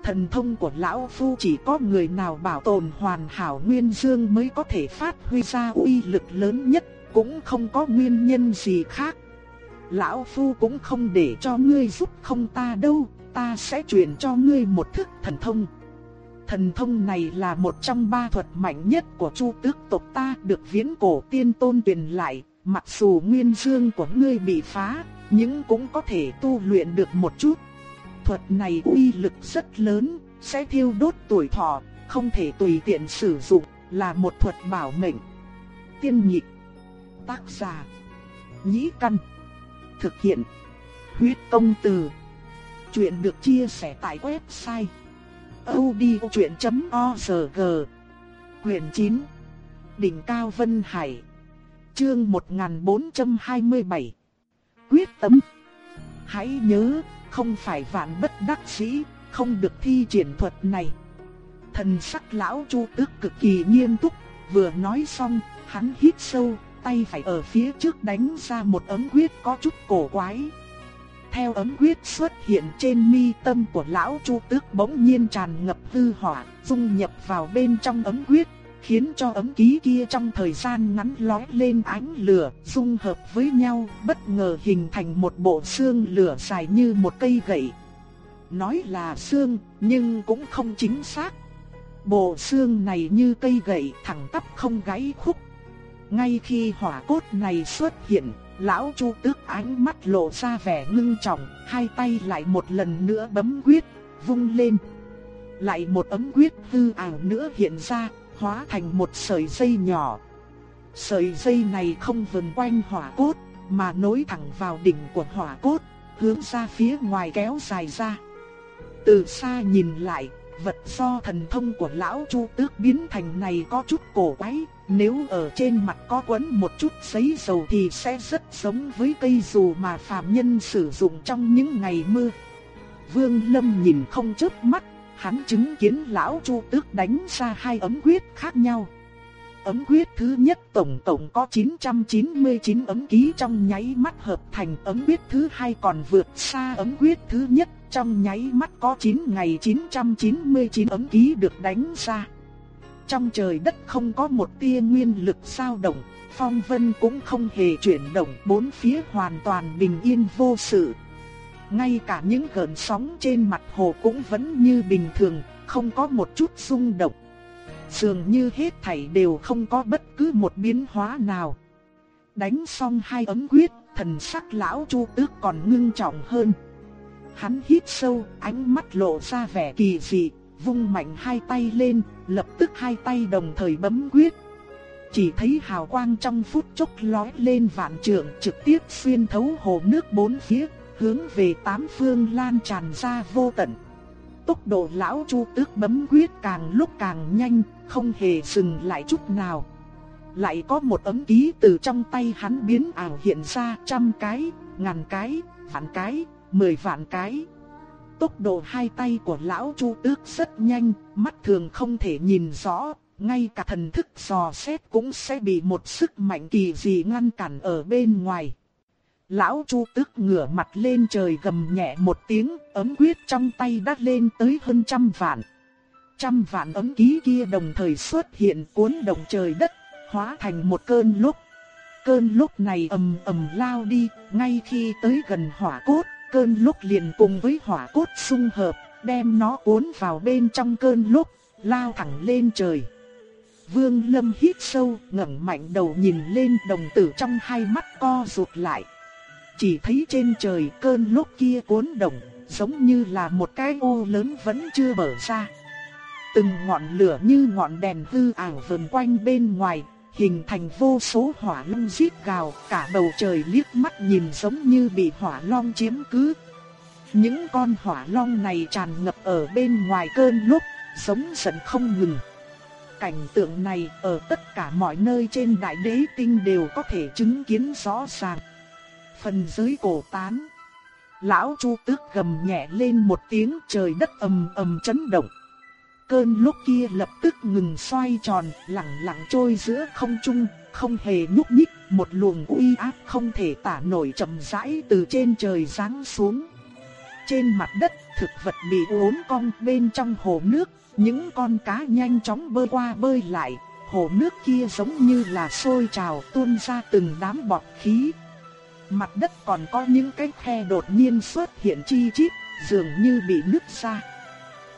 Thần thông của Lão Phu chỉ có người nào bảo tồn hoàn hảo nguyên dương mới có thể phát huy ra uy lực lớn nhất, cũng không có nguyên nhân gì khác. lão phu cũng không để cho ngươi giúp không ta đâu, ta sẽ truyền cho ngươi một thức thần thông. Thần thông này là một trong ba thuật mạnh nhất của Chu Tước tộc ta, được viễn cổ tiên tôn truyền lại, mặc dù nguyên dương của ngươi bị phá, nhưng cũng có thể tu luyện được một chút. Thuật này uy lực rất lớn, sẽ thiêu đốt tuổi thọ, không thể tùy tiện sử dụng, là một thuật bảo mệnh. Tiên nhị Tác giả. Nhĩ căn. Thực hiện. Huyết công từ. Chuyện được chia sẻ tại website. odchuyện.org Quyển 9. Đỉnh Cao Vân Hải. Chương 1427. Quyết tâm. Hãy nhớ, không phải vạn bất đắc dĩ, không được thi triển thuật này. Thần sắc lão Chu Tước cực kỳ nghiêm túc, vừa nói xong, hắn hít sâu, tay phải ở phía trước đánh ra một ấm quyết có chút cổ quái. Theo ấm quyết xuất hiện trên mi tâm của lão Chu Tước bỗng nhiên tràn ngập hư hỏa, dung nhập vào bên trong ấm quyết, khiến cho ấm ký kia trong thời gian ngắn lóe lên ánh lửa, dung hợp với nhau, bất ngờ hình thành một bộ xương lửa dài như một cây gậy. Nói là xương, nhưng cũng không chính xác. Bộ xương này như cây gậy thẳng tắp không gãy khúc. Ngay khi hỏa cốt này xuất hiện, lão Chu Tước ánh mắt lộ ra vẻ ngưng trọng, hai tay lại một lần nữa bấm quyết, vung lên. Lại một ấm quyết hư ảo nữa hiện ra, hóa thành một sợi dây nhỏ. Sợi dây này không vần quanh hỏa cốt, mà nối thẳng vào đỉnh của hỏa cốt, hướng ra phía ngoài kéo dài ra. Từ xa nhìn lại, vật do thần thông của lão Chu Tước biến thành này có chút cổ quái, nếu ở trên mặt có quấn một chút giấy dầu thì sẽ rất giống với cây dù mà phàm nhân sử dụng trong những ngày mưa. Vương Lâm nhìn không chớp mắt, hắn chứng kiến lão Chu Tước đánh ra hai ấm quyết khác nhau. Ấm quyết thứ nhất tổng tổng có 999 ấm ký trong nháy mắt hợp thành ấm quyết thứ hai còn vượt xa ấm quyết thứ nhất trong nháy mắt có 9 ngày 999 ấm ký được đánh ra. Trong trời đất không có một tia nguyên lực sao động, phong vân cũng không hề chuyển động, bốn phía hoàn toàn bình yên vô sự. Ngay cả những gợn sóng trên mặt hồ cũng vẫn như bình thường, không có một chút rung động. Dường như hết thảy đều không có bất cứ một biến hóa nào. Đánh xong hai ấm quyết, thần sắc lão Chu Tước còn ngưng trọng hơn. Hắn hít sâu, ánh mắt lộ ra vẻ kỳ dị, vung mạnh hai tay lên, lập tức hai tay đồng thời bấm quyết. Chỉ thấy hào quang trong phút chốc lóe lên vạn trượng trực tiếp xuyên thấu hồ nước bốn phía, hướng về tám phương lan tràn ra vô tận. Tốc độ lão Chu Tước bấm quyết càng lúc càng nhanh, không hề dừng lại chút nào. Lại có một ấm ký từ trong tay hắn biến ảo hiện ra trăm cái, ngàn cái, vạn cái, mười vạn cái. Tốc độ hai tay của lão Chu Tước rất nhanh, mắt thường không thể nhìn rõ, ngay cả thần thức dò xét cũng sẽ bị một sức mạnh kỳ dị ngăn cản ở bên ngoài. Lão Chu tức ngửa mặt lên trời gầm nhẹ một tiếng, ấm quyết trong tay đắt lên tới hơn trăm vạn. Trăm vạn ấm ký kia đồng thời xuất hiện cuốn động trời đất, hóa thành một cơn lốc. Cơn lốc này ầm ầm lao đi, ngay khi tới gần hỏa cốt, cơn lốc liền cùng với hỏa cốt xung hợp, đem nó cuốn vào bên trong cơn lốc, lao thẳng lên trời. Vương Lâm hít sâu, ngẩng mạnh đầu nhìn lên đồng tử trong hai mắt co rụt lại. Chỉ thấy trên trời cơn lốc kia cuốn động, giống như là một cái ô lớn vẫn chưa mở ra. Từng ngọn lửa như ngọn đèn hư ảo vần quanh bên ngoài, hình thành vô số hỏa long rít gào, cả bầu trời liếc mắt nhìn giống như bị hỏa long chiếm cứ. Những con hỏa long này tràn ngập ở bên ngoài cơn lốc, giống giận không ngừng. Cảnh tượng này ở tất cả mọi nơi trên đại đế tinh đều có thể chứng kiến rõ ràng. Phần dưới cổ tán. Lão Chu Tước gầm nhẹ lên một tiếng trời đất ầm ầm chấn động. Cơn lúc kia lập tức ngừng xoay tròn, lặng lặng trôi giữa không trung, không hề nhúc nhích, một luồng uy áp không thể tả nổi chậm rãi từ trên trời giáng xuống. Trên mặt đất, thực vật bị uốn cong bên trong hồ nước, những con cá nhanh chóng bơi qua bơi lại, hồ nước kia giống như là sôi trào tuôn ra từng đám bọt khí. Mặt đất còn có những cái khe đột nhiên xuất hiện chi chít, dường như bị nứt ra.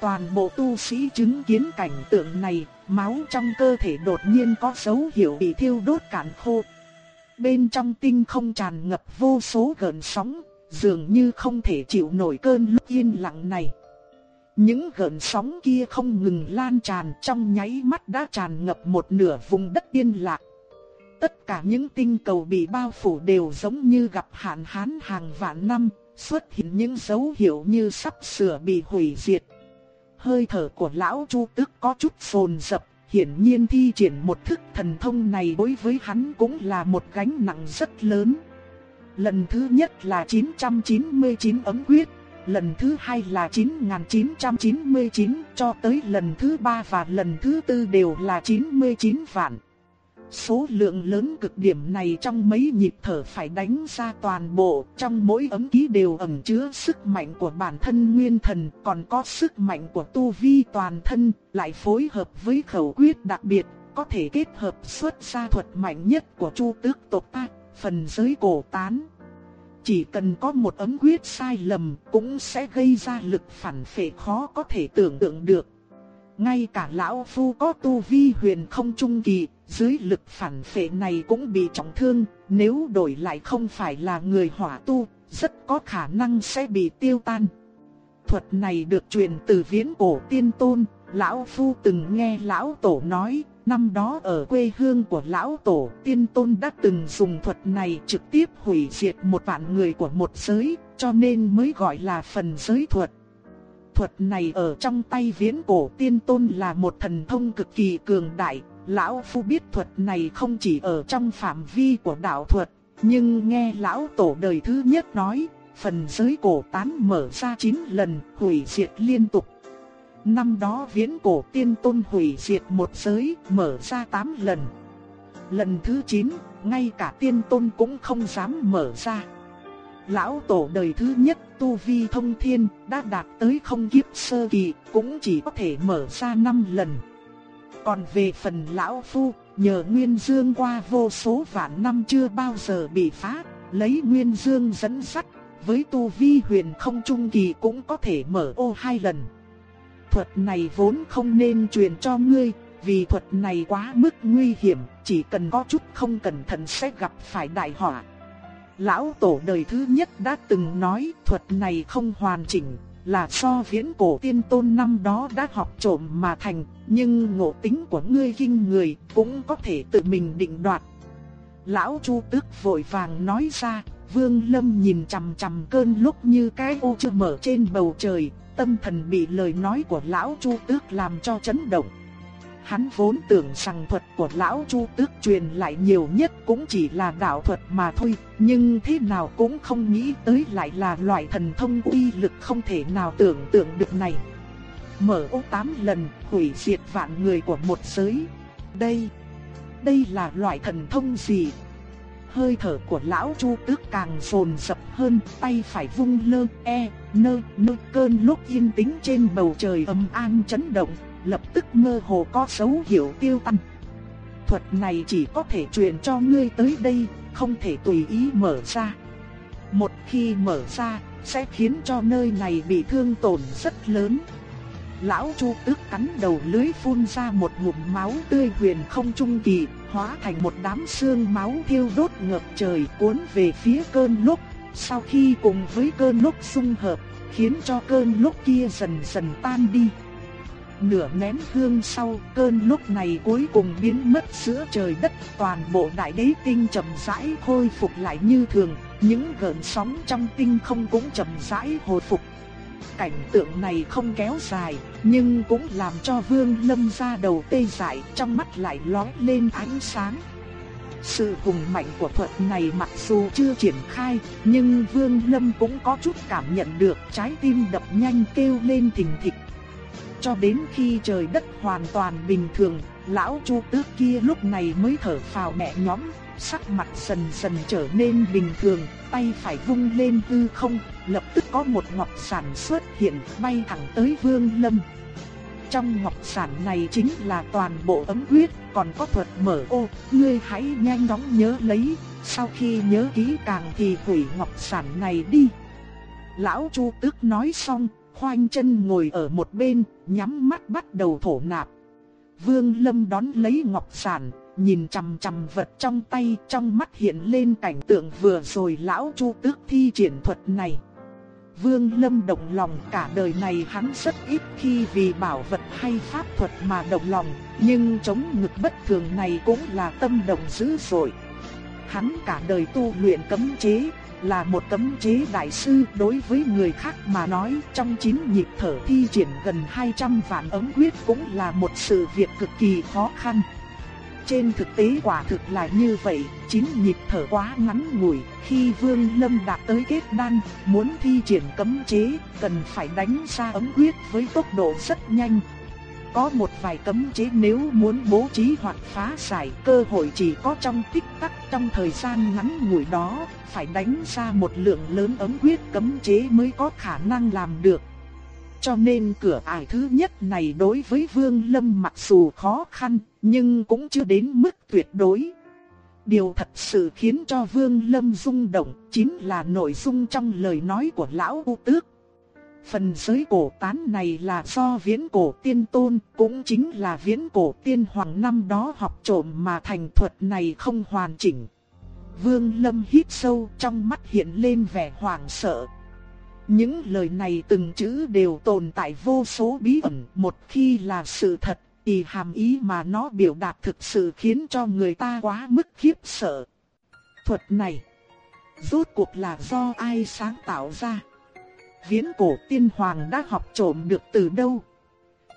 Toàn bộ tu sĩ chứng kiến cảnh tượng này, máu trong cơ thể đột nhiên có dấu hiệu bị thiêu đốt cạn khô. Bên trong tinh không tràn ngập vô số gợn sóng, dường như không thể chịu nổi cơn lúc yên lặng này. Những gợn sóng kia không ngừng lan tràn trong nháy mắt đã tràn ngập một nửa vùng đất yên lạc. Tất cả những tinh cầu bị bao phủ đều giống như gặp hạn hán hàng vạn năm, xuất hiện những dấu hiệu như sắp sửa bị hủy diệt. Hơi thở của lão Chu Tức có chút phồn dập, hiển nhiên thi triển một thức thần thông này đối với hắn cũng là một gánh nặng rất lớn. Lần thứ nhất là 999 ấm quyết, lần thứ hai là 9999 cho tới lần thứ ba và lần thứ tư đều là 99 vạn. Số lượng lớn cực điểm này trong mấy nhịp thở phải đánh ra toàn bộ, trong mỗi ấm ký đều ẩn chứa sức mạnh của bản thân nguyên thần, còn có sức mạnh của tu vi toàn thân, lại phối hợp với khẩu quyết đặc biệt, có thể kết hợp xuất ra thuật mạnh nhất của Chu Tước tộc ta, phần giới cổ tán. Chỉ cần có một ấm quyết sai lầm cũng sẽ gây ra lực phản phệ khó có thể tưởng tượng được. Ngay cả lão phu có tu vi huyền không trung kỳ, dưới lực phản phệ này cũng bị trọng thương, nếu đổi lại không phải là người hỏa tu, rất có khả năng sẽ bị tiêu tan. Thuật này được truyền từ viễn cổ tiên tôn, lão phu từng nghe lão tổ nói, năm đó ở quê hương của lão tổ tiên tôn đã từng dùng thuật này trực tiếp hủy diệt một vạn người của một giới, cho nên mới gọi là phần giới thuật thuật này ở trong tay viễn cổ tiên tôn là một thần thông cực kỳ cường đại. Lão Phu biết thuật này không chỉ ở trong phạm vi của đạo thuật, nhưng nghe lão tổ đời thứ nhất nói, phần giới cổ tán mở ra 9 lần, hủy diệt liên tục. Năm đó viễn cổ tiên tôn hủy diệt một giới, mở ra 8 lần. Lần thứ 9, ngay cả tiên tôn cũng không dám mở ra. Lão tổ đời thứ nhất tu vi thông thiên đã đạt tới không kiếp sơ kỳ cũng chỉ có thể mở ra 5 lần. Còn về phần lão phu, nhờ Nguyên Dương qua vô số vạn năm chưa bao giờ bị phá, lấy Nguyên Dương dẫn sắt, với tu vi huyền không trung kỳ cũng có thể mở ô hai lần. Thuật này vốn không nên truyền cho ngươi, vì thuật này quá mức nguy hiểm, chỉ cần có chút không cẩn thận sẽ gặp phải đại họa. Lão tổ đời thứ nhất đã từng nói thuật này không hoàn chỉnh, là do viễn cổ tiên tôn năm đó đã học trộm mà thành, nhưng ngộ tính của ngươi kinh người cũng có thể tự mình định đoạt. Lão Chu Tước vội vàng nói ra, Vương Lâm nhìn chằm chằm cơn lúc như cái ô chưa mở trên bầu trời, tâm thần bị lời nói của Lão Chu Tước làm cho chấn động. Hắn vốn tưởng rằng thuật của lão Chu Tước truyền lại nhiều nhất cũng chỉ là đạo thuật mà thôi, nhưng thế nào cũng không nghĩ tới lại là loại thần thông uy lực không thể nào tưởng tượng được này. Mở ô tám lần, hủy diệt vạn người của một giới. Đây, đây là loại thần thông gì? Hơi thở của lão Chu Tước càng phồn dập hơn, tay phải vung lơ, e, nơ, nơ cơn lúc yên tĩnh trên bầu trời âm an chấn động, lập tức mơ hồ có dấu hiệu tiêu tan. Thuật này chỉ có thể truyền cho ngươi tới đây, không thể tùy ý mở ra. Một khi mở ra, sẽ khiến cho nơi này bị thương tổn rất lớn. Lão Chu tức cắn đầu lưới phun ra một ngụm máu tươi huyền không trung kỳ, hóa thành một đám xương máu thiêu đốt ngập trời cuốn về phía cơn lốc. Sau khi cùng với cơn lốc xung hợp, khiến cho cơn lốc kia dần dần tan đi. Nửa nén hương sau, cơn lúc này cuối cùng biến mất giữa trời đất, toàn bộ đại đế tinh chậm rãi khôi phục lại như thường, những gợn sóng trong tinh không cũng chậm rãi hồi phục. Cảnh tượng này không kéo dài, nhưng cũng làm cho Vương Lâm ra đầu tê dại, trong mắt lại lóe lên ánh sáng. Sự hùng mạnh của thuật này mặc dù chưa triển khai, nhưng Vương Lâm cũng có chút cảm nhận được trái tim đập nhanh kêu lên thình thịch. Cho đến khi trời đất hoàn toàn bình thường, lão Chu Tước kia lúc này mới thở phào nhẹ nhõm, sắc mặt dần dần trở nên bình thường, tay phải vung lên hư không, lập tức có một ngọc sản xuất hiện bay thẳng tới Vương Lâm. Trong ngọc sản này chính là toàn bộ ấm huyết, còn có thuật mở ô, ngươi hãy nhanh chóng nhớ lấy, sau khi nhớ kỹ càng thì hủy ngọc sản này đi. Lão Chu Tước nói xong, khoanh chân ngồi ở một bên, nhắm mắt bắt đầu thổ nạp. Vương Lâm đón lấy ngọc sản, nhìn chằm chằm vật trong tay, trong mắt hiện lên cảnh tượng vừa rồi lão Chu Tước thi triển thuật này. Vương Lâm động lòng cả đời này hắn rất ít khi vì bảo vật hay pháp thuật mà động lòng, nhưng chống ngực bất thường này cũng là tâm động dữ dội. Hắn cả đời tu luyện cấm chế, là một tấm chế đại sư đối với người khác mà nói trong chín nhịp thở thi triển gần 200 vạn ấm quyết cũng là một sự việc cực kỳ khó khăn. Trên thực tế quả thực là như vậy, chín nhịp thở quá ngắn ngủi, khi Vương Lâm đạt tới kết đan, muốn thi triển cấm chế, cần phải đánh ra ấm quyết với tốc độ rất nhanh. Có một vài cấm chế nếu muốn bố trí hoặc phá giải cơ hội chỉ có trong tích tắc trong thời gian ngắn ngủi đó, phải đánh ra một lượng lớn ấm huyết cấm chế mới có khả năng làm được. Cho nên cửa ải thứ nhất này đối với Vương Lâm mặc dù khó khăn, nhưng cũng chưa đến mức tuyệt đối. Điều thật sự khiến cho Vương Lâm rung động chính là nội dung trong lời nói của Lão U Tước. Phần giới cổ tán này là do viễn cổ tiên tôn, cũng chính là viễn cổ tiên hoàng năm đó học trộm mà thành thuật này không hoàn chỉnh. Vương Lâm hít sâu trong mắt hiện lên vẻ hoảng sợ. Những lời này từng chữ đều tồn tại vô số bí ẩn, một khi là sự thật, thì hàm ý mà nó biểu đạt thực sự khiến cho người ta quá mức khiếp sợ. Thuật này, rốt cuộc là do ai sáng tạo ra? Viễn cổ tiên hoàng đã học trộm được từ đâu?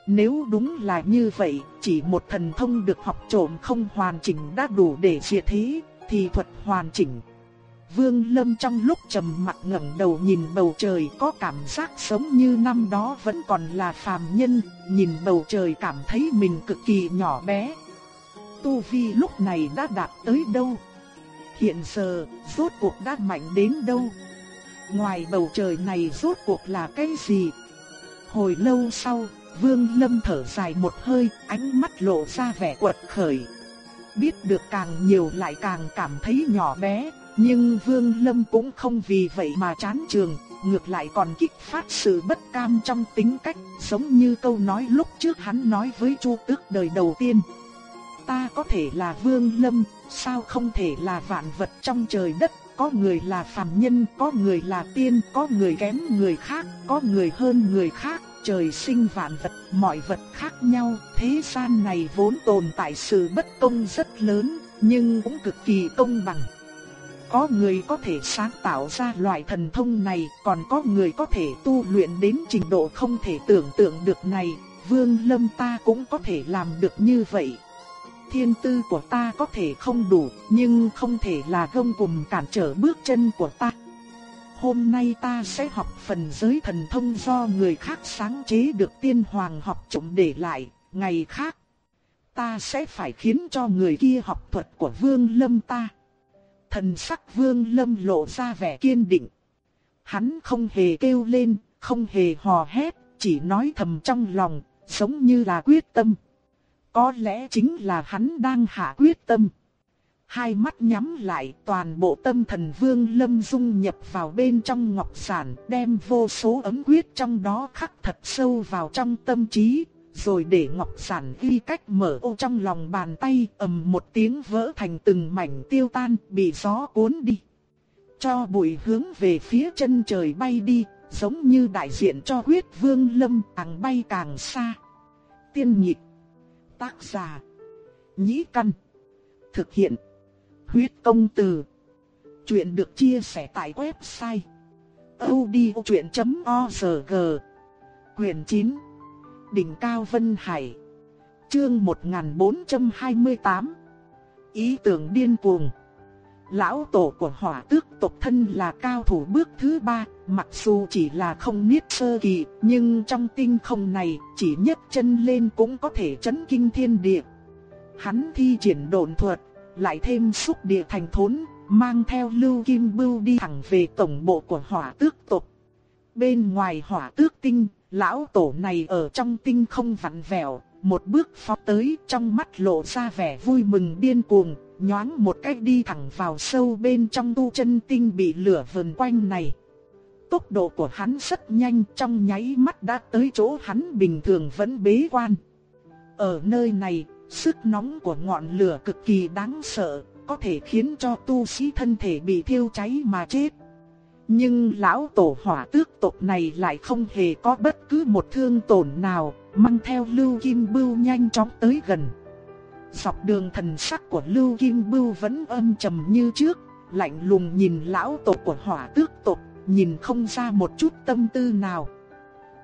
Nếu đúng là như vậy, chỉ một thần thông được học trộm không hoàn chỉnh đã đủ để diệt thế, thì thuật hoàn chỉnh Vương Lâm trong lúc trầm mặc ngẩng đầu nhìn bầu trời có cảm giác sống như năm đó vẫn còn là phàm nhân, nhìn bầu trời cảm thấy mình cực kỳ nhỏ bé. Tu Vi lúc này đã đạt tới đâu? Hiện giờ, rốt cuộc đã mạnh đến đâu? Ngoài bầu trời này rốt cuộc là cái gì? Hồi lâu sau, Vương Lâm thở dài một hơi, ánh mắt lộ ra vẻ quật khởi. Biết được càng nhiều lại càng cảm thấy nhỏ bé, nhưng Vương Lâm cũng không vì vậy mà chán trường, ngược lại còn kích phát sự bất cam trong tính cách, giống như câu nói lúc trước hắn nói với Chu Tước đời đầu tiên. Ta có thể là Vương Lâm, sao không thể là vạn vật trong trời đất, có người là phàm nhân, có người là tiên, có người kém người khác, có người hơn người khác, trời sinh vạn vật, mọi vật khác nhau, thế gian này vốn tồn tại sự bất công rất lớn, nhưng cũng cực kỳ công bằng. Có người có thể sáng tạo ra loại thần thông này, còn có người có thể tu luyện đến trình độ không thể tưởng tượng được này, Vương Lâm ta cũng có thể làm được như vậy. Thiên tư của ta có thể không đủ, nhưng không thể là gông cùng cản trở bước chân của ta. Hôm nay ta sẽ học phần giới thần thông do người khác sáng chế được tiên hoàng học trộm để lại, ngày khác. Ta sẽ phải khiến cho người kia học thuật của vương lâm ta. Thần sắc vương lâm lộ ra vẻ kiên định. Hắn không hề kêu lên, không hề hò hét, chỉ nói thầm trong lòng, giống như là quyết tâm. Có lẽ chính là hắn đang hạ quyết tâm. Hai mắt nhắm lại toàn bộ tâm thần vương lâm dung nhập vào bên trong ngọc sản đem vô số ấm quyết trong đó khắc thật sâu vào trong tâm trí, rồi để ngọc sản ghi cách mở ô trong lòng bàn tay ầm một tiếng vỡ thành từng mảnh tiêu tan bị gió cuốn đi. Cho bụi hướng về phía chân trời bay đi, giống như đại diện cho huyết vương lâm càng bay càng xa. Tiên nhịp, tác giả, nhĩ căn, thực hiện, huyết công từ. Chuyện được chia sẻ tại website odchuyện.org Quyền 9 Đỉnh Cao Vân Hải Chương 1428 Ý tưởng điên cuồng. Lão tổ của hỏa tước tộc thân là cao thủ bước thứ ba, mặc dù chỉ là không niết sơ kỳ, nhưng trong tinh không này, chỉ nhấc chân lên cũng có thể chấn kinh thiên địa. Hắn thi triển độn thuật, lại thêm xúc địa thành thốn, mang theo lưu kim bưu đi thẳng về tổng bộ của hỏa tước tộc. Bên ngoài hỏa tước tinh, Lão tổ này ở trong tinh không vặn vẹo, một bước phó tới trong mắt lộ ra vẻ vui mừng điên cuồng, nhoáng một cách đi thẳng vào sâu bên trong tu chân tinh bị lửa vần quanh này. Tốc độ của hắn rất nhanh trong nháy mắt đã tới chỗ hắn bình thường vẫn bế quan. Ở nơi này, sức nóng của ngọn lửa cực kỳ đáng sợ, có thể khiến cho tu sĩ thân thể bị thiêu cháy mà chết. Nhưng lão tổ hỏa tước tộc này lại không hề có bất cứ một thương tổn nào, mang theo Lưu Kim Bưu nhanh chóng tới gần. Dọc đường thần sắc của Lưu Kim Bưu vẫn âm trầm như trước, lạnh lùng nhìn lão tổ của hỏa tước tộc, nhìn không ra một chút tâm tư nào.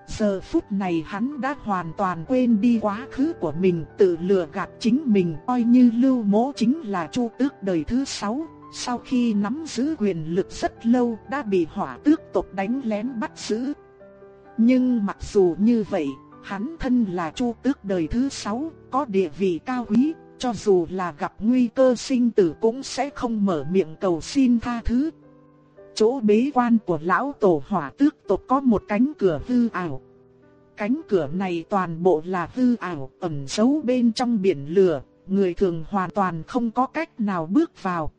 Giờ phút này hắn đã hoàn toàn quên đi quá khứ của mình, tự lừa gạt chính mình, coi như Lưu Mỗ chính là Chu Tước đời thứ sáu, sau khi nắm giữ quyền lực rất lâu đã bị hỏa tước tộc đánh lén bắt giữ. Nhưng mặc dù như vậy, hắn thân là chu tước đời thứ sáu, có địa vị cao quý, cho dù là gặp nguy cơ sinh tử cũng sẽ không mở miệng cầu xin tha thứ. Chỗ bế quan của lão tổ hỏa tước tộc có một cánh cửa hư ảo. Cánh cửa này toàn bộ là hư ảo, ẩn giấu bên trong biển lửa, người thường hoàn toàn không có cách nào bước vào.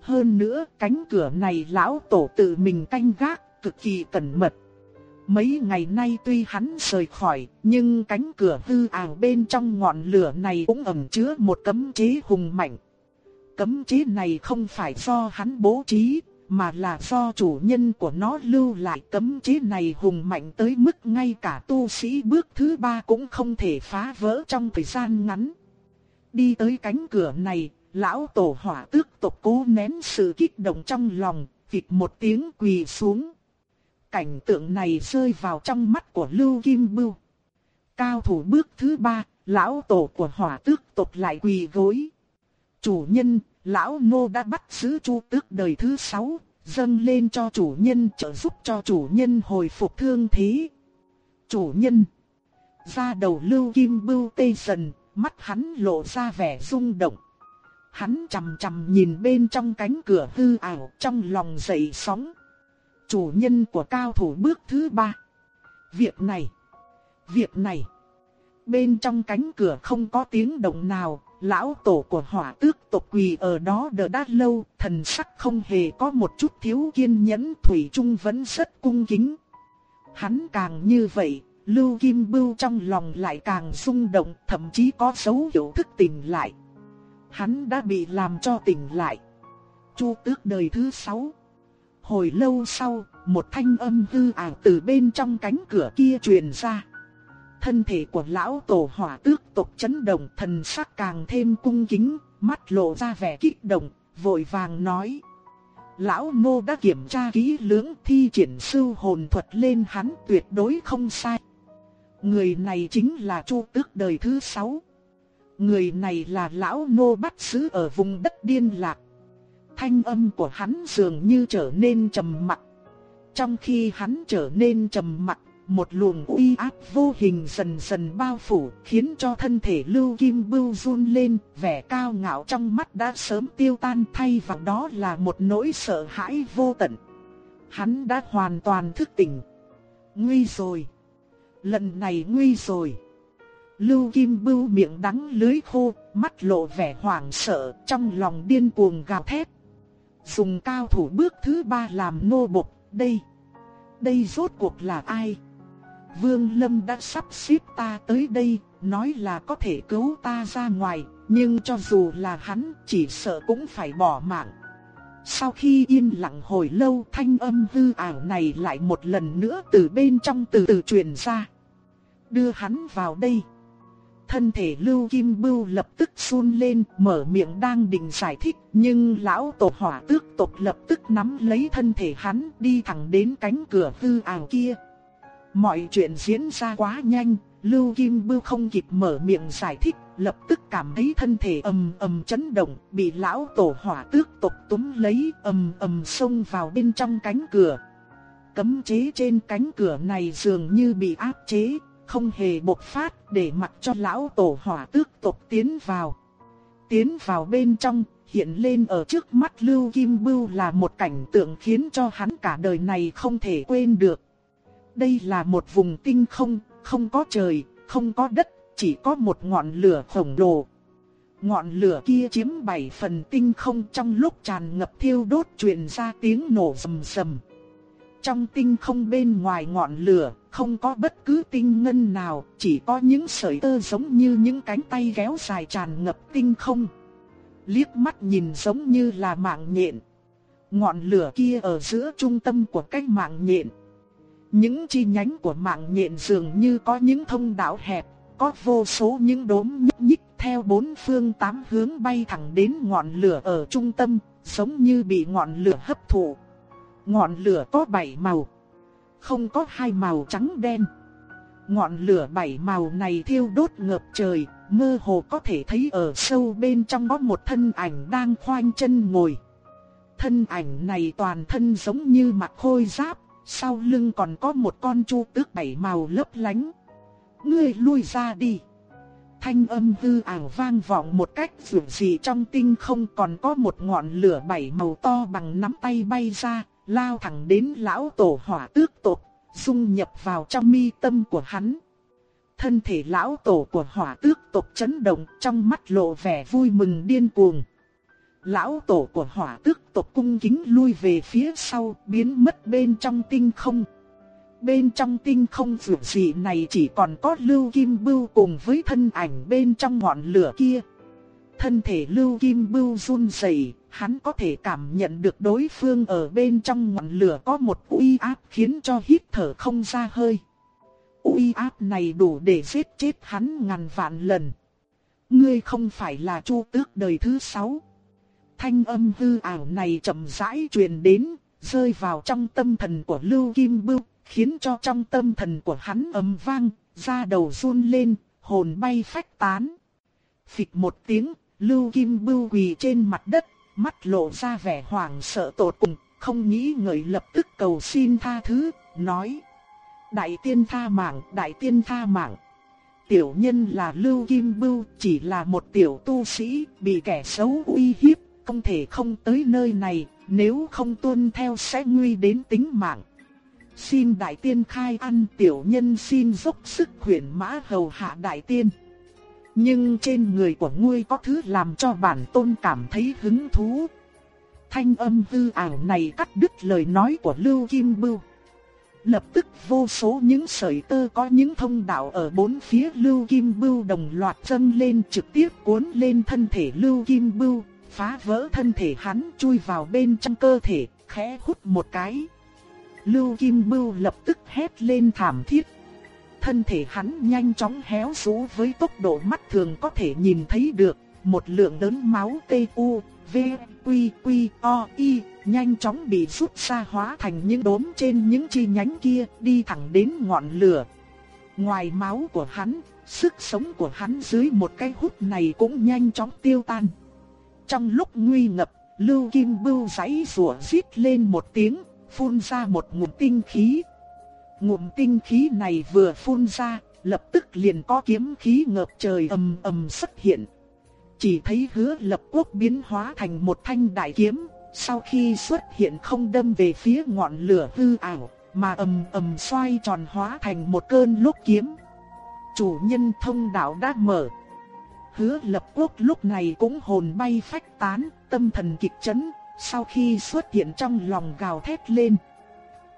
Hơn nữa, cánh cửa này lão tổ tự mình canh gác, cực kỳ cẩn mật. Mấy ngày nay tuy hắn rời khỏi, nhưng cánh cửa hư ảo bên trong ngọn lửa này cũng ẩn chứa một cấm chế hùng mạnh. Cấm chế này không phải do hắn bố trí, mà là do chủ nhân của nó lưu lại cấm chế này hùng mạnh tới mức ngay cả tu sĩ bước thứ ba cũng không thể phá vỡ trong thời gian ngắn. Đi tới cánh cửa này, lão tổ hỏa tước tộc cố nén sự kích động trong lòng, vịt một tiếng quỳ xuống. Cảnh tượng này rơi vào trong mắt của Lưu Kim Bưu. Cao thủ bước thứ ba, lão tổ của hỏa tước tộc lại quỳ gối. Chủ nhân, lão nô đã bắt giữ chu tước đời thứ sáu, dâng lên cho chủ nhân trợ giúp cho chủ nhân hồi phục thương thế. Chủ nhân. Ra đầu Lưu Kim Bưu tê dần, mắt hắn lộ ra vẻ rung động. Hắn chầm chầm nhìn bên trong cánh cửa hư ảo trong lòng dậy sóng. Chủ nhân của cao thủ bước thứ ba. Việc này. Việc này. Bên trong cánh cửa không có tiếng động nào, lão tổ của hỏa tước tộc quỳ ở đó đợi đát lâu, thần sắc không hề có một chút thiếu kiên nhẫn, Thủy Trung vẫn rất cung kính. Hắn càng như vậy, Lưu Kim Bưu trong lòng lại càng rung động, thậm chí có dấu hiệu thức tỉnh lại hắn đã bị làm cho tỉnh lại. Chu tước đời thứ sáu. Hồi lâu sau, một thanh âm hư ảo từ bên trong cánh cửa kia truyền ra. Thân thể của lão tổ hỏa tước tộc chấn động thần sắc càng thêm cung kính, mắt lộ ra vẻ kích động, vội vàng nói. Lão nô đã kiểm tra kỹ lưỡng thi triển sư hồn thuật lên hắn tuyệt đối không sai. Người này chính là chu tước đời thứ sáu. Người này là lão nô bắt giữ ở vùng đất điên lạc. Thanh âm của hắn dường như trở nên trầm mặc. Trong khi hắn trở nên trầm mặc, một luồng uy áp vô hình dần dần bao phủ, khiến cho thân thể Lưu Kim Bưu run lên, vẻ cao ngạo trong mắt đã sớm tiêu tan thay vào đó là một nỗi sợ hãi vô tận. Hắn đã hoàn toàn thức tỉnh. Nguy rồi. Lần này nguy rồi. Lưu Kim Bưu miệng đắng lưới khô, mắt lộ vẻ hoảng sợ, trong lòng điên cuồng gào thét. Dùng cao thủ bước thứ ba làm nô bộc, đây, đây rốt cuộc là ai? Vương Lâm đã sắp xếp ta tới đây, nói là có thể cứu ta ra ngoài, nhưng cho dù là hắn, chỉ sợ cũng phải bỏ mạng. Sau khi yên lặng hồi lâu, thanh âm hư ảo này lại một lần nữa từ bên trong từ từ truyền ra. Đưa hắn vào đây thân thể Lưu Kim Bưu lập tức run lên, mở miệng đang định giải thích, nhưng lão tổ hỏa tước tộc lập tức nắm lấy thân thể hắn đi thẳng đến cánh cửa hư ảo kia. Mọi chuyện diễn ra quá nhanh, Lưu Kim Bưu không kịp mở miệng giải thích, lập tức cảm thấy thân thể ầm ầm chấn động, bị lão tổ hỏa tước tộc túm lấy ầm ầm xông vào bên trong cánh cửa. Cấm chế trên cánh cửa này dường như bị áp chế, không hề bộc phát để mặc cho lão tổ hỏa tước tộc tiến vào. Tiến vào bên trong, hiện lên ở trước mắt Lưu Kim Bưu là một cảnh tượng khiến cho hắn cả đời này không thể quên được. Đây là một vùng tinh không, không có trời, không có đất, chỉ có một ngọn lửa khổng lồ. Ngọn lửa kia chiếm bảy phần tinh không trong lúc tràn ngập thiêu đốt truyền ra tiếng nổ rầm rầm. Trong tinh không bên ngoài ngọn lửa, không có bất cứ tinh ngân nào, chỉ có những sợi tơ giống như những cánh tay kéo dài tràn ngập tinh không. Liếc mắt nhìn giống như là mạng nhện. Ngọn lửa kia ở giữa trung tâm của cái mạng nhện. Những chi nhánh của mạng nhện dường như có những thông đạo hẹp, có vô số những đốm nhúc nhích theo bốn phương tám hướng bay thẳng đến ngọn lửa ở trung tâm, giống như bị ngọn lửa hấp thụ. Ngọn lửa có bảy màu, không có hai màu trắng đen. Ngọn lửa bảy màu này thiêu đốt ngập trời, mơ hồ có thể thấy ở sâu bên trong có một thân ảnh đang khoanh chân ngồi. Thân ảnh này toàn thân giống như mặc khôi giáp, sau lưng còn có một con chu tước bảy màu lấp lánh. Ngươi lui ra đi. Thanh âm hư ảo vang vọng một cách dường dị trong tinh không còn có một ngọn lửa bảy màu to bằng nắm tay bay ra, lao thẳng đến lão tổ hỏa tước tộc, dung nhập vào trong mi tâm của hắn. Thân thể lão tổ của hỏa tước tộc chấn động trong mắt lộ vẻ vui mừng điên cuồng. Lão tổ của hỏa tước tộc cung kính lui về phía sau biến mất bên trong tinh không. Bên trong tinh không vượt dị này chỉ còn có lưu kim bưu cùng với thân ảnh bên trong ngọn lửa kia. Thân thể lưu kim bưu run rẩy, hắn có thể cảm nhận được đối phương ở bên trong ngọn lửa có một uy áp khiến cho hít thở không ra hơi. Uy áp này đủ để giết chết hắn ngàn vạn lần. Ngươi không phải là chu tước đời thứ sáu. Thanh âm hư ảo này chậm rãi truyền đến, rơi vào trong tâm thần của Lưu Kim Bưu, khiến cho trong tâm thần của hắn ầm vang, da đầu run lên, hồn bay phách tán. Phịch một tiếng, Lưu Kim Bưu quỳ trên mặt đất, mắt lộ ra vẻ hoảng sợ tột cùng, không nghĩ ngợi lập tức cầu xin tha thứ, nói. Đại tiên tha mạng, đại tiên tha mạng. Tiểu nhân là Lưu Kim Bưu, chỉ là một tiểu tu sĩ, bị kẻ xấu uy hiếp, không thể không tới nơi này, nếu không tuân theo sẽ nguy đến tính mạng. Xin đại tiên khai ăn tiểu nhân xin dốc sức huyền mã hầu hạ đại tiên. Nhưng trên người của ngươi có thứ làm cho bản tôn cảm thấy hứng thú. Thanh âm hư ảo này cắt đứt lời nói của Lưu Kim Bưu. Lập tức vô số những sợi tơ có những thông đạo ở bốn phía Lưu Kim Bưu đồng loạt dâng lên trực tiếp cuốn lên thân thể Lưu Kim Bưu, phá vỡ thân thể hắn chui vào bên trong cơ thể, khẽ hút một cái. Lưu Kim Bưu lập tức hét lên thảm thiết. Thân thể hắn nhanh chóng héo rũ với tốc độ mắt thường có thể nhìn thấy được, một lượng lớn máu TU, V, Quy, Quy, O, Y, nhanh chóng bị rút ra hóa thành những đốm trên những chi nhánh kia, đi thẳng đến ngọn lửa. Ngoài máu của hắn, sức sống của hắn dưới một cái hút này cũng nhanh chóng tiêu tan. Trong lúc nguy ngập, Lưu Kim Bưu giãy rủa rít lên một tiếng, phun ra một ngụm tinh khí. Ngụm tinh khí này vừa phun ra, lập tức liền có kiếm khí ngập trời ầm ầm xuất hiện. Chỉ thấy hứa lập quốc biến hóa thành một thanh đại kiếm, sau khi xuất hiện không đâm về phía ngọn lửa hư ảo, mà ầm ầm xoay tròn hóa thành một cơn lốc kiếm. Chủ nhân thông đạo đã mở. Hứa lập quốc lúc này cũng hồn bay phách tán, tâm thần kịch chấn, sau khi xuất hiện trong lòng gào thét lên.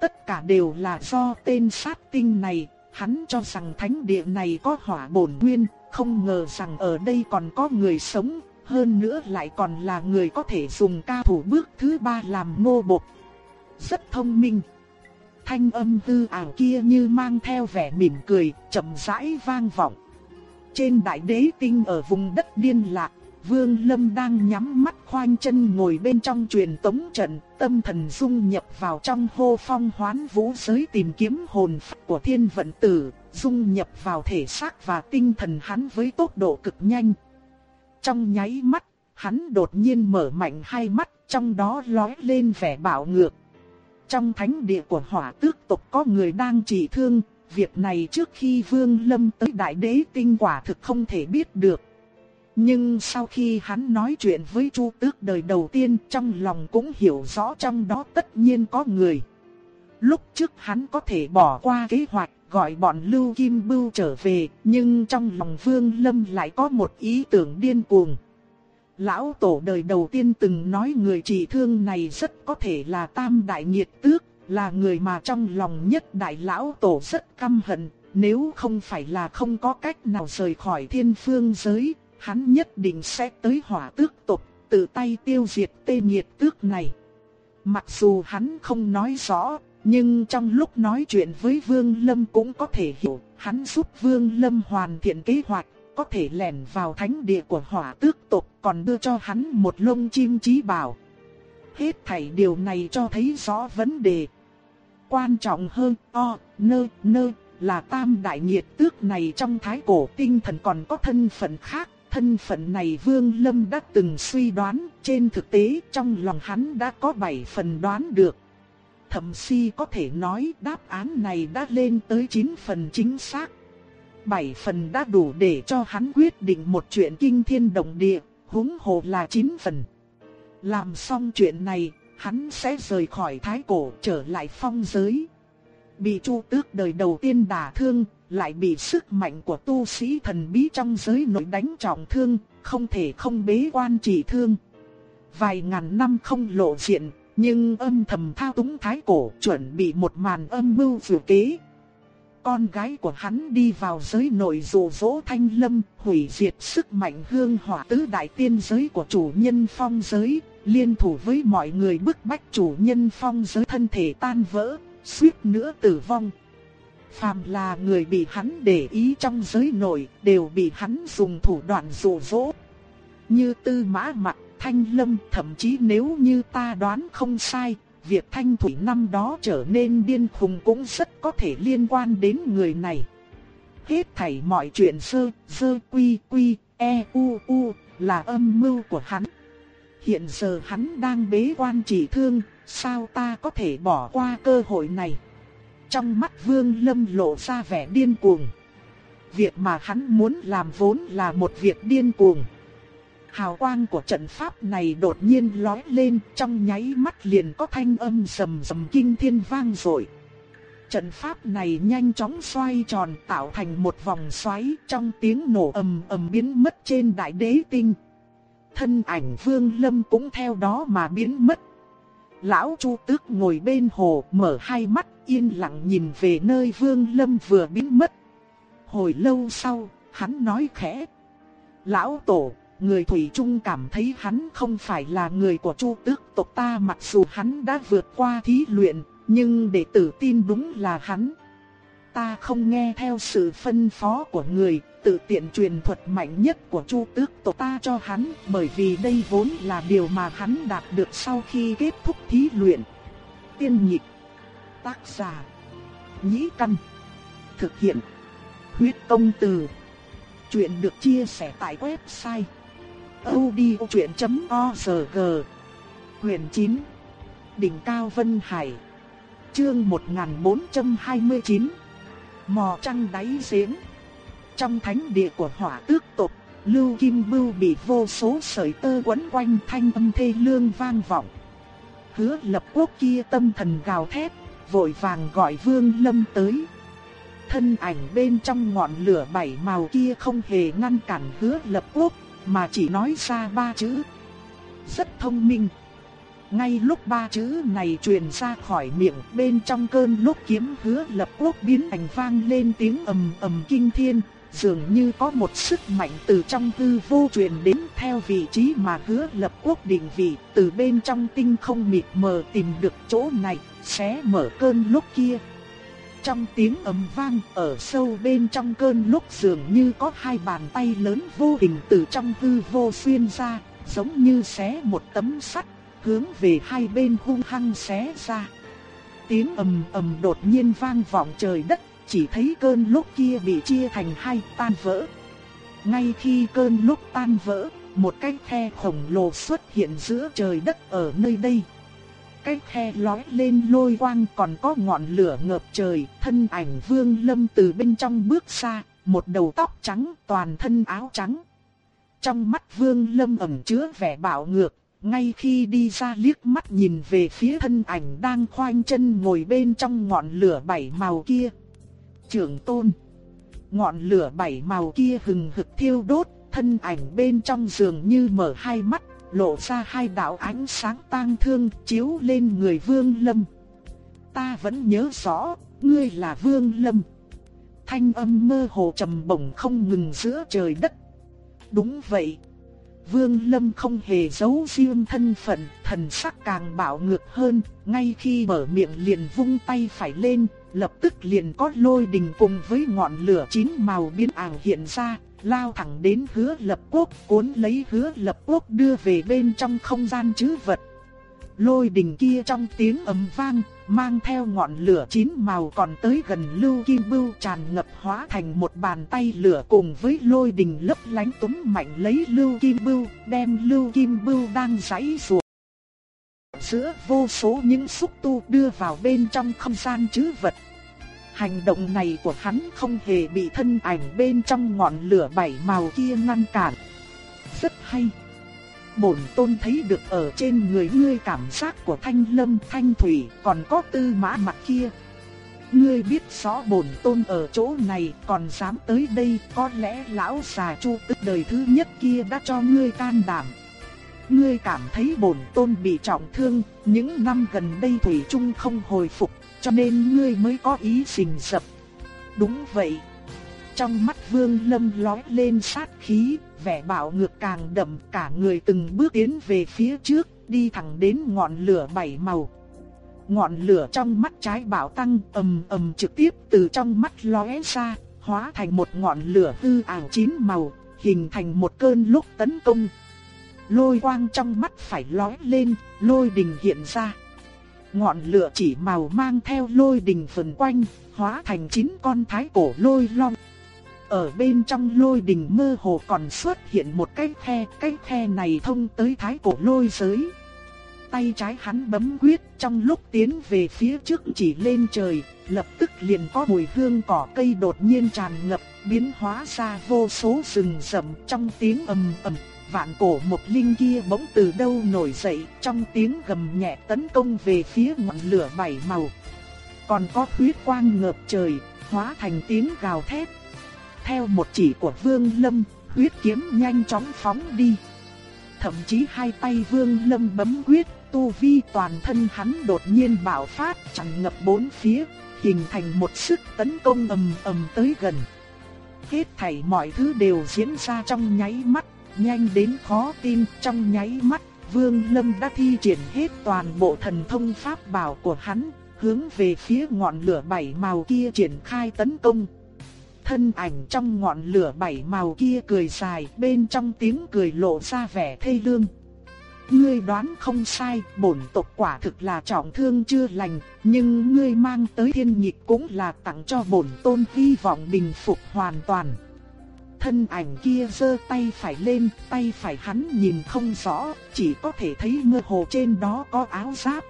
Tất cả đều là do tên sát tinh này, hắn cho rằng thánh địa này có hỏa bổn nguyên, không ngờ rằng ở đây còn có người sống, hơn nữa lại còn là người có thể dùng ca thủ bước thứ ba làm nô bộc. Rất thông minh. Thanh âm tư ảo kia như mang theo vẻ mỉm cười, chậm rãi vang vọng. Trên đại đế tinh ở vùng đất điên lạc, Vương Lâm đang nhắm mắt khoanh chân ngồi bên trong truyền tống trận, tâm thần dung nhập vào trong hô phong hoán vũ giới tìm kiếm hồn phách của thiên vận tử, dung nhập vào thể xác và tinh thần hắn với tốc độ cực nhanh. Trong nháy mắt, hắn đột nhiên mở mạnh hai mắt, trong đó lóe lên vẻ bạo ngược. Trong thánh địa của hỏa tước tộc có người đang trị thương, việc này trước khi Vương Lâm tới đại đế tinh quả thực không thể biết được. Nhưng sau khi hắn nói chuyện với Chu Tước đời đầu tiên trong lòng cũng hiểu rõ trong đó tất nhiên có người. Lúc trước hắn có thể bỏ qua kế hoạch gọi bọn Lưu Kim Bưu trở về, nhưng trong lòng Vương Lâm lại có một ý tưởng điên cuồng. Lão tổ đời đầu tiên từng nói người trị thương này rất có thể là tam đại nhiệt tước, là người mà trong lòng nhất đại lão tổ rất căm hận, nếu không phải là không có cách nào rời khỏi thiên phương giới, hắn nhất định sẽ tới hỏa tước tộc, tự tay tiêu diệt tê nhiệt tước này. Mặc dù hắn không nói rõ, nhưng trong lúc nói chuyện với Vương Lâm cũng có thể hiểu, hắn giúp Vương Lâm hoàn thiện kế hoạch, có thể lẻn vào thánh địa của hỏa tước tộc còn đưa cho hắn một lông chim trí bảo. Hết thảy điều này cho thấy rõ vấn đề. Quan trọng hơn, o, nơ, nơ, là tam đại nhiệt tước này trong thái cổ tinh thần còn có thân phận khác. Thân phận này Vương Lâm đã từng suy đoán, trên thực tế trong lòng hắn đã có bảy phần đoán được. Thậm si có thể nói đáp án này đã lên tới 9 phần chính xác. 7 phần đã đủ để cho hắn quyết định một chuyện kinh thiên động địa, huống hồ là 9 phần. Làm xong chuyện này, hắn sẽ rời khỏi thái cổ trở lại phong giới. Bị chu tước đời đầu tiên đả thương, lại bị sức mạnh của tu sĩ thần bí trong giới nội đánh trọng thương, không thể không bế quan trị thương. Vài ngàn năm không lộ diện, nhưng âm thầm thao túng thái cổ chuẩn bị một màn âm mưu vừa kế. Con gái của hắn đi vào giới nội dụ dỗ thanh lâm, hủy diệt sức mạnh hương hỏa tứ đại tiên giới của chủ nhân phong giới, liên thủ với mọi người bức bách chủ nhân phong giới thân thể tan vỡ, suýt nữa tử vong. Phàm là người bị hắn để ý trong giới nội đều bị hắn dùng thủ đoạn dụ dỗ. Như tư mã mặt, thanh lâm thậm chí nếu như ta đoán không sai, việc thanh thủy năm đó trở nên điên khùng cũng rất có thể liên quan đến người này. Hết thảy mọi chuyện sơ, sơ quy quy, e u u là âm mưu của hắn. Hiện giờ hắn đang bế quan trị thương, sao ta có thể bỏ qua cơ hội này? Trong mắt Vương Lâm lộ ra vẻ điên cuồng. Việc mà hắn muốn làm vốn là một việc điên cuồng. Hào quang của trận pháp này đột nhiên lói lên, trong nháy mắt liền có thanh âm sầm sầm kinh thiên vang rồi. Trận pháp này nhanh chóng xoay tròn tạo thành một vòng xoáy trong tiếng nổ ầm ầm biến mất trên đại đế tinh. Thân ảnh vương lâm cũng theo đó mà biến mất. Lão Chu Tước ngồi bên hồ mở hai mắt yên lặng nhìn về nơi vương lâm vừa biến mất. Hồi lâu sau, hắn nói khẽ. Lão Tổ, người Thủy Trung cảm thấy hắn không phải là người của Chu Tước tộc ta mặc dù hắn đã vượt qua thí luyện, nhưng để tử tin đúng là hắn. Ta không nghe theo sự phân phó của người, tự tiện truyền thuật mạnh nhất của Chu Tước tộc ta cho hắn, bởi vì đây vốn là điều mà hắn đạt được sau khi kết thúc thí luyện. Tiên nhịp, tác giả, nhĩ căn, thực hiện, huyết công từ. Chuyện được chia sẻ tại website odchuyện.org Quyền 9 Đỉnh Cao Vân Hải Chương 1429 Mò trăng đáy giếng trong thánh địa của hỏa tước tộc Lưu Kim Bưu bị vô số sợi tơ quấn quanh thanh âm thê lương vang vọng Hứa lập quốc kia tâm thần gào thét Vội vàng gọi Vương Lâm tới Thân ảnh bên trong ngọn lửa bảy màu kia không hề ngăn cản hứa lập quốc mà chỉ nói ra ba chữ. Rất thông minh. Ngay lúc ba chữ này truyền ra khỏi miệng bên trong cơn lúc kiếm hứa lập quốc biến thành vang lên tiếng ầm ầm kinh thiên, dường như có một sức mạnh từ trong hư vô truyền đến theo vị trí mà hứa lập quốc định vị, từ bên trong tinh không mịt mờ tìm được chỗ này, sẽ mở cơn lúc kia. Trong tiếng ầm vang ở sâu bên trong cơn lúc dường như có hai bàn tay lớn vô hình từ trong hư vô xuyên ra, giống như xé một tấm sắt, hướng về hai bên hung hăng xé ra. Tiếng ầm ầm đột nhiên vang vọng trời đất, chỉ thấy cơn lốc kia bị chia thành hai tan vỡ. Ngay khi cơn lốc tan vỡ, một cái khe khổng lồ xuất hiện giữa trời đất ở nơi đây cái khe lói lên lôi quang còn có ngọn lửa ngập trời, thân ảnh vương lâm từ bên trong bước ra, một đầu tóc trắng, toàn thân áo trắng. Trong mắt vương lâm ẩm chứa vẻ bạo ngược, ngay khi đi ra liếc mắt nhìn về phía thân ảnh đang khoanh chân ngồi bên trong ngọn lửa bảy màu kia. Trưởng tôn. Ngọn lửa bảy màu kia hừng hực thiêu đốt, thân ảnh bên trong giường như mở hai mắt, lộ ra hai đạo ánh sáng tang thương chiếu lên người Vương Lâm. Ta vẫn nhớ rõ, ngươi là Vương Lâm. Thanh âm mơ hồ trầm bổng không ngừng giữa trời đất. Đúng vậy. Vương Lâm không hề giấu riêng thân phận, thần sắc càng bạo ngược hơn, ngay khi mở miệng liền vung tay phải lên, lập tức liền có lôi đình cùng với ngọn lửa chín màu biến ảo hiện ra, lao thẳng đến hứa lập quốc, cuốn lấy hứa lập quốc đưa về bên trong không gian chứ vật. Lôi đình kia trong tiếng ầm vang, mang theo ngọn lửa chín màu còn tới gần lưu kim bưu tràn ngập hóa thành một bàn tay lửa cùng với lôi đình lấp lánh túm mạnh lấy lưu kim bưu, đem lưu kim bưu đang giãy rùa. Giữa vô số những xúc tu đưa vào bên trong không gian chứ vật. Hành động này của hắn không hề bị thân ảnh bên trong ngọn lửa bảy màu kia ngăn cản. Rất hay. Bổn tôn thấy được ở trên người ngươi cảm giác của thanh lâm, thanh thủy, còn có tư mã mặt kia. Ngươi biết rõ bổn tôn ở chỗ này còn dám tới đây, có lẽ lão già chu tức đời thứ nhất kia đã cho ngươi can đảm. Ngươi cảm thấy bổn tôn bị trọng thương, những năm gần đây Thủy Trung không hồi phục, cho nên ngươi mới có ý rình rập. Đúng vậy. Trong mắt Vương Lâm lóe lên sát khí, vẻ bạo ngược càng đậm cả người từng bước tiến về phía trước, đi thẳng đến ngọn lửa bảy màu. Ngọn lửa trong mắt trái bạo tăng ầm ầm trực tiếp từ trong mắt lóe ra, hóa thành một ngọn lửa hư ảo chín màu, hình thành một cơn lúc tấn công. Lôi quang trong mắt phải lóe lên, lôi đình hiện ra. Ngọn lửa chỉ màu mang theo lôi đình phần quanh, hóa thành chín con thái cổ lôi long. Ở bên trong lôi đình mơ hồ còn xuất hiện một cái khe, cái khe này thông tới thái cổ lôi giới. Tay trái hắn bấm quyết trong lúc tiến về phía trước chỉ lên trời, lập tức liền có mùi hương cỏ cây đột nhiên tràn ngập, biến hóa ra vô số rừng rậm trong tiếng ầm ầm. Vạn cổ một linh kia bỗng từ đâu nổi dậy trong tiếng gầm nhẹ tấn công về phía ngọn lửa bảy màu. Còn có huyết quang ngập trời, hóa thành tiếng gào thét theo một chỉ của Vương Lâm, huyết kiếm nhanh chóng phóng đi. Thậm chí hai tay Vương Lâm bấm quyết, tu vi toàn thân hắn đột nhiên bạo phát tràn ngập bốn phía, hình thành một sức tấn công ầm ầm tới gần. Hết thảy mọi thứ đều diễn ra trong nháy mắt, nhanh đến khó tin, trong nháy mắt, Vương Lâm đã thi triển hết toàn bộ thần thông pháp bảo của hắn, hướng về phía ngọn lửa bảy màu kia triển khai tấn công. Thân ảnh trong ngọn lửa bảy màu kia cười dài, bên trong tiếng cười lộ ra vẻ thê lương. Ngươi đoán không sai, bổn tộc quả thực là trọng thương chưa lành, nhưng ngươi mang tới thiên nhịch cũng là tặng cho bổn tôn hy vọng bình phục hoàn toàn. Thân ảnh kia giơ tay phải lên, tay phải hắn nhìn không rõ, chỉ có thể thấy mơ hồ trên đó có áo giáp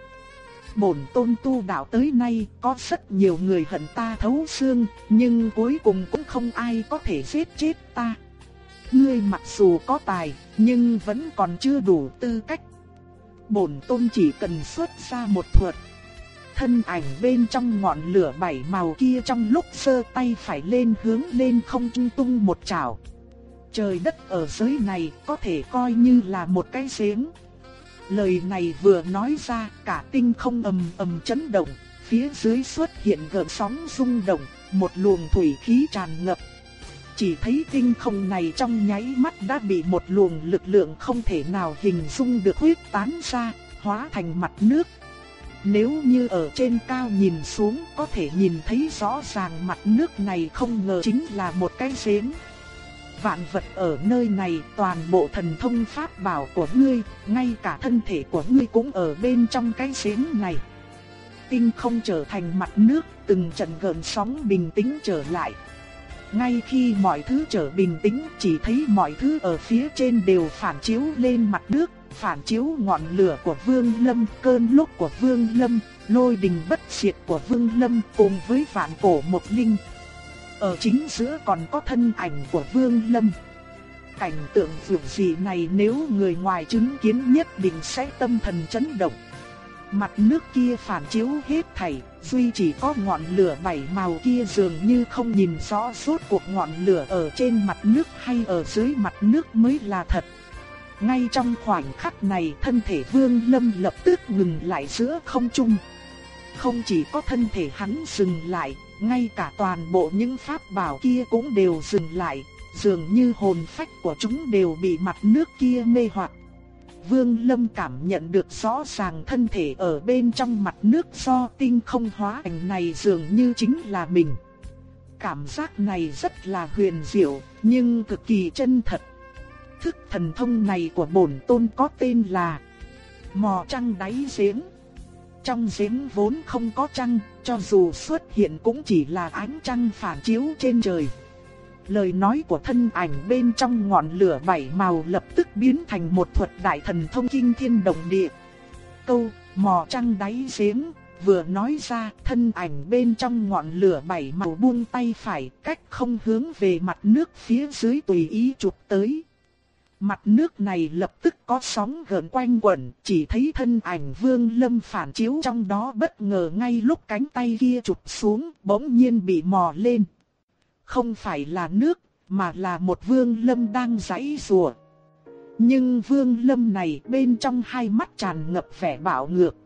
bổn tôn tu đạo tới nay có rất nhiều người hận ta thấu xương, nhưng cuối cùng cũng không ai có thể giết chết ta. Ngươi mặc dù có tài, nhưng vẫn còn chưa đủ tư cách. Bổn tôn chỉ cần xuất ra một thuật. Thân ảnh bên trong ngọn lửa bảy màu kia trong lúc sơ tay phải lên hướng lên không trung tung một chảo. Trời đất ở giới này có thể coi như là một cái giếng. Lời này vừa nói ra, cả tinh không ầm ầm chấn động, phía dưới xuất hiện gợn sóng rung động, một luồng thủy khí tràn ngập. Chỉ thấy tinh không này trong nháy mắt đã bị một luồng lực lượng không thể nào hình dung được huyết tán ra, hóa thành mặt nước. Nếu như ở trên cao nhìn xuống có thể nhìn thấy rõ ràng mặt nước này không ngờ chính là một cái giếng vạn vật ở nơi này, toàn bộ thần thông pháp bảo của ngươi, ngay cả thân thể của ngươi cũng ở bên trong cái giếng này. Tinh không trở thành mặt nước, từng trận gợn sóng bình tĩnh trở lại. Ngay khi mọi thứ trở bình tĩnh, chỉ thấy mọi thứ ở phía trên đều phản chiếu lên mặt nước, phản chiếu ngọn lửa của Vương Lâm, cơn lốc của Vương Lâm, lôi đình bất diệt của Vương Lâm cùng với vạn cổ một linh. Ở chính giữa còn có thân ảnh của Vương Lâm. Cảnh tượng vượt dị này nếu người ngoài chứng kiến nhất định sẽ tâm thần chấn động. Mặt nước kia phản chiếu hết thảy, duy chỉ có ngọn lửa bảy màu kia dường như không nhìn rõ suốt cuộc ngọn lửa ở trên mặt nước hay ở dưới mặt nước mới là thật. Ngay trong khoảnh khắc này thân thể Vương Lâm lập tức ngừng lại giữa không trung. Không chỉ có thân thể hắn dừng lại, ngay cả toàn bộ những pháp bảo kia cũng đều dừng lại, dường như hồn phách của chúng đều bị mặt nước kia mê hoặc. Vương Lâm cảm nhận được rõ ràng thân thể ở bên trong mặt nước do tinh không hóa thành này dường như chính là mình. Cảm giác này rất là huyền diệu, nhưng cực kỳ chân thật. Thức thần thông này của bổn tôn có tên là Mò trăng đáy giếng. Trong giếng vốn không có trăng, cho dù xuất hiện cũng chỉ là ánh trăng phản chiếu trên trời. Lời nói của thân ảnh bên trong ngọn lửa bảy màu lập tức biến thành một thuật đại thần thông kinh thiên động địa. Câu mò trăng đáy giếng vừa nói ra thân ảnh bên trong ngọn lửa bảy màu buông tay phải cách không hướng về mặt nước phía dưới tùy ý chụp tới. Mặt nước này lập tức có sóng gợn quanh quẩn, chỉ thấy thân ảnh vương lâm phản chiếu trong đó bất ngờ ngay lúc cánh tay kia chụp xuống, bỗng nhiên bị mò lên. Không phải là nước, mà là một vương lâm đang giãy rùa. Nhưng vương lâm này bên trong hai mắt tràn ngập vẻ bạo ngược.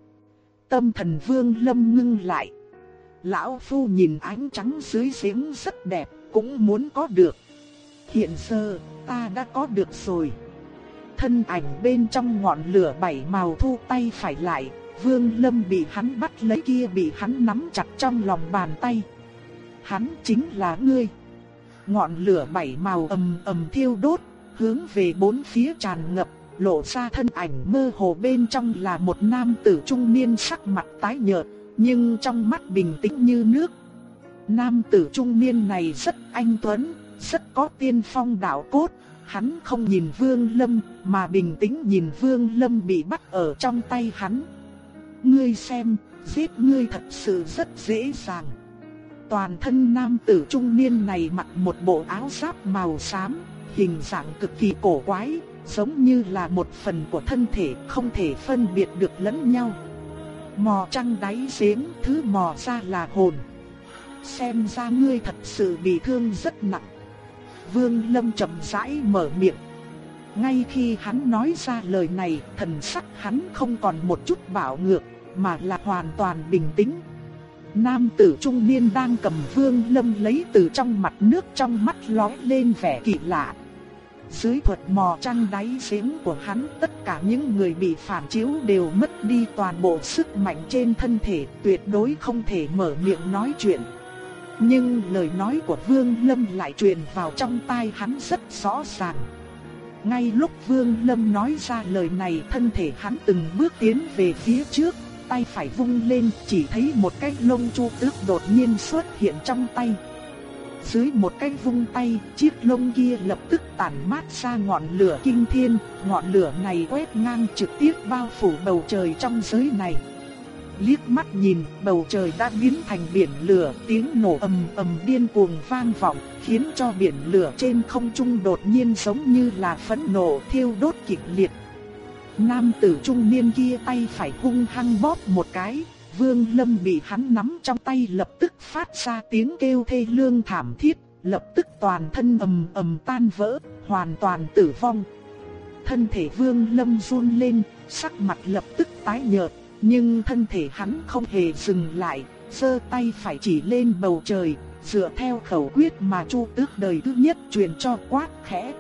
Tâm thần vương lâm ngưng lại. Lão Phu nhìn ánh trắng dưới giếng rất đẹp, cũng muốn có được. Hiện giờ, ta đã có được rồi. Thân ảnh bên trong ngọn lửa bảy màu thu tay phải lại, Vương Lâm bị hắn bắt lấy kia bị hắn nắm chặt trong lòng bàn tay. Hắn chính là ngươi. Ngọn lửa bảy màu ầm ầm thiêu đốt, hướng về bốn phía tràn ngập, lộ ra thân ảnh mơ hồ bên trong là một nam tử trung niên sắc mặt tái nhợt, nhưng trong mắt bình tĩnh như nước. Nam tử trung niên này rất anh tuấn, rất có tiên phong đạo cốt, hắn không nhìn Vương Lâm mà bình tĩnh nhìn Vương Lâm bị bắt ở trong tay hắn. Ngươi xem, giết ngươi thật sự rất dễ dàng. Toàn thân nam tử trung niên này mặc một bộ áo giáp màu xám, hình dạng cực kỳ cổ quái, giống như là một phần của thân thể không thể phân biệt được lẫn nhau. Mò trăng đáy giếng, thứ mò ra là hồn. Xem ra ngươi thật sự bị thương rất nặng. Vương Lâm chậm rãi mở miệng. Ngay khi hắn nói ra lời này, thần sắc hắn không còn một chút bạo ngược, mà là hoàn toàn bình tĩnh. Nam tử trung niên đang cầm Vương Lâm lấy từ trong mặt nước trong mắt lóe lên vẻ kỳ lạ. Dưới thuật mò trăng đáy giếng của hắn, tất cả những người bị phản chiếu đều mất đi toàn bộ sức mạnh trên thân thể, tuyệt đối không thể mở miệng nói chuyện. Nhưng lời nói của Vương Lâm lại truyền vào trong tai hắn rất rõ ràng. Ngay lúc Vương Lâm nói ra lời này thân thể hắn từng bước tiến về phía trước, tay phải vung lên chỉ thấy một cái lông chu tước đột nhiên xuất hiện trong tay. Dưới một cái vung tay, chiếc lông kia lập tức tản mát ra ngọn lửa kinh thiên, ngọn lửa này quét ngang trực tiếp bao phủ bầu trời trong giới này liếc mắt nhìn, bầu trời đã biến thành biển lửa, tiếng nổ ầm ầm điên cuồng vang vọng, khiến cho biển lửa trên không trung đột nhiên giống như là phẫn nộ thiêu đốt kịch liệt. Nam tử trung niên kia tay phải hung hăng bóp một cái, Vương Lâm bị hắn nắm trong tay lập tức phát ra tiếng kêu thê lương thảm thiết, lập tức toàn thân ầm ầm tan vỡ, hoàn toàn tử vong. Thân thể Vương Lâm run lên, sắc mặt lập tức tái nhợt, nhưng thân thể hắn không hề dừng lại, giơ tay phải chỉ lên bầu trời, dựa theo khẩu quyết mà Chu Tước đời thứ nhất truyền cho quát khẽ.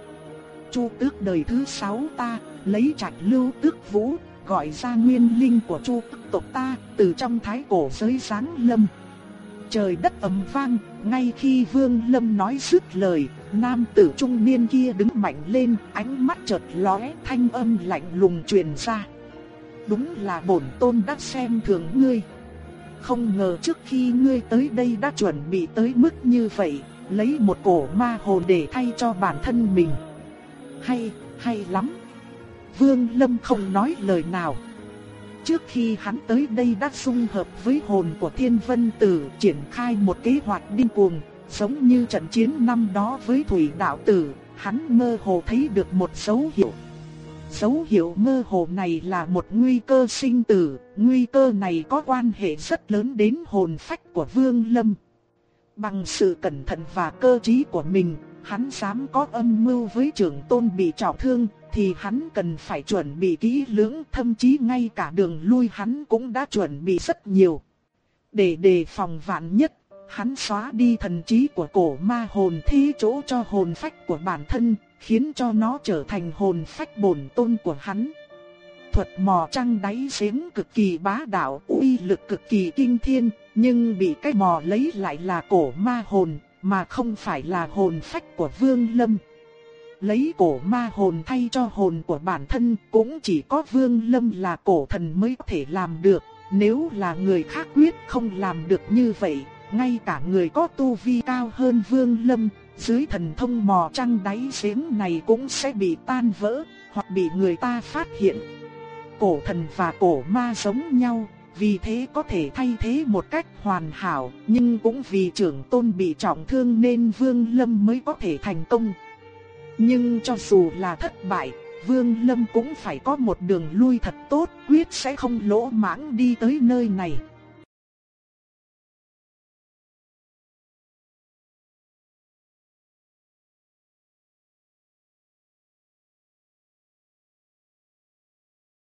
Chu Tước đời thứ sáu ta, lấy trạch lưu tước vũ, gọi ra nguyên linh của Chu Tước tộc ta, từ trong thái cổ giới sáng lâm. Trời đất ầm vang, ngay khi Vương Lâm nói dứt lời, nam tử trung niên kia đứng mạnh lên, ánh mắt chợt lóe, thanh âm lạnh lùng truyền ra đúng là bổn tôn đã xem thường ngươi. Không ngờ trước khi ngươi tới đây đã chuẩn bị tới mức như vậy, lấy một cổ ma hồn để thay cho bản thân mình. Hay, hay lắm. Vương Lâm không nói lời nào. Trước khi hắn tới đây đã xung hợp với hồn của Thiên Vân Tử triển khai một kế hoạch điên cuồng, giống như trận chiến năm đó với Thủy Đạo Tử, hắn mơ hồ thấy được một dấu hiệu Dấu hiệu mơ hồ này là một nguy cơ sinh tử, nguy cơ này có quan hệ rất lớn đến hồn phách của Vương Lâm. Bằng sự cẩn thận và cơ trí của mình, hắn dám có âm mưu với trưởng tôn bị trọng thương, thì hắn cần phải chuẩn bị kỹ lưỡng, thậm chí ngay cả đường lui hắn cũng đã chuẩn bị rất nhiều. Để đề phòng vạn nhất, hắn xóa đi thần trí của cổ ma hồn thi chỗ cho hồn phách của bản thân, khiến cho nó trở thành hồn phách bổn tôn của hắn. Thuật mò trăng đáy giếng cực kỳ bá đạo, uy lực cực kỳ kinh thiên, nhưng bị cái mò lấy lại là cổ ma hồn, mà không phải là hồn phách của Vương Lâm. Lấy cổ ma hồn thay cho hồn của bản thân cũng chỉ có Vương Lâm là cổ thần mới có thể làm được, nếu là người khác quyết không làm được như vậy, ngay cả người có tu vi cao hơn Vương Lâm, dưới thần thông mò trăng đáy giếng này cũng sẽ bị tan vỡ, hoặc bị người ta phát hiện. Cổ thần và cổ ma giống nhau, vì thế có thể thay thế một cách hoàn hảo, nhưng cũng vì trưởng tôn bị trọng thương nên Vương Lâm mới có thể thành công. Nhưng cho dù là thất bại, Vương Lâm cũng phải có một đường lui thật tốt, quyết sẽ không lỗ mãng đi tới nơi này.